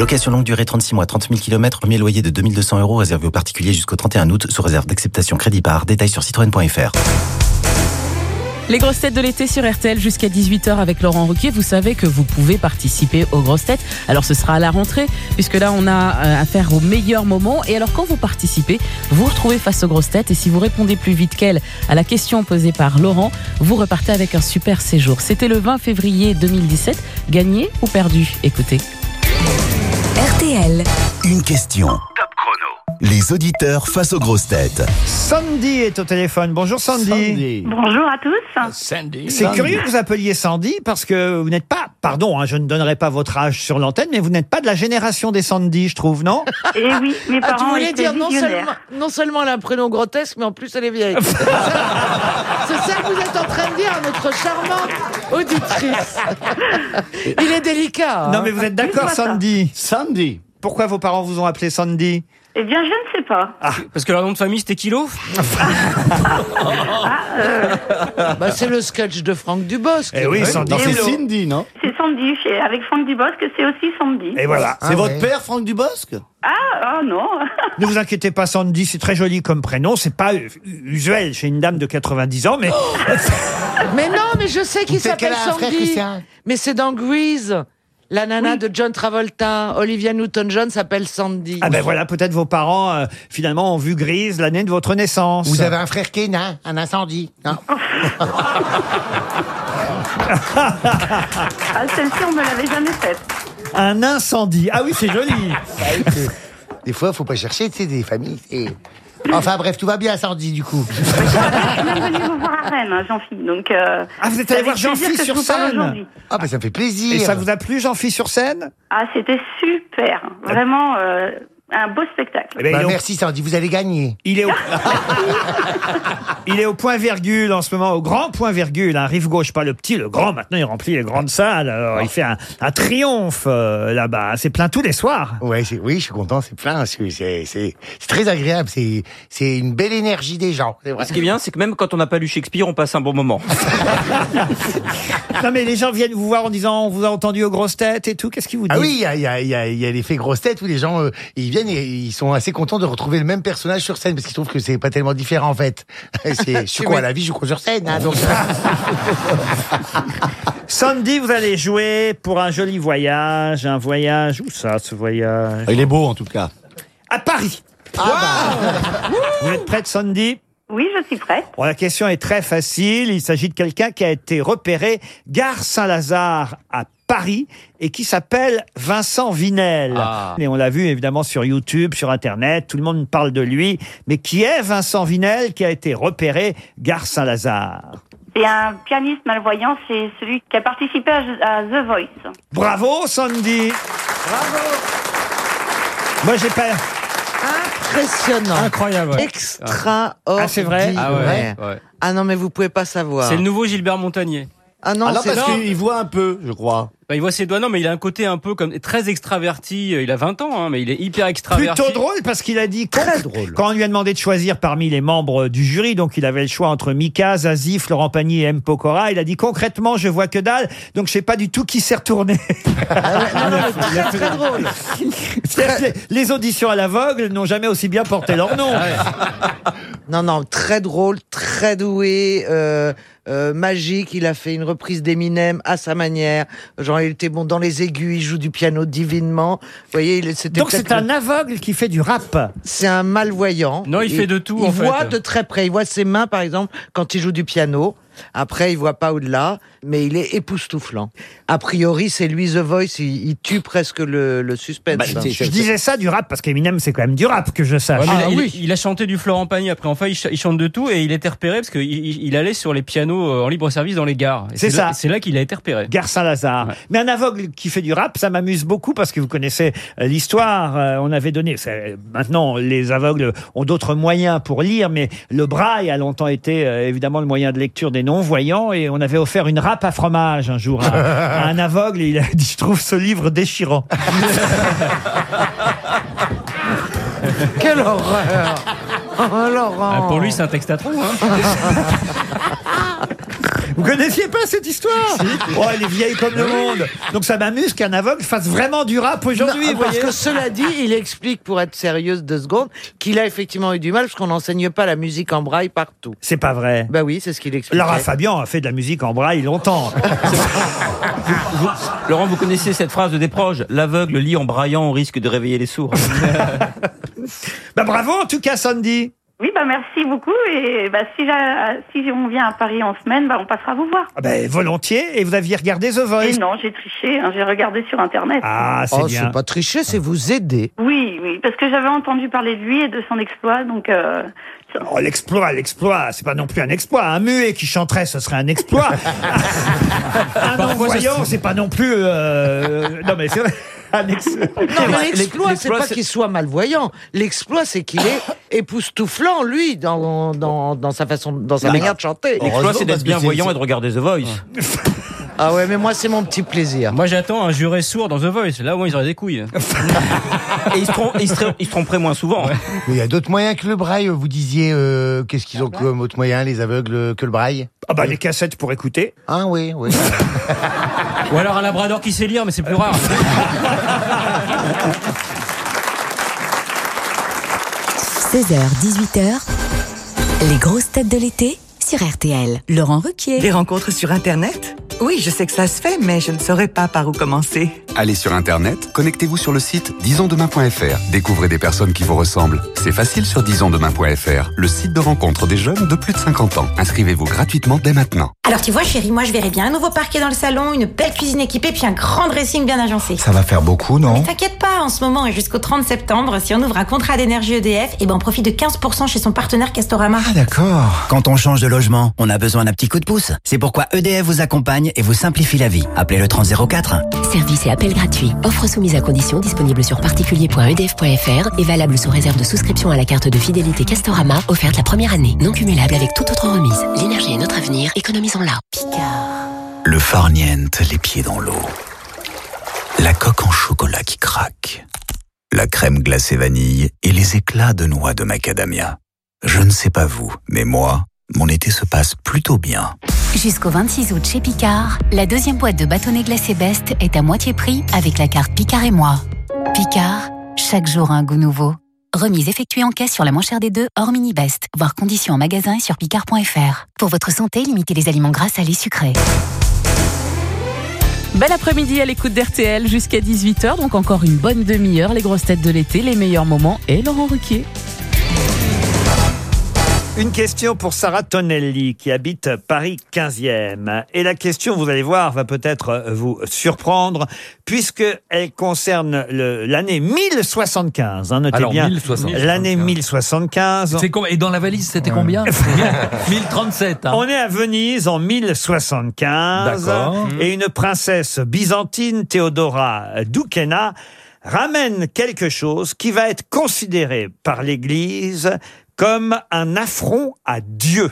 Location longue durée 36 mois, 30 000 km, premier loyer de 2200 euros réservé aux particuliers jusqu'au 31 août sous réserve d'acceptation crédit par. Détails sur citroën.fr. Les grosses têtes de l'été sur RTL jusqu'à 18h avec Laurent Ruquier. Vous savez que vous pouvez participer aux grosses têtes. Alors ce sera à la rentrée, puisque là on a euh, affaire au meilleur moment. Et alors quand vous participez, vous vous retrouvez face aux grosses têtes. Et si vous répondez plus vite qu'elle à la question posée par Laurent, vous repartez avec un super séjour. C'était le 20 février 2017. Gagné ou perdu? Écoutez. RTL. Une question. Les auditeurs face aux grosses têtes. Sandy est au téléphone. Bonjour Sandy. Bonjour à tous. C'est curieux que vous appeliez Sandy parce que vous n'êtes pas, pardon, hein, je ne donnerai pas votre âge sur l'antenne, mais vous n'êtes pas de la génération des Sandy, je trouve, non? Eh oui, mes Ah, tu parents voulais dire non seulement, non seulement elle a un prénom grotesque, mais en plus elle est vieille. C'est ça que vous êtes en train de dire à notre charmante auditrice. Il est délicat. hein. Non, mais vous êtes d'accord. Sandy? Sandy. Pourquoi vos parents vous ont appelé Sandy? Eh bien, je ne sais pas. Ah, Parce que leur nom de famille c'était Kilo Bah, c'est le sketch de Franck Dubosc. Eh oui, Sandy. Non, c'est Hello. Cindy, non C'est Sandy, chez- avec Franck Dubosc, c'est aussi Sandy. Et voilà. C'est votre père, Franck Dubosc Ah, oh non. Ne vous inquiétez pas, Sandy, c'est très joli comme prénom. C'est pas euh, usuel chez une dame de 90 ans, mais Mais non, mais je sais qui Vous savez s'appelle qu'elle a un frère Sandy. Christian Mais c'est dans Grease. La nana de John Travolta, Olivia Newton-John s'appelle Sandy. ah ben voilà, peut-être vos parents euh, finalement ont vu grise l'année de votre naissance. Vous avez un frère Kenan, un incendie. Non? Ah, celle-ci, on me l'avait jamais faite. un incendie. Ah oui, c'est joli. Des fois, faut pas chercher, tu sais, des familles. Enfin bref, tout va bien, Sandy, du coup. Je suis même venue vous voir à Rennes, hein, Jean-Philippe. Donc, euh, Ah, vous êtes allé voir Jean-Philippe sur scène aujourd'hui. Ah, ben ça me fait plaisir. Et ça vous a plu, Jean-Philippe sur scène? Ah, c'était super. Vraiment, euh, un beau spectacle. Eh ben, Bah, il est au- merci, Sandy, vous allez gagner. Il est au... il est au point virgule en ce moment, au grand point virgule. Un rive gauche, pas le petit, le grand. Maintenant, il remplit les grandes salles. Alors, il fait un, un triomphe euh, là-bas. C'est plein tous les soirs. Ouais, c'est- oui, je suis content, c'est plein. C'est c'est- c'est- c'est très agréable. C'est c'est une belle énergie des gens. c'est vrai. Ce qui est bien, c'est que même quand on n'a pas lu Shakespeare, on passe un bon moment. Non, mais les gens viennent vous voir en disant on vous a entendu aux grosses têtes et tout. Qu'est-ce qu'ils vous disent? Ah oui, il y a, il y, a, il y, a, il y a l'effet grosse tête où les gens euh, ils viennent et ils sont assez contents de retrouver le même personnage sur scène parce qu'ils trouvent que c'est pas tellement différent en fait. C'est, je suis quoi à la vie, je quoi sur scène. hein, donc... Samedi, vous allez jouer pour un joli voyage. Un voyage. Où ça, ce voyage? Il est beau en tout cas. À Paris. Vous êtes prête, Sandy? Oui, je suis prête. Bon, la question est très facile. Il s'agit de quelqu'un qui a été repéré gare Saint-Lazare à Paris et qui s'appelle Vincent Vinel. Ah. Et on l'a vu évidemment sur YouTube, sur Internet, tout le monde parle de lui. Mais qui est Vincent Vinel qui a été repéré gare Saint-Lazare? C'est un pianiste malvoyant, c'est celui qui a participé à, The Voice. Bravo Sandy Bravo Moi j'ai pas... Impressionnant. Incroyable. ouais. Extraordinaire. Ah, c'est vrai? Ah ouais, ouais. Ah non, mais vous pouvez pas savoir. C'est le nouveau Gilbert Montagnier. Ah non, Ah non, parce qu'il voit un peu, je crois. Bah, il voit ses doigts, non, mais il a un côté un peu comme très extraverti. Il a 20 ans, hein, mais il est hyper extraverti. Plutôt drôle parce qu'il a dit Très drôle. quand on lui a demandé de choisir parmi les membres du jury, donc il avait le choix entre Mika, Zazif, Laurent Pagny et M. Pokora, il a dit concrètement je vois que dalle, donc je sais pas du tout qui s'est retourné. Ah non, non, mais très très drôle. Les, les auditions à l'aveugle n'ont jamais aussi bien porté leur nom. Non, non, très drôle, très doué, euh, euh, magique. Il a fait une reprise d'Eminem à sa manière. Genre, il était bon dans les aigus, il joue du piano divinement. Vous voyez, il- c'était Donc c'est un le- aveugle qui fait du rap. c'est un malvoyant. Non, il fait de tout, Il en fait. voit de très près. Il voit ses mains, par exemple, quand il joue du piano. Après, il voit pas au-delà, mais il est époustouflant. A priori, c'est lui The Voice. Il, il tue presque le, le suspense. Bah, hein. Je disais ça du rap parce qu'Eminem c'est quand même du rap que je sache. Ouais, Ah, il, a- oui. il- il a chanté du Florent Pagny après. Enfin, il, ch- il chante de tout et il était repéré parce qu'il il, il allait sur les pianos euh, en libre service dans les gares. C'est ça. C'est là qu'il a été repéré. Gare Saint-Lazare. Ouais. Mais un aveugle qui fait du rap, ça m'amuse beaucoup parce que vous connaissez euh, l'histoire. Euh, on avait donné. Maintenant, les aveugles ont d'autres moyens pour lire, mais le braille a longtemps été euh, évidemment le moyen de lecture des non-voyants et on avait offert une râpe à fromage un jour à, à un aveugle et il a dit je trouve ce livre déchirant. Quelle horreur Oh, Laurent Ah, pour lui, c'est un texte à trous. Hein. Vous connaissiez pas cette histoire Oh, elle est vieille comme le monde. Donc ça m'amuse qu'un aveugle fasse vraiment du rap aujourd'hui. Non, vous parce voyez. que cela dit, il explique, pour être sérieuse deux secondes, qu'il a effectivement eu du mal parce qu'on n'enseigne pas la musique en braille partout. C'est pas vrai. Bah oui, c'est ce qu'il explique. Lara Fabian a fait de la musique en braille longtemps. Laurent, vous connaissez cette phrase de Desproges L'aveugle lit en braillant au risque de réveiller les sourds. Bah bravo en tout cas Sandy. Oui, bah merci beaucoup. Et bah, si, on vient à Paris en semaine, bah, on passera vous voir. Ah ben, volontiers. Et vous aviez regardé The Voice? Et non, j'ai triché, hein, j'ai regardé sur Internet. Ah, c'est Oh, bien. c'est pas tricher, c'est vous aider. Oui, oui, parce que j'avais entendu parler de lui et de son exploit, donc euh, Oh, l'exploit, l'exploit, c'est pas non plus un exploit. Un muet qui chanterait, ce serait un exploit. un non-voyant, c'est pas non plus... euh, Non mais c'est vrai. L'exploit, c'est pas qu'il soit malvoyant. L'exploit, c'est qu'il est époustouflant, lui, dans, dans, dans sa façon, dans sa manière de chanter. L'exploit, c'est d'être bien voyant et de regarder The Voice. Ah ouais, mais moi, c'est mon petit plaisir. Moi, j'attends un juré sourd dans The Voice. Là, au moins, ils auraient des couilles. Et ils se, trom- ils se- ils se tromperaient moins souvent. Mais il y a d'autres moyens que le braille. Vous disiez, euh, qu'est-ce qu'ils ont comme autre moyen, les aveugles, que le braille? Ah bah les cassettes pour écouter. Ah oui, oui. Ou alors un labrador qui sait lire, mais c'est plus rare. 16h, 18h, les grosses têtes de l'été sur RTL. Laurent Ruquier. Des rencontres sur Internet? Oui, je sais que ça se fait, mais je ne saurais pas par où commencer. Allez sur Internet, connectez-vous sur le site disonsdemain.fr. Découvrez des personnes qui vous ressemblent. C'est facile sur disonsdemain.fr, le site de rencontre des jeunes de plus de 50 ans. Inscrivez-vous gratuitement dès maintenant. Alors tu vois chérie, moi je verrais bien un nouveau parquet dans le salon, une belle cuisine équipée, puis un grand dressing bien agencé. Ça va faire beaucoup, non? Mais t'inquiète pas, en ce moment et jusqu'au 30 septembre, si on ouvre un contrat d'énergie EDF, et ben on profite de 15% chez son partenaire Castorama. Ah d'accord. Quand on change de logement, on a besoin d'un petit coup de pouce. C'est pourquoi EDF vous accompagne et vous simplifie la vie. Appelez le 3004. Service et appel gratuit. Offre soumise à condition disponible sur particulier.edf.fr et valable sous réserve de souscription à la carte de fidélité Castorama offerte la première année. Non cumulable avec toute autre remise. L'énergie est notre avenir, économisons-la. Le farniente, les pieds dans l'eau. La coque en chocolat qui craque. La crème glacée vanille et les éclats de noix de macadamia. Je ne sais pas vous, mais moi, mon été se passe plutôt bien. Jusqu'au 26 août chez Picard, la deuxième boîte de bâtonnets glacés Best est à moitié prix avec la carte Picard et moi. Picard, chaque jour un goût nouveau. Remise effectuée en caisse sur la moins chère des deux, hors mini Best. Voir conditions en magasin et sur picard.fr. Pour votre santé, limitez les aliments gras, salés, sucrés. Bel après-midi à l'écoute d'RTL jusqu'à 18h, donc encore une bonne demi-heure, les grosses têtes de l'été, les meilleurs moments et Laurent Ruquier. Une question pour Sarah Tonelli qui habite Paris 15e. Et la question, vous allez voir, va peut-être vous surprendre puisque elle concerne l'année 1075. hein, notez Alors, bien 1075. l'année 1075. C'est com- Et dans la valise, c'était combien 1037. hein. On est à Venise en 1075 D'accord. et une princesse byzantine, Théodora Doukhena, ramène quelque chose qui va être considéré par l'Église comme un affront à Dieu.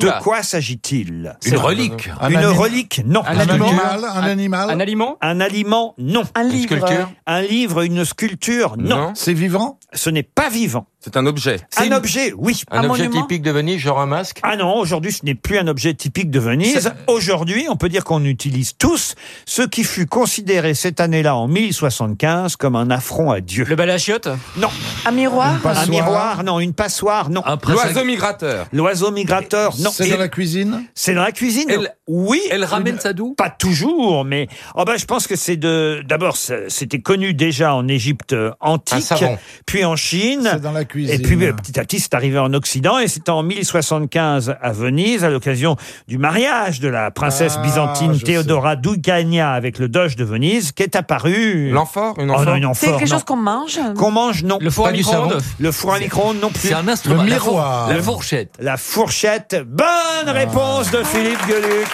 De quoi s'agit-il? Une relique. Une relique, non. Un Un animal, animal, un animal Un aliment Un aliment, non. Un Une livre. sculpture Un livre, une sculpture, non. Non. C'est vivant? Ce n'est pas vivant. C'est un objet. Un objet, oui. Un, objet typique de Venise, genre un masque Ah non, aujourd'hui ce n'est plus un objet typique de Venise. Aujourd'hui, on peut dire qu'on utilise tous ce qui fut considéré cette année-là en 1075 comme un affront à Dieu. Le chiottes Non. Un miroir? Un miroir, non. Une passoire, non. L'oiseau migrateur. L'oiseau migrateur, non. C'est dans la cuisine C'est dans la cuisine Elle- Oui. elle ramène sa doux Pas toujours, mais oh ben, je pense que c'est de... D'abord, c'est- c'était connu déjà en Égypte euh, antique, savon. puis en Chine. C'est dans la cuisine. Et puis euh, petit à petit, c'est arrivé en Occident, et c'est en 1075 à Venise, à l'occasion du mariage de la princesse Ah, byzantine je Théodora Dougania avec le doge de Venise, qu'est apparu... L'amphore Une Oh non, amphore une C'est amphore, quelque non. chose qu'on mange Qu'on mange, non. Le four à Pas du micro-ondes savon. Le four à micro-ondes, non plus. C'est un instrument. Le La four- miroir. La fourchette. La fourchette. Bonne réponse de Philippe Gueluc.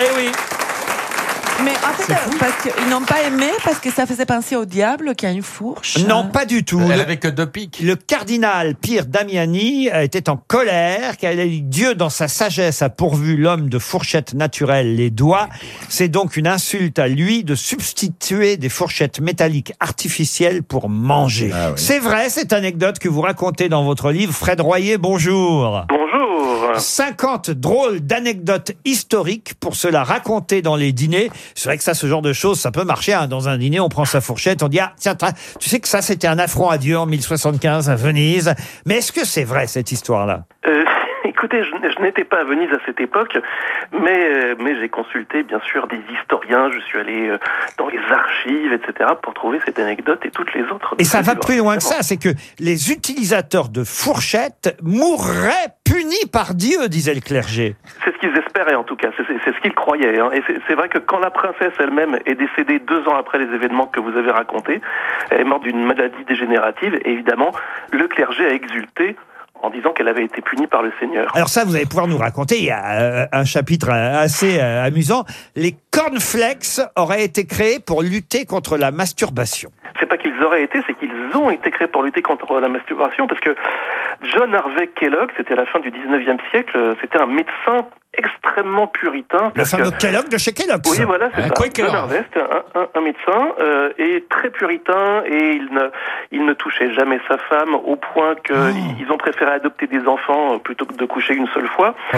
Eh oui. Mais en fait, euh, parce qu'ils n'ont pas aimé parce que ça faisait penser au diable qui a une fourche. Non, pas du tout. Elle Le- avait que deux pics. Le cardinal Pierre Damiani euh, était en colère car il a dit Dieu dans sa sagesse a pourvu l'homme de fourchettes naturelles les doigts. C'est donc une insulte à lui de substituer des fourchettes métalliques artificielles pour manger. C'est vrai cette anecdote que vous racontez dans votre livre. Fred Royer, bonjour. Bonjour. 50 drôles d'anecdotes historiques pour cela raconter dans les dîners. C'est vrai que ça, ce genre de choses, ça peut marcher. hein. Dans un dîner, on prend sa fourchette, on dit ah tiens, tu sais que ça c'était un affront à Dieu en 1075 à Venise. Mais est-ce que c'est vrai cette histoire-là? Euh, écoutez, je, je n'étais pas à Venise à cette époque, mais, euh, mais j'ai consulté bien sûr des historiens, je suis allé euh, dans les archives, etc., pour trouver cette anecdote et toutes les autres. Et ça va plus loin que ça, c'est que les utilisateurs de fourchettes mourraient punis par Dieu, disait le clergé. C'est ce qu'ils espéraient en tout cas, c'est ce qu'ils croyaient. hein. Et c'est- c'est vrai que quand la princesse elle-même est décédée deux ans après les événements que vous avez racontés, elle est morte d'une maladie dégénérative, et évidemment, le clergé a exulté en disant qu'elle avait été punie par le Seigneur. Alors ça, vous allez pouvoir nous raconter. Il y a euh, un chapitre euh, assez euh, amusant. Les cornflakes auraient été créés pour lutter contre la masturbation. C'est pas qu'ils auraient été, c'est qu'ils ont été créés pour lutter contre la masturbation, parce que John Harvey Kellogg, c'était à la fin du 19e siècle, c'était un médecin extrêmement puritain. Le parce fameux que- Kellogg de chez Kellogg. Oui, voilà, c'est Un ça. Quaker. John Harvey, c'était un, un- un médecin euh, et très puritain et il ne, il ne touchait jamais sa femme au point qu'ils ont préféré adopter des enfants euh, plutôt que de coucher une seule fois. Oh.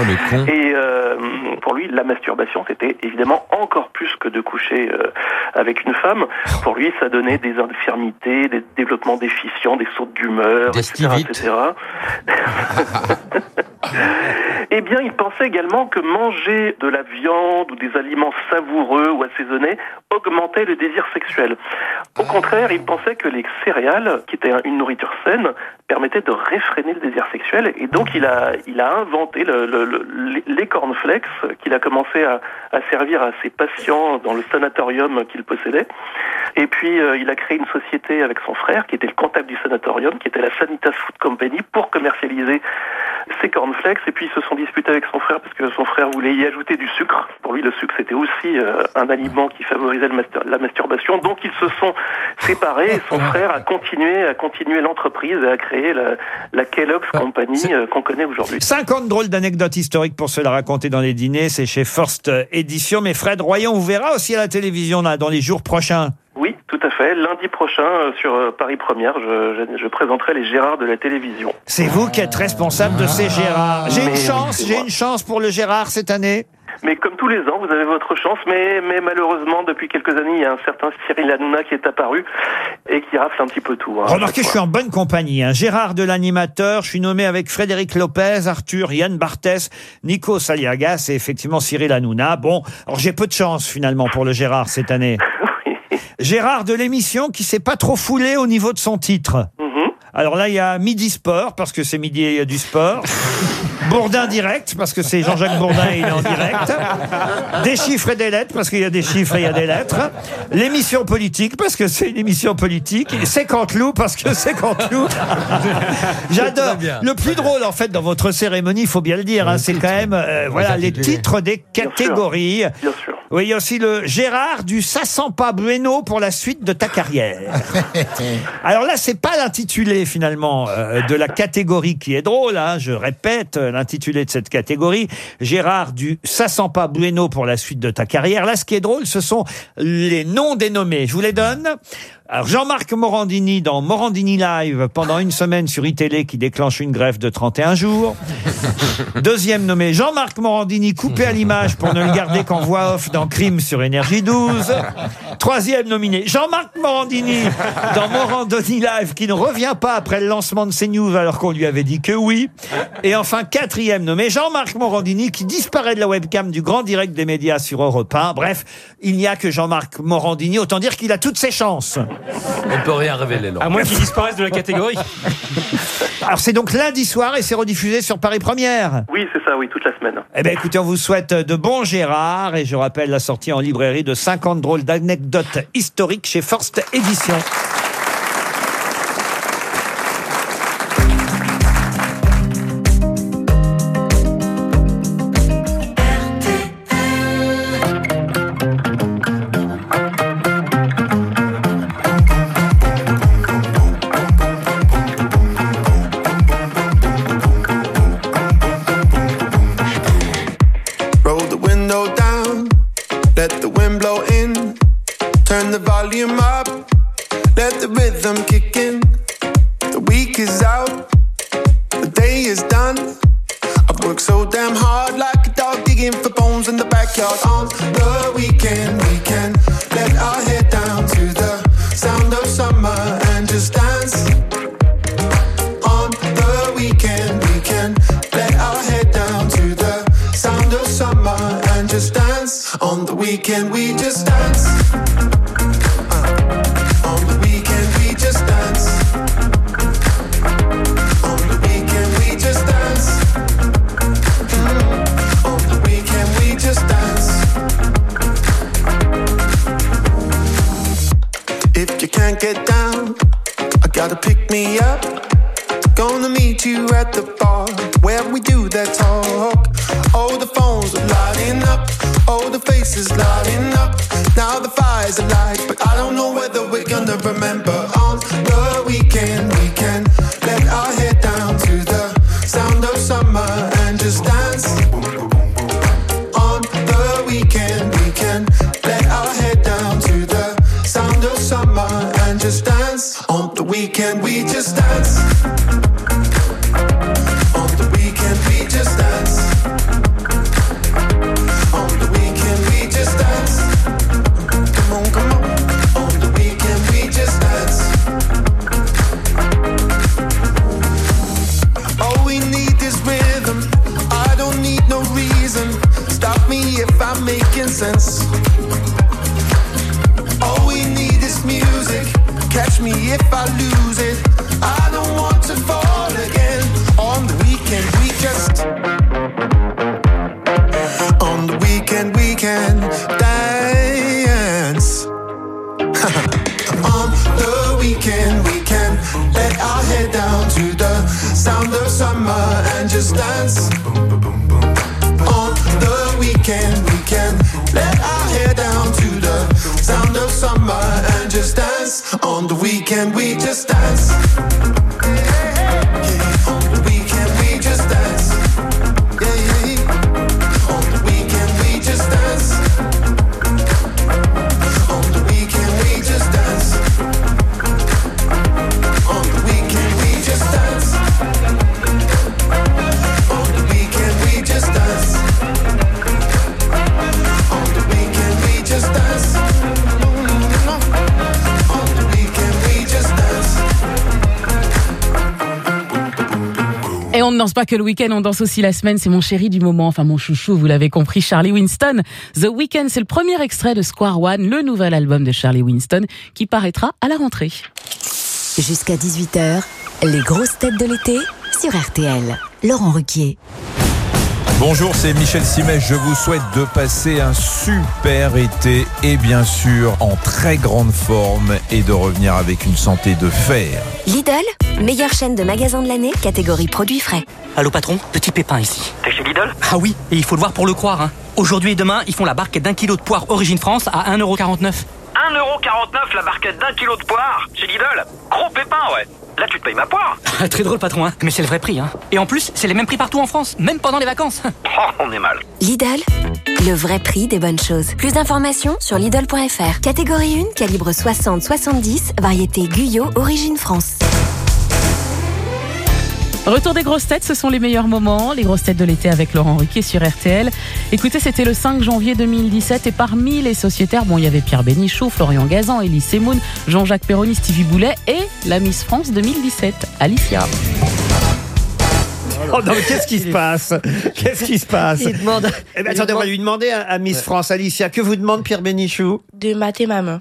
Et euh, pour lui, la masturbation, c'était évidemment encore plus que de coucher euh, avec une femme. Pour lui, ça donnait des infirmités, des développements déficients, des sautes d'humeur, etc., etc. Eh bien, il pensait également que manger de la viande ou des aliments savoureux ou assaisonnés augmentait le désir sexuel. Au contraire, il pensait que les céréales, qui étaient une nourriture saine, permettaient de réfréner le désir sexuel. Et donc, il a, il a inventé le, le- le- les- cornflakes qu'il a commencé à, à servir à ses patients dans le sanatorium qu'il possédait. Et puis, euh, il a créé une société avec son frère, qui était le comptable du sanatorium, qui était la Sanitas Food Company, pour commercialiser ces cornflakes. Et puis, ils se sont disputés avec son frère parce que son frère voulait y ajouter du sucre. Pour lui, le sucre, c'était aussi euh, un aliment qui favorisait la masturbation. Donc, ils se sont séparés et son frère a continué, a continué l'entreprise et a créé la, la Kellogg's Company euh, qu'on connaît aujourd'hui. 50 drôles d'anecdotes historiques pour se la raconter dans les dîners, c'est chez First Édition. Mais Fred Royan, vous verra aussi à la télévision là, dans les jours prochains. Oui, tout à fait. Lundi prochain, euh, sur euh, Paris Première, je, je, je présenterai les Gérards de la télévision. C'est vous qui êtes responsable de ces Gérards. J'ai une chance, j'ai une chance pour le Gérard cette année. Mais comme tous les ans, vous avez votre chance, mais, mais malheureusement, depuis quelques années, il y a un certain Cyril Hanouna qui est apparu et qui rafle un petit peu tout. hein, Remarquez, je suis en bonne compagnie. hein. Gérard de l'animateur, je suis nommé avec Frédéric Lopez, Arthur, Yann Barthès, Nico Saliagas et effectivement Cyril Hanouna. Bon, alors j'ai peu de chance finalement pour le Gérard cette année. Gérard de l'émission qui s'est pas trop foulé au niveau de son titre. Alors là, il y a Midi Sport, parce que c'est midi et il y a du sport. Bourdin direct, parce que c'est Jean-Jacques Bourdin et il est en direct. Des chiffres et des lettres, parce qu'il y a des chiffres et il y a des lettres. L'émission politique, parce que c'est une émission politique. Et C'est Canteloup, parce que c'est Canteloup. J'adore. Le plus drôle, en fait, dans votre cérémonie, il faut bien le dire, hein, c'est quand même euh, voilà, les titres des catégories. Bien sûr. Oui, il y a aussi le Gérard du Ça sent pas bueno pour la suite de ta carrière. Alors là, c'est pas l'intitulé finalement euh, de la catégorie qui est drôle. Hein, je répète euh, l'intitulé de cette catégorie. Gérard du Ça sent pas bueno pour la suite de ta carrière. Là, ce qui est drôle, ce sont les noms dénommés. Je vous les donne. Alors Jean-Marc Morandini dans Morandini Live pendant une semaine sur iTélé qui déclenche une grève de 31 jours. Deuxième nommé Jean-Marc Morandini coupé à l'image pour ne le garder qu'en voix off dans Crime sur Énergie 12. Troisième nominé Jean-Marc Morandini dans Morandini Live qui ne revient pas après le lancement de CNews alors qu'on lui avait dit que oui. Et enfin quatrième nommé Jean-Marc Morandini qui disparaît de la webcam du grand direct des médias sur Europe 1. Bref, il n'y a que Jean-Marc Morandini. Autant dire qu'il a toutes ses chances. On ne peut rien révéler. À moins qu'ils disparaissent de la catégorie. Alors c'est donc lundi soir et c'est rediffusé sur Paris Première. Oui, c'est ça, oui, toute la semaine. Eh bien écoutez, on vous souhaite de bons Gérard et je rappelle la sortie en librairie de 50 drôles d'anecdotes historiques chez Forst Éditions. sense. Que le week-end, on danse aussi la semaine. C'est mon chéri du moment, enfin mon chouchou, vous l'avez compris, Charlie Winston. The Weekend, c'est le premier extrait de Square One, le nouvel album de Charlie Winston, qui paraîtra à la rentrée. Jusqu'à 18h, les grosses têtes de l'été sur RTL. Laurent Ruquier. Bonjour, c'est Michel Simet. Je vous souhaite de passer un super été et bien sûr en très grande forme et de revenir avec une santé de fer. Lidl, meilleure chaîne de magasins de l'année, catégorie produits frais. Allô patron, petit pépin ici. T'es chez Lidl? Ah oui, et il faut le voir pour le croire. Hein. Aujourd'hui et demain, ils font la barquette d'un kilo de poire Origine France à 1,49€. 1,49€ la barquette d'un kilo de poire chez Lidl? Gros pépin, ouais. Là, tu te payes ma poire. Très drôle patron, hein. mais c'est le vrai prix. Hein. Et en plus, c'est les mêmes prix partout en France, même pendant les vacances. Oh, on est mal. Lidl, le vrai prix des bonnes choses. Plus d'informations sur Lidl.fr. Catégorie 1, calibre 60-70, variété Guyot, origine France. Retour des grosses têtes, ce sont les meilleurs moments, les grosses têtes de l'été avec Laurent Ruquier sur RTL. Écoutez, c'était le 5 janvier 2017 et parmi les sociétaires, bon, il y avait Pierre Bénichou, Florian Gazan, Elie Semoun, Jean-Jacques Perroni, Stevie Boulet et la Miss France 2017, Alicia. Oh non, mais qu'est-ce qui se passe? Qu'est-ce qui se passe? Il demande- Eh ben, attendez, on va lui demander à, à Miss France, Alicia, que vous demande Pierre Bénichou? De mater ma main.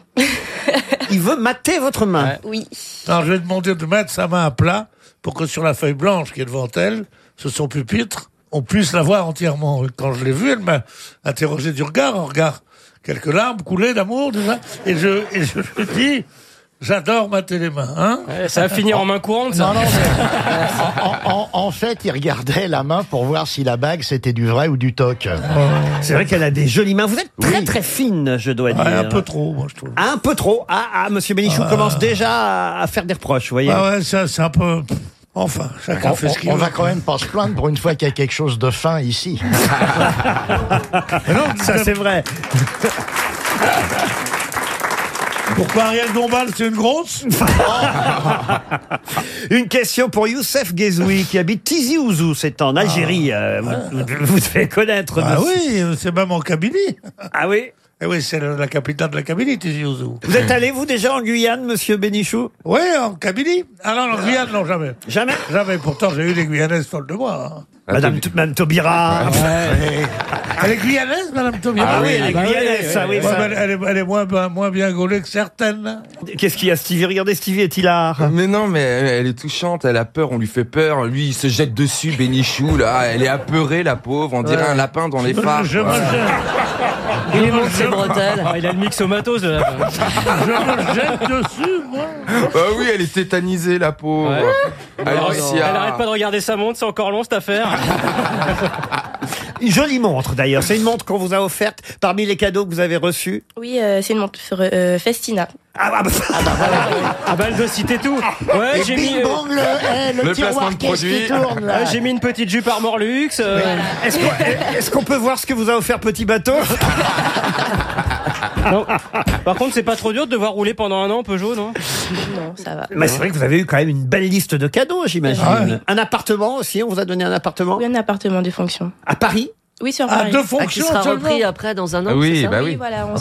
Il veut mater votre main. Oui. Alors, je vais demander de mettre sa main à plat pour que sur la feuille blanche qui est devant elle, sur son pupitre, on puisse la voir entièrement. Quand je l'ai vue, elle m'a interrogé du regard, en regard, quelques larmes coulaient d'amour, ça. Et je, et je lui dis, j'adore mater les mains, hein. ça va finir en main courante, ça. Non, non, mais en, en- en fait, il regardait la main pour voir si la bague c'était du vrai ou du toc. C'est vrai qu'elle a des jolies mains. Vous êtes très très fine, je dois dire. Ouais, un peu trop, moi, je trouve. Un peu trop. Ah, ah Monsieur Bénichou Ah. commence déjà à- faire des reproches, vous voyez. Ah ouais, ça, c'est un peu. Enfin, chacun On, fait ce qu'il on veut. va quand même pas se plaindre pour une fois qu'il y a quelque chose de fin ici. ça c'est vrai. Pourquoi Ariel Dombal, c'est une grosse Une question pour Youssef Gezoui qui habite Tizi Ouzou, c'est en Algérie. euh, vous, vous devez connaître. Ah monsieur. oui, euh, c'est même en Kabylie. Ah oui Eh oui, c'est la capitale de la Kabylie, Tizi Ouzou. Vous êtes allé, vous, déjà en Guyane, monsieur Bénichou? Oui, en Kabylie. Ah non, en Guyane, non, jamais. Jamais? Jamais. Pourtant, j'ai eu des Guyanaises folles de moi. hein. Madame, Madame Taubira. Elle est guyanaise, Madame Taubira Ah oui, elle est guyanaise, ça, oui, Ouais, ça. mais elle, elle est, elle est moins, ben- moins bien gaulée que certaines. Qu'est-ce qu'il y a, Stevie? Regardez, Stevie est hilar. Mais non, mais elle, elle est touchante, elle a peur, on lui fait peur. Lui, il se jette dessus, Bénichou, là. Elle est apeurée, la pauvre, on dirait Ouais. un lapin dans les phares. je quoi. me jette. Il est jette- bretelles. Ah, il a le mix au matos. Je me jette dessus, moi. Bah oui, elle est tétanisée, la pauvre. Ouais. Alicia. Elle arrête pas de regarder sa montre, c'est encore long cette affaire. Une jolie montre, d'ailleurs. C'est une montre qu'on vous a offerte parmi les cadeaux que vous avez reçus. Oui, euh, c'est une montre euh, Festina. Ah, bah, Ah bah elle doit citer tout. Ouais, Et j'ai mis. euh, le, eh, le Le tiroir placement de qu'est-ce qui produit. tourne là ouais, j'ai mis une petite jupe Armor Luxe. euh, Est-ce qu'on est-ce qu'on peut voir ce que vous a offert Petit Bateau non. Par contre, c'est pas trop dur de devoir rouler pendant un an Peugeot, non? Non, ça va. Mais c'est vrai que vous avez eu quand même une belle liste de cadeaux, j'imagine. Ah ouais. Un appartement aussi, on vous a donné un appartement? Oui, un appartement de fonction. à Paris? Oui, sur Ah, Paris. deux Ah, fonctions qui sera seulement. repris après dans un an. Ah oui, bah Oui, oui. voilà, on Oh.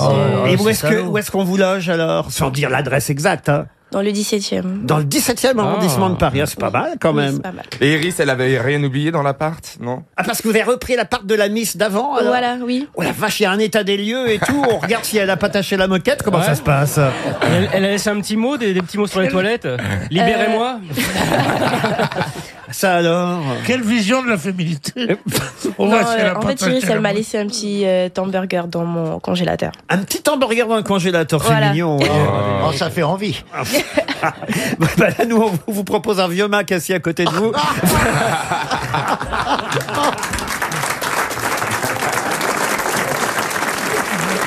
s'est- Et où est-ce qu'on vous loge alors? Sans dire l'adresse exacte. Hein. Dans le 17e. Dans le 17e arrondissement de Paris, Ah, c'est pas mal quand Oui, même. c'est pas mal. Et Iris, elle avait rien oublié dans l'appart, non? Ah, parce que vous avez repris l'appart de la Miss d'avant alors Voilà, oui. Oh la vache, il y a un état des lieux et tout. On regarde si elle a pas taché la moquette. Comment Ouais. ça se passe? Elle, elle a laissé un petit mot, des, des petits mots sur les toilettes. Libérez-moi. Ça alors? Quelle vision de la féminité? On Non, voit si elle euh, a en pas fait, la elle m'a laissé un petit euh, hamburger dans mon congélateur. Un petit hamburger dans le congélateur, c'est Voilà. mignon. ouais. Oh, ça fait envie. Bah là, nous, on vous- vous propose un vieux Mac assis à côté de vous.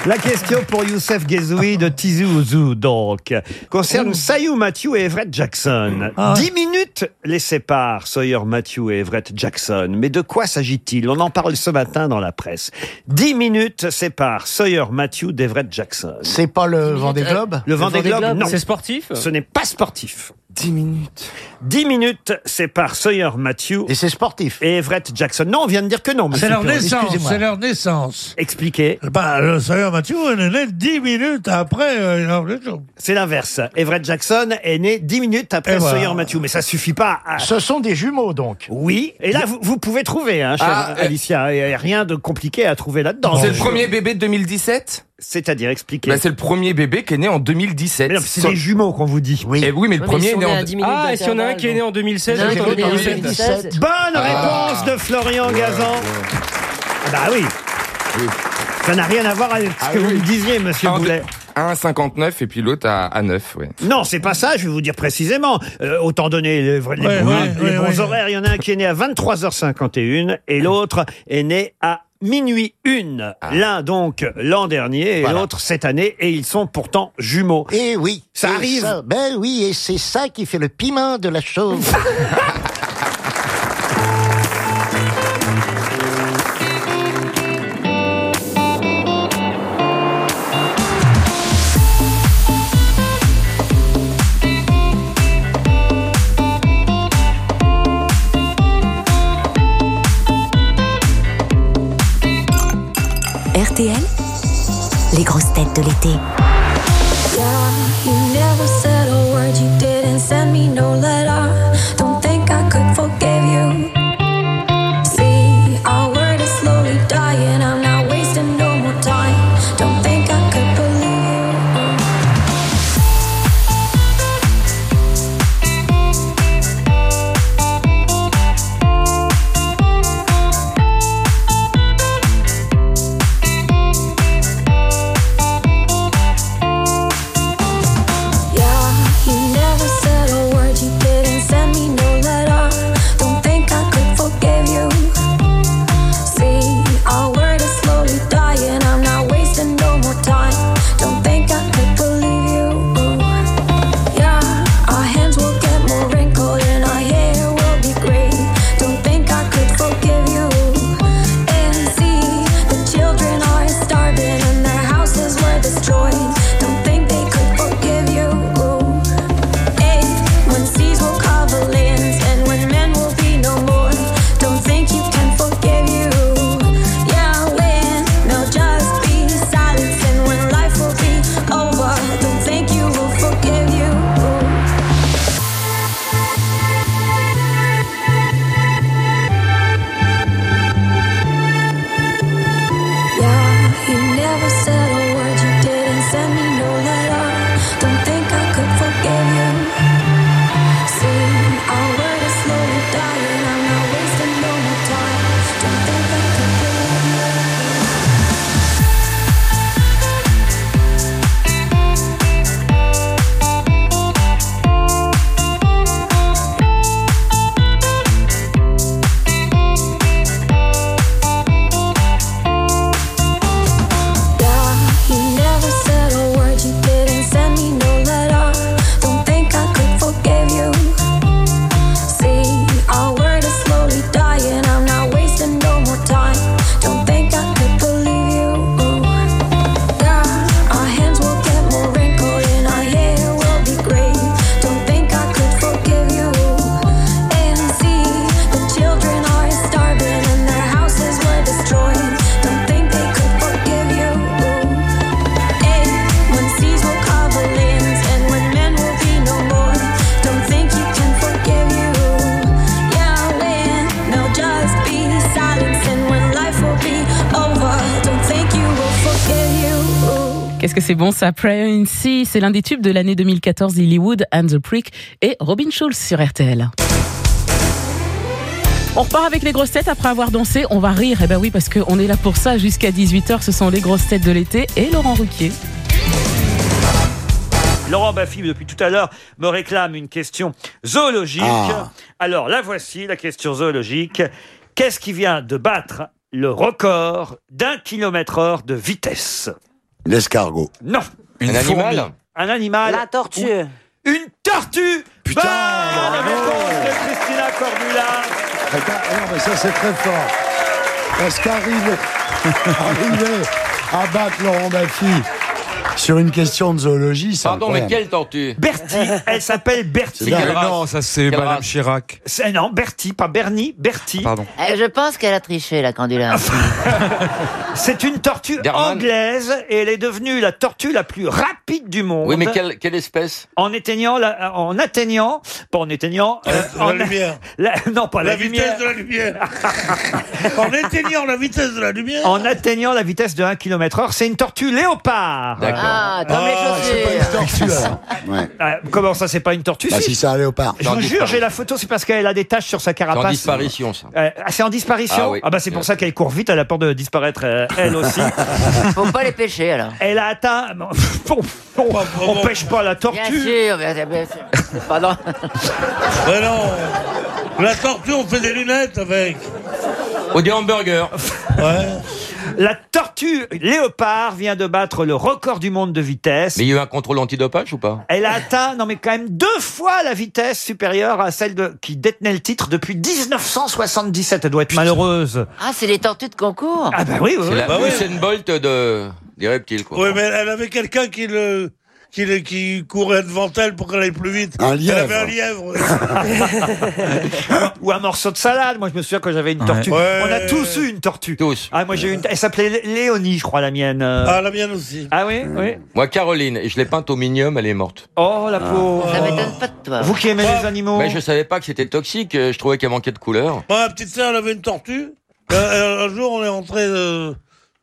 La question pour Youssef Gezoui de Tizi Ouzou, donc, concerne Sayou Matthew et Everett Jackson. Ah. Dix minutes les séparent, Sawyer Matthew et Everett Jackson. Mais de quoi s'agit-il? On en parle ce matin dans la presse. Dix minutes séparent Sawyer Matthew d'Everett Jackson. C'est pas le Vendée Globe? Le Vendée Globe, non. C'est sportif? Ce n'est pas sportif. 10 minutes. 10 minutes séparent Sawyer Matthew Et c'est sportif. et Everett Jackson. Non, on vient de dire que non. C'est monsieur leur Perroni. naissance, excusez-moi. c'est leur naissance. Expliquez. Bah, le Sawyer Matthew, elle est née 10 minutes après. euh, non, le jour. C'est l'inverse. Everett Jackson est né 10 minutes après Et voilà. Sawyer Matthew. Mais ça suffit pas. à- Ce sont des jumeaux, donc. Oui. Et là, vous, vous pouvez trouver, hein, chère Ah, euh, Alicia. Il n'y a rien de compliqué à trouver là-dedans. C'est le premier bébé de 2017 C'est-à-dire, expliquez. bah, C'est le premier bébé qui est né en 2017. Mais non, c'est des jumeaux qu'on vous dit. Oui. oui, mais le premier est né en... Ah, et s'il y en a un qui est né en 2016, Non, l'autre en il est né en 2017. 2017. Bonne Ah. réponse de Florian Gazan. Ah Bah oui. Ça n'a rien à voir avec ce Ah que vous oui. me disiez, monsieur Un, Boulet. un à 59 et puis l'autre à, à 9, ouais. Non, c'est pas ça, je vais vous dire précisément. Euh, autant donner les, vrais- les Ouais, bons, ouais, les ouais, bons horaires. Il y en a un qui est né à 23h51 et l'autre est né à minuit une. L'un donc l'an dernier et Voilà. l'autre cette année et ils sont pourtant jumeaux. Et oui. Ça Et arrive. ben oui, et c'est ça qui fait le piment de la chose. de l'été. C'est bon ça Pregnancy, c'est l'un des tubes de l'année 2014 Hollywood, and the Prick et Robin Schulz sur RTL. On repart avec les grosses têtes après avoir dansé. On va rire, eh ben oui, parce qu'on est là pour ça jusqu'à 18h. Ce sont les grosses têtes de l'été et Laurent Ruquier. Laurent Baffy, depuis tout à l'heure, me réclame une question zoologique. Ah. Alors, la voici, la question zoologique. Qu'est-ce qui vient de battre le record d'un kilomètre heure de vitesse? L'escargot. Non. Un animal Un animal. La tortue. Une tortue Putain Bonne réponse de Christina Cordula. Attends, non, mais ça, c'est très fort. Parce qu'arriver arriver à battre Laurent Baffy sur une question de zoologie, c'est Pardon, mais quelle tortue Bertie, elle s'appelle Bertie. C'est quelle race Non, ça, c'est Quelle Madame race Chirac. C'est- Non, Bertie, pas Bernie, Bertie. Pardon. Eh, je pense qu'elle a triché, la candidate. C'est une tortue anglaise et elle est devenue la tortue la plus rapide du monde. Oui, mais quelle, quelle espèce En éteignant, la- en atteignant, pas en éteignant, euh, La en- lumière. la- non, pas la, La vitesse lumière. de la lumière. en éteignant la vitesse de la lumière. En atteignant la vitesse de 1 km heure, c'est une tortue léopard. Ah, comme les chaussures. Ah, comment ça, c'est pas une tortue? Bah, si c'est un léopard. Je vous jure, j'ai la photo, c'est parce qu'elle a des taches sur sa C'est carapace. en disparition, ça. Euh, ah, c'est en disparition? Ah oui. bah c'est pour ça qu'elle court vite, elle a peur de disparaître euh, elle aussi. Faut pas les pêcher, alors. Elle a atteint. on, on- on pêche pas la Bien tortue. sûr, bien sûr, bien sûr. Pardon. Mais non. La tortue, on fait des lunettes avec. Ou des hamburgers. Ouais. La tortue léopard vient de battre le record du monde de vitesse. Mais il y a eu un contrôle antidopage ou pas? Elle a atteint, non mais quand même deux fois la vitesse supérieure à celle de, qui détenait le titre depuis 1977. Elle doit être malheureuse. Ah, c'est les tortues de concours. Ah bah oui, oui. C'est oui. la Bah. Usain Bolt de... des reptiles, quoi. Oui, mais elle avait quelqu'un qui le. Qui, courait devant elle pour qu'elle aille plus vite. Un Elle lièvre. avait un lièvre. Ou un morceau de salade. Moi, je me souviens quand j'avais une tortue. Ouais. On a tous eu une tortue. Tous. Ah, moi, j'ai eu une. Elle s'appelait Lé- Léonie, je crois, la mienne. euh. Ah, la mienne aussi. Ah oui, oui. Moi, Caroline, et je l'ai peinte au minium, elle est morte. Oh, la pauvre. Ça m'étonne pas de toi. Vous qui aimez les animaux. Mais je savais pas que c'était toxique, euh, je trouvais qu'elle manquait de couleur. Moi, ma petite sœur, elle avait une tortue. Euh, Un jour, on est rentré euh,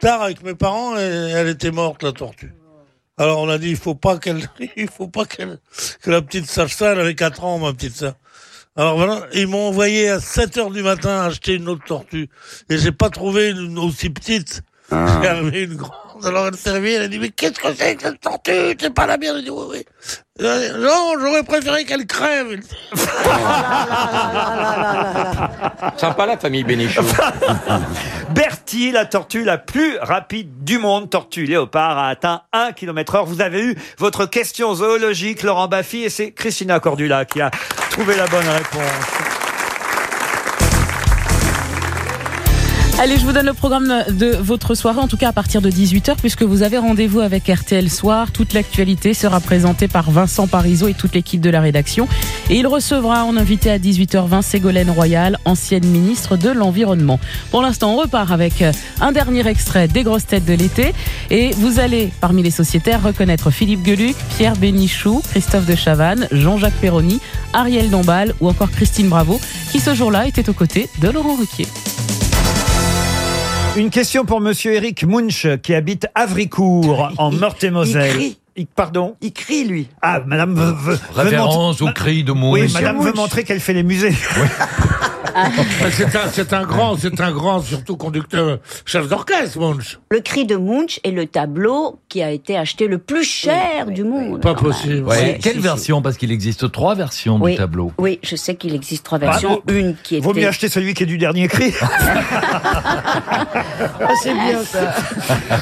tard avec mes parents et elle était morte, la tortue. Alors, on a dit, il faut pas qu'elle, il faut pas qu'elle, que la petite sache ça. Elle avait 4 ans, ma petite sœur. Alors voilà, ils m'ont envoyé à 7 heures du matin acheter une autre tortue. Et j'ai pas trouvé une aussi petite. J'ai arrivé une grande. Alors elle réveillée, elle a dit, mais qu'est-ce que c'est que cette tortue? C'est pas la mienne. Elle dit, oui, oui. Dit, Non, j'aurais préféré qu'elle crève. Sympa la famille Bénichou. Bertie, la tortue la plus rapide du monde, tortue léopard, a atteint 1 km heure. Vous avez eu votre question zoologique, Laurent Baffy, et c'est Christina Cordula qui a trouvé la bonne réponse. Allez, je vous donne le programme de votre soirée, en tout cas à partir de 18h, puisque vous avez rendez-vous avec RTL Soir. Toute l'actualité sera présentée par Vincent Parisot et toute l'équipe de la rédaction. Et il recevra en invité à 18h20 Ségolène Royal, ancienne ministre de l'Environnement. Pour l'instant, on repart avec un dernier extrait des grosses têtes de l'été. Et vous allez, parmi les sociétaires, reconnaître Philippe Geluc, Pierre Bénichou, Christophe de Chavannes, Jean-Jacques Perroni, Ariel Dombal ou encore Christine Bravo, qui ce jour-là était aux côtés de Laurent Ruquier. Une question pour Monsieur Eric Munch, qui habite Avricourt, en Meurthe-et-Moselle. crie. Il- Pardon Il crie, lui. Ah, madame veut, veut- montrer- au cri de Munch. Oui, Monsieur madame veut montrer qu'elle fait les musées. C'est un, c'est un grand, c'est un grand, surtout conducteur, chef d'orchestre, Munch. Le cri de Munch est le tableau qui a été acheté le plus cher du monde. Pas possible. Ouais, Ouais, Quelle si, si. version Parce qu'il existe trois versions Oui, du tableau. oui, je sais qu'il existe trois versions. Ah, Une qui était. Vaut mieux acheter celui qui est du dernier cri. Ah, c'est bien ça.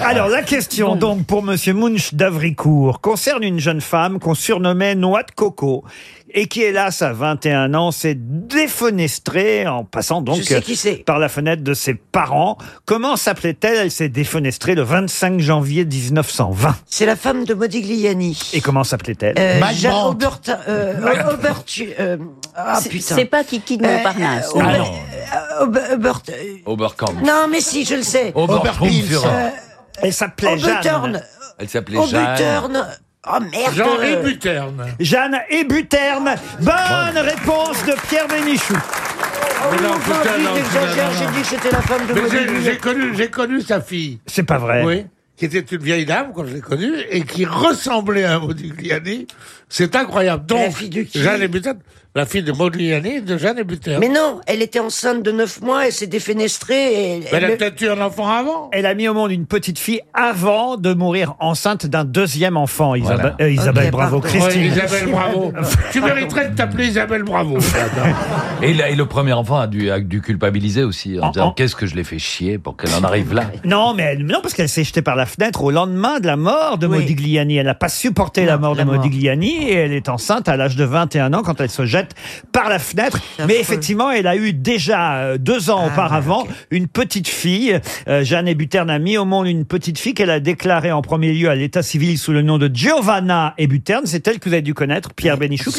Alors, la question, donc, pour Monsieur Munch d'Avricourt, concerne une jeune femme qu'on surnommait Noix de Coco et qui, hélas, à 21 ans, s'est défenestrée en passant donc par la fenêtre de ses parents. Comment s'appelait-elle? Elle s'est défenestrée le 25 janvier 1920. C'est la femme de Modigliani. Et comment s'appelait-elle? Euh, Mike Jean- Brandt. Aubert, euh, Aubert- euh, ah C'est- putain. c'est pas Kiki de Montparnasse, Euh, non. Aubert- Ah euh, Aubert- Aubert- euh, Oberkampf. non, mais si, je le sais. Oberkampfführer. Euh, Elle s'appelait Jeanne. Oberturn. Elle s'appelait Jeanne. Oh merde. Jean Ébuterne. Jeanne Ébuterne. Bonne réponse de Pierre Bénichou. Oh, Mais non, non, putain, dis, non, t'exagères, non, non. j'ai dit que c'était la femme de Mais j'ai- connu, j'ai connu sa fille. C'est pas vrai. Oui. qui était une vieille dame quand je l'ai connue et qui ressemblait à Modigliani. C'est incroyable. Donc, la fille de qui Jeanne Hébuterne, la fille de Modigliani et de Jeanne Hébuterne. Mais non, elle était enceinte de 9 mois, elle s'est défenestrée et... Elle a peut-être eu un enfant avant. Elle a mis au monde une petite fille avant de mourir enceinte d'un deuxième enfant. Voilà. euh, Isabelle Ok, bravo, pardon. Christine. Ouais, Isabelle Bravo. tu mériterais de t'appeler Isabelle Bravo. Et, la- et le premier enfant a dû, a dû culpabiliser aussi en disant qu'est-ce que je l'ai fait chier pour qu'elle en arrive là? Non, mais elle- non, parce qu'elle s'est jetée par la fenêtre au lendemain de la mort de Modigliani. Elle n'a pas supporté la mort de Modigliani et elle est enceinte à l'âge de 21 ans quand elle se jette par la fenêtre. Mais effectivement, elle a eu déjà euh, deux Ah, ans auparavant une petite fille. Euh, Jeanne Hébuterne a mis au monde une petite fille qu'elle a déclarée en premier lieu à l'état civil sous le nom de Giovanna Hébuterne. C'est elle que vous avez dû connaître, Pierre Bénichou.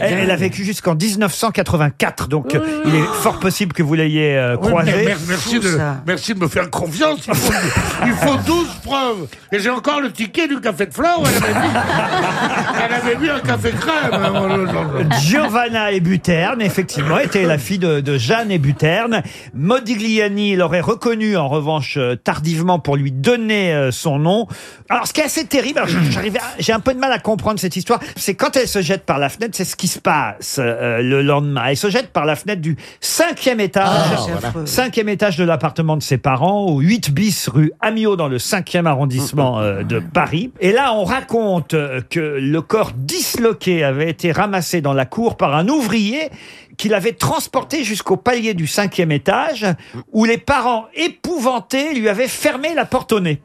Elle, elle a vécu jusqu'en 1984. Donc, il est fort possible que vous l'ayez euh, croisée. merci, de, merci de me faire confiance. Il faut, il faut 12 preuves. Et j'ai encore le ticket du café de flore. Elle avait mis, elle avait mis un café crème. Giovanna Hébuterne, effectivement, était la fille de, de Jeanne Hébuterne. Modigliani l'aurait reconnue, en revanche, euh, tardivement pour lui donner euh, son nom. Alors, ce qui est assez terrible, alors, j'arrive à- j'ai un peu de mal à comprendre cette histoire, c'est quand elle se jette par la fenêtre, c'est ce qui se passe euh, le lendemain. Elle se jette par la fenêtre du cinquième étage, Ah, cinquième étage de l'appartement de ses parents, au 8 bis rue Amiot, dans le 5e arrondissement euh, de Paris. Et là, on raconte euh, que le corps disloqué avait été ramassé dans la cour par un ouvrier qu'il avait transporté jusqu'au palier du cinquième étage, où les parents épouvantés lui avaient fermé la porte au nez.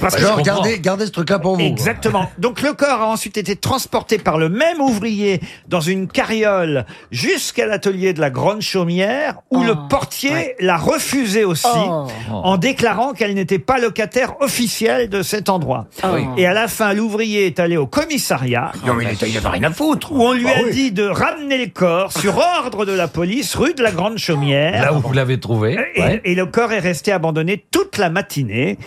Parce que Genre, gardez, gardez ce truc-là pour vous. Exactement. Donc le corps a ensuite été transporté par le même ouvrier dans une carriole jusqu'à l'atelier de la Grande Chaumière où le portier l'a refusé aussi Oh. en déclarant qu'elle n'était pas locataire officielle de cet endroit. Ah oui. Et à la fin, l'ouvrier est allé au commissariat. Non, mais il était- il avait rien à foutre. Où on lui Bah a oui. dit de ramener le corps sur ordre de la police rue de la Grande Chaumière. Là où vous l'avez trouvé. Et, ouais. et le corps est resté abandonné toute la matinée.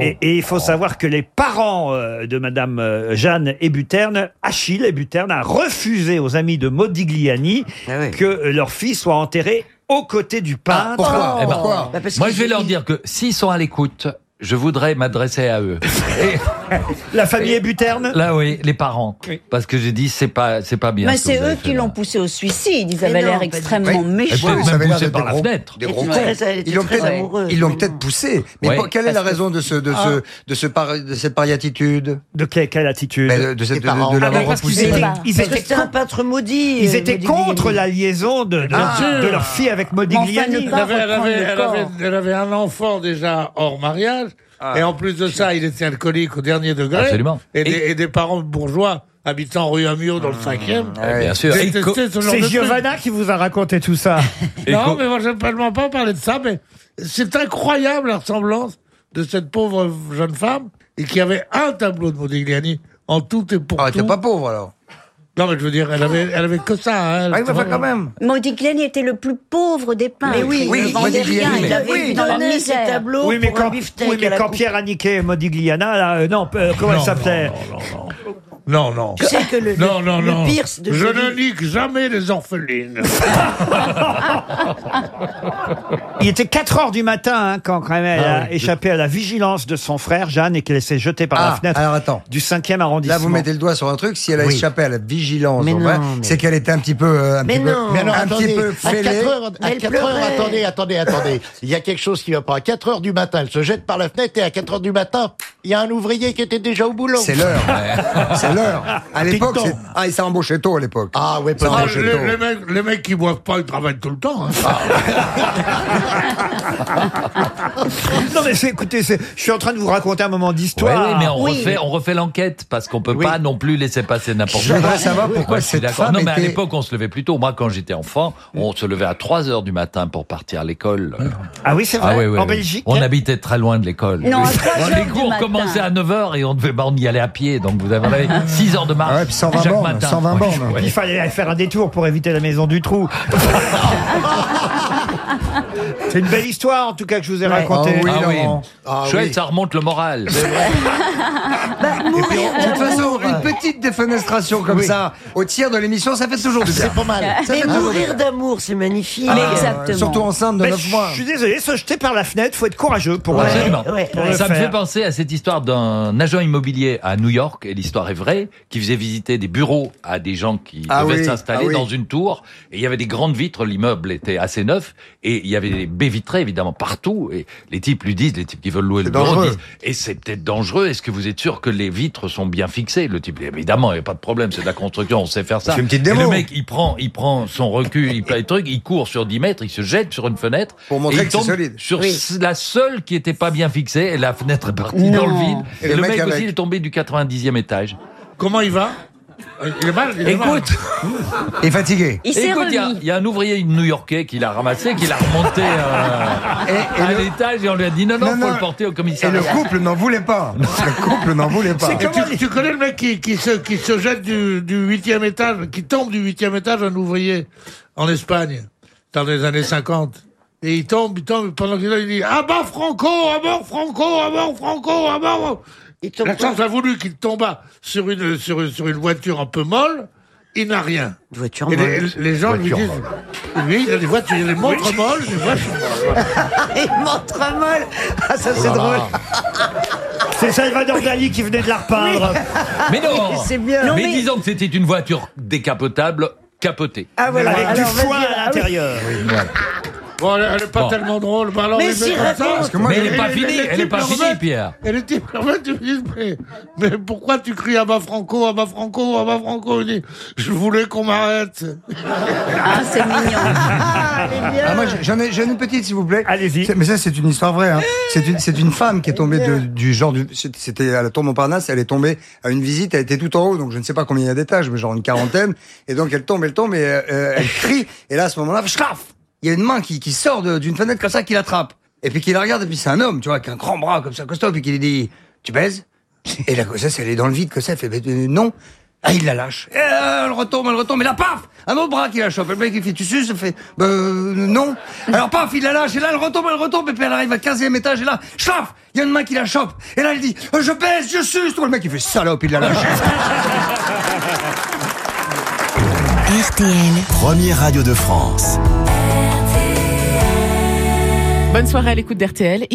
et, et il faut savoir que les parents euh, de Madame euh, Jeanne Hébuterne, Achille Hébuterne, a refusé aux amis de Modigliani que euh, leur fille soit enterrée aux côtés du peintre. pourquoi Eh ben, Pourquoi Moi, je vais leur dire que s'ils sont à l'écoute, je voudrais m'adresser à eux. Et- La famille Hébuterne Là, oui, les parents. Parce que j'ai dit, c'est pas, c'est pas bien. Mais ce que c'est vous avez eux fait, qui là. l'ont poussé au suicide. Ils avaient non, l'air pas du tout. extrêmement Oui. méchants. ça même avait l'air poussé d'être par des la gros- fenêtre. Des gros cons. Ils l'ont très peut-être, amoureuse. ils l'ont peut-être poussé. Mais Ouais. pour- quelle est la Parce que- raison de ce, de Ah. ce, de ce par- de cette pariatitude De quelle, quelle attitude Ben, de, de cette, de, parents. de Ah, l'avoir mais parce qu'ils repoussé. étaient- ils Parce étaient que c'est un peintre maudit. Ils euh, étaient Modigliani. contre la liaison de, de, Bien sûr. de leur fille avec Modigliani. ne Elle pas avait, elle, reprendre avait, le elle, corps. avait, elle avait un enfant déjà hors mariage. Et en plus de ça, il était alcoolique au dernier degré. Absolument. Et, des, Et- des parents bourgeois habitant rue Amiot dans le 5e. Eh Bien sûr. C'est. Giovanna qui vous a raconté tout ça. Non, mais moi, je ne peux pas parler de ça, mais c'est incroyable la ressemblance de cette pauvre jeune femme et qui avait un tableau de Modigliani en tout et pour Ah, tout. était pas pauvre alors. Non, mais je veux dire, elle avait, elle avait que ça. Hein, Ah, il quand même. Modigliani était le plus pauvre des peintres. Mais oui, il oui, ne vendait Modigliani, rien. Il avait oui, vu dans la donnait ses misère. tableaux Oui, mais pour quand, un oui, mais quand coupe. Pierre a niqué Modigliana, là, euh, non, euh, comment elle s'appelait Non, non. Tu sais que le, Non, le- non, le non. pire, c'est de Je Jolie- ne nique jamais les orphelines. Il était 4 heures du matin hein, quand, quand même elle Ah a oui. échappé à la vigilance de son frère Jeanne et qu'elle s'est jetée par la Ah, fenêtre alors attends. du 5e arrondissement. Là, vous mettez le doigt sur un truc. Si elle a Oui. échappé à la vigilance, Mais en vrai, non, mais- c'est qu'elle était un petit peu, euh, un Mais petit peu, non. Mais non, un attendez, petit peu à fêlée. 4 heures, à Elle 4 heures, pleurait. attendez, attendez, attendez. Il y a quelque chose qui va pas. À 4 heures du matin, elle se jette par la fenêtre et à 4 heures du matin, il y a un ouvrier qui était déjà au boulot. C'est l'heure. C'est l'heure. À l'époque, c'est- ah, il s'est embauché tôt à l'époque. Ah ouais, Ça Ah, les, tôt. les mecs, les mecs qui boivent pas, ils travaillent tout le temps. hein. Non mais c'est- écoutez, c'est- je suis en train de vous raconter un moment Ouais, d'histoire. oui, mais on Oui. refait, on refait l'enquête parce qu'on peut Oui. pas non plus laisser passer n'importe Je quoi. voudrais savoir pourquoi Ouais, je suis cette d'accord. femme Non, mais à était- l'époque, on se levait plus tôt. Moi, quand j'étais enfant, on se levait à 3 heures du matin pour partir à l'école. Ah oui, c'est vrai. Ah oui, oui, en oui. Belgique. On habitait très loin de l'école. Non, à Oui. 3 Bon, heures les du cours matin. commençaient à 9 heures et on devait bah, on y aller à pied. Donc vous avez 6 heures de marche Ah ouais, puis 120 chaque bornes, matin. 120 Ouais, bornes. ouais. Il fallait faire un détour pour éviter la maison du trou. C'est une belle histoire, en tout cas, que je vous ai Ouais. racontée. Ah oui, Laurent. Ah Chouette, oui. ça remonte le moral. De toute façon, une petite défenestration comme ça, au tiers de l'émission, ça fait toujours du bien. C'est pas mal. Ça Mais toujours mourir d'amour, c'est magnifique. Ah, Surtout enceinte de Mais 9 mois. Je suis désolé, se jeter par la fenêtre, faut être courageux pour, Absolument. pour le Ça me fait penser à cette histoire d'un agent immobilier à New York, et l'histoire est vraie, qui faisait visiter des bureaux à des gens qui Ah devaient oui, s'installer ah oui. dans une tour, et il y avait des grandes vitres, l'immeuble était assez neuf, et il y avait des baies vitrées évidemment partout, et les types lui disent, les types qui veulent louer le bureau dangereux. disent, et c'est peut-être dangereux, est-ce que vous êtes sûr que les vitres sont bien fixées? Le type, évidemment, il n'y a pas de problème, c'est de la construction, on sait faire ça. Une petite Et démo. le mec, il prend, il prend son recul, il fait les trucs, il court sur 10 mètres, il se jette sur une fenêtre, Pour montrer et il que c'est tombe solide. sur Oui. la seule qui était pas bien fixée, et la fenêtre est partie Non. dans le vide. Et Et, le le mec aussi il est tombé du 90e étage. Comment il va? Il est mal il est mal. Écoute, Et fatigué. Il s'est écoute, il y, a- remis. il y a un ouvrier new-yorkais qui l'a ramassé, qui l'a remonté euh, Et- et à le- l'étage et on lui a dit non, non, Non, faut non. le porter au Et commissariat. le couple n'en voulait pas. Le couple n'en voulait pas. Et tu, tu connais le mec qui, qui, se, qui se jette du, du huitième étage, qui tombe du huitième étage, un ouvrier, en Espagne, dans les années 50. Et il tombe, il tombe, pendant qu'il est là, il dit « À bas Franco, à mort Franco, à mort Franco, à mort !» La chance a voulu qu'il tombât sur une, sur, une, sur une voiture un peu molle, il n'a rien. Voiture Et les, molle. les gens lui Voiture disent... Lui, il a des voitures, il a des montres molles, des voitures molles. Et montre molle. Ah, ça c'est drôle. C'est Salvador Dali qui venait de la repeindre. Mais non C'est bien. mais, disons que c'était une voiture décapotable, capotée. Ah voilà. Avec du Alors, vas-y, foin ah oui. à l'intérieur. Bon, elle, elle est pas Bon. tellement drôle. Bah alors, Mais les si, mecs comme ça- raconte. Parce que moi, mais je- elle n'est pas les- finie, les elle n'est types pas leur finie, mettent- Pierre. Et les types leur mettent, ils me disent, mais, mais pourquoi tu cries à bas Franco, à bas Franco, à bas Franco Il dit, je voulais qu'on m'arrête. Ah, c'est mignon. Ah, elle est bien. Ah, moi, j'en ai, j'en ai une petite, s'il vous plaît. Allez-y. C'est- Mais ça, c'est une histoire vraie. Hein. C'est une, c'est une femme qui est tombée de- du genre du. C'était à la tour Montparnasse. Elle est tombée à une visite. Elle était tout en haut, donc je ne sais pas combien il y a d'étages, mais genre une quarantaine. Et donc elle tombe, elle tombe et euh, elle crie. Et là, à ce moment-là, schlaf Il y a une main qui, qui sort de- d'une fenêtre comme ça, qui l'attrape. Et puis qui la regarde. Et puis c'est un homme, tu vois, qui a un grand bras comme ça, costaud, puis qui lui dit "Tu baises Et la gossesse, elle est dans le vide, que ça elle fait euh, non. Ah, il la lâche. Et, euh, elle retombe, elle retombe, et là, paf Un autre bras qui la chope. Et le mec, il fait, tu suces Elle fait, bah, euh, non. Alors, paf, il la lâche, et là, elle retombe, elle retombe, et puis elle arrive à 15e étage, et là, chlaf Il y a une main qui la chope. Et là, elle dit, euh, je pèse, je suce. Tout le mec, il fait, salope, il la lâche. RTL. Première radio de France. Bonne soirée à l'écoute d'RTL.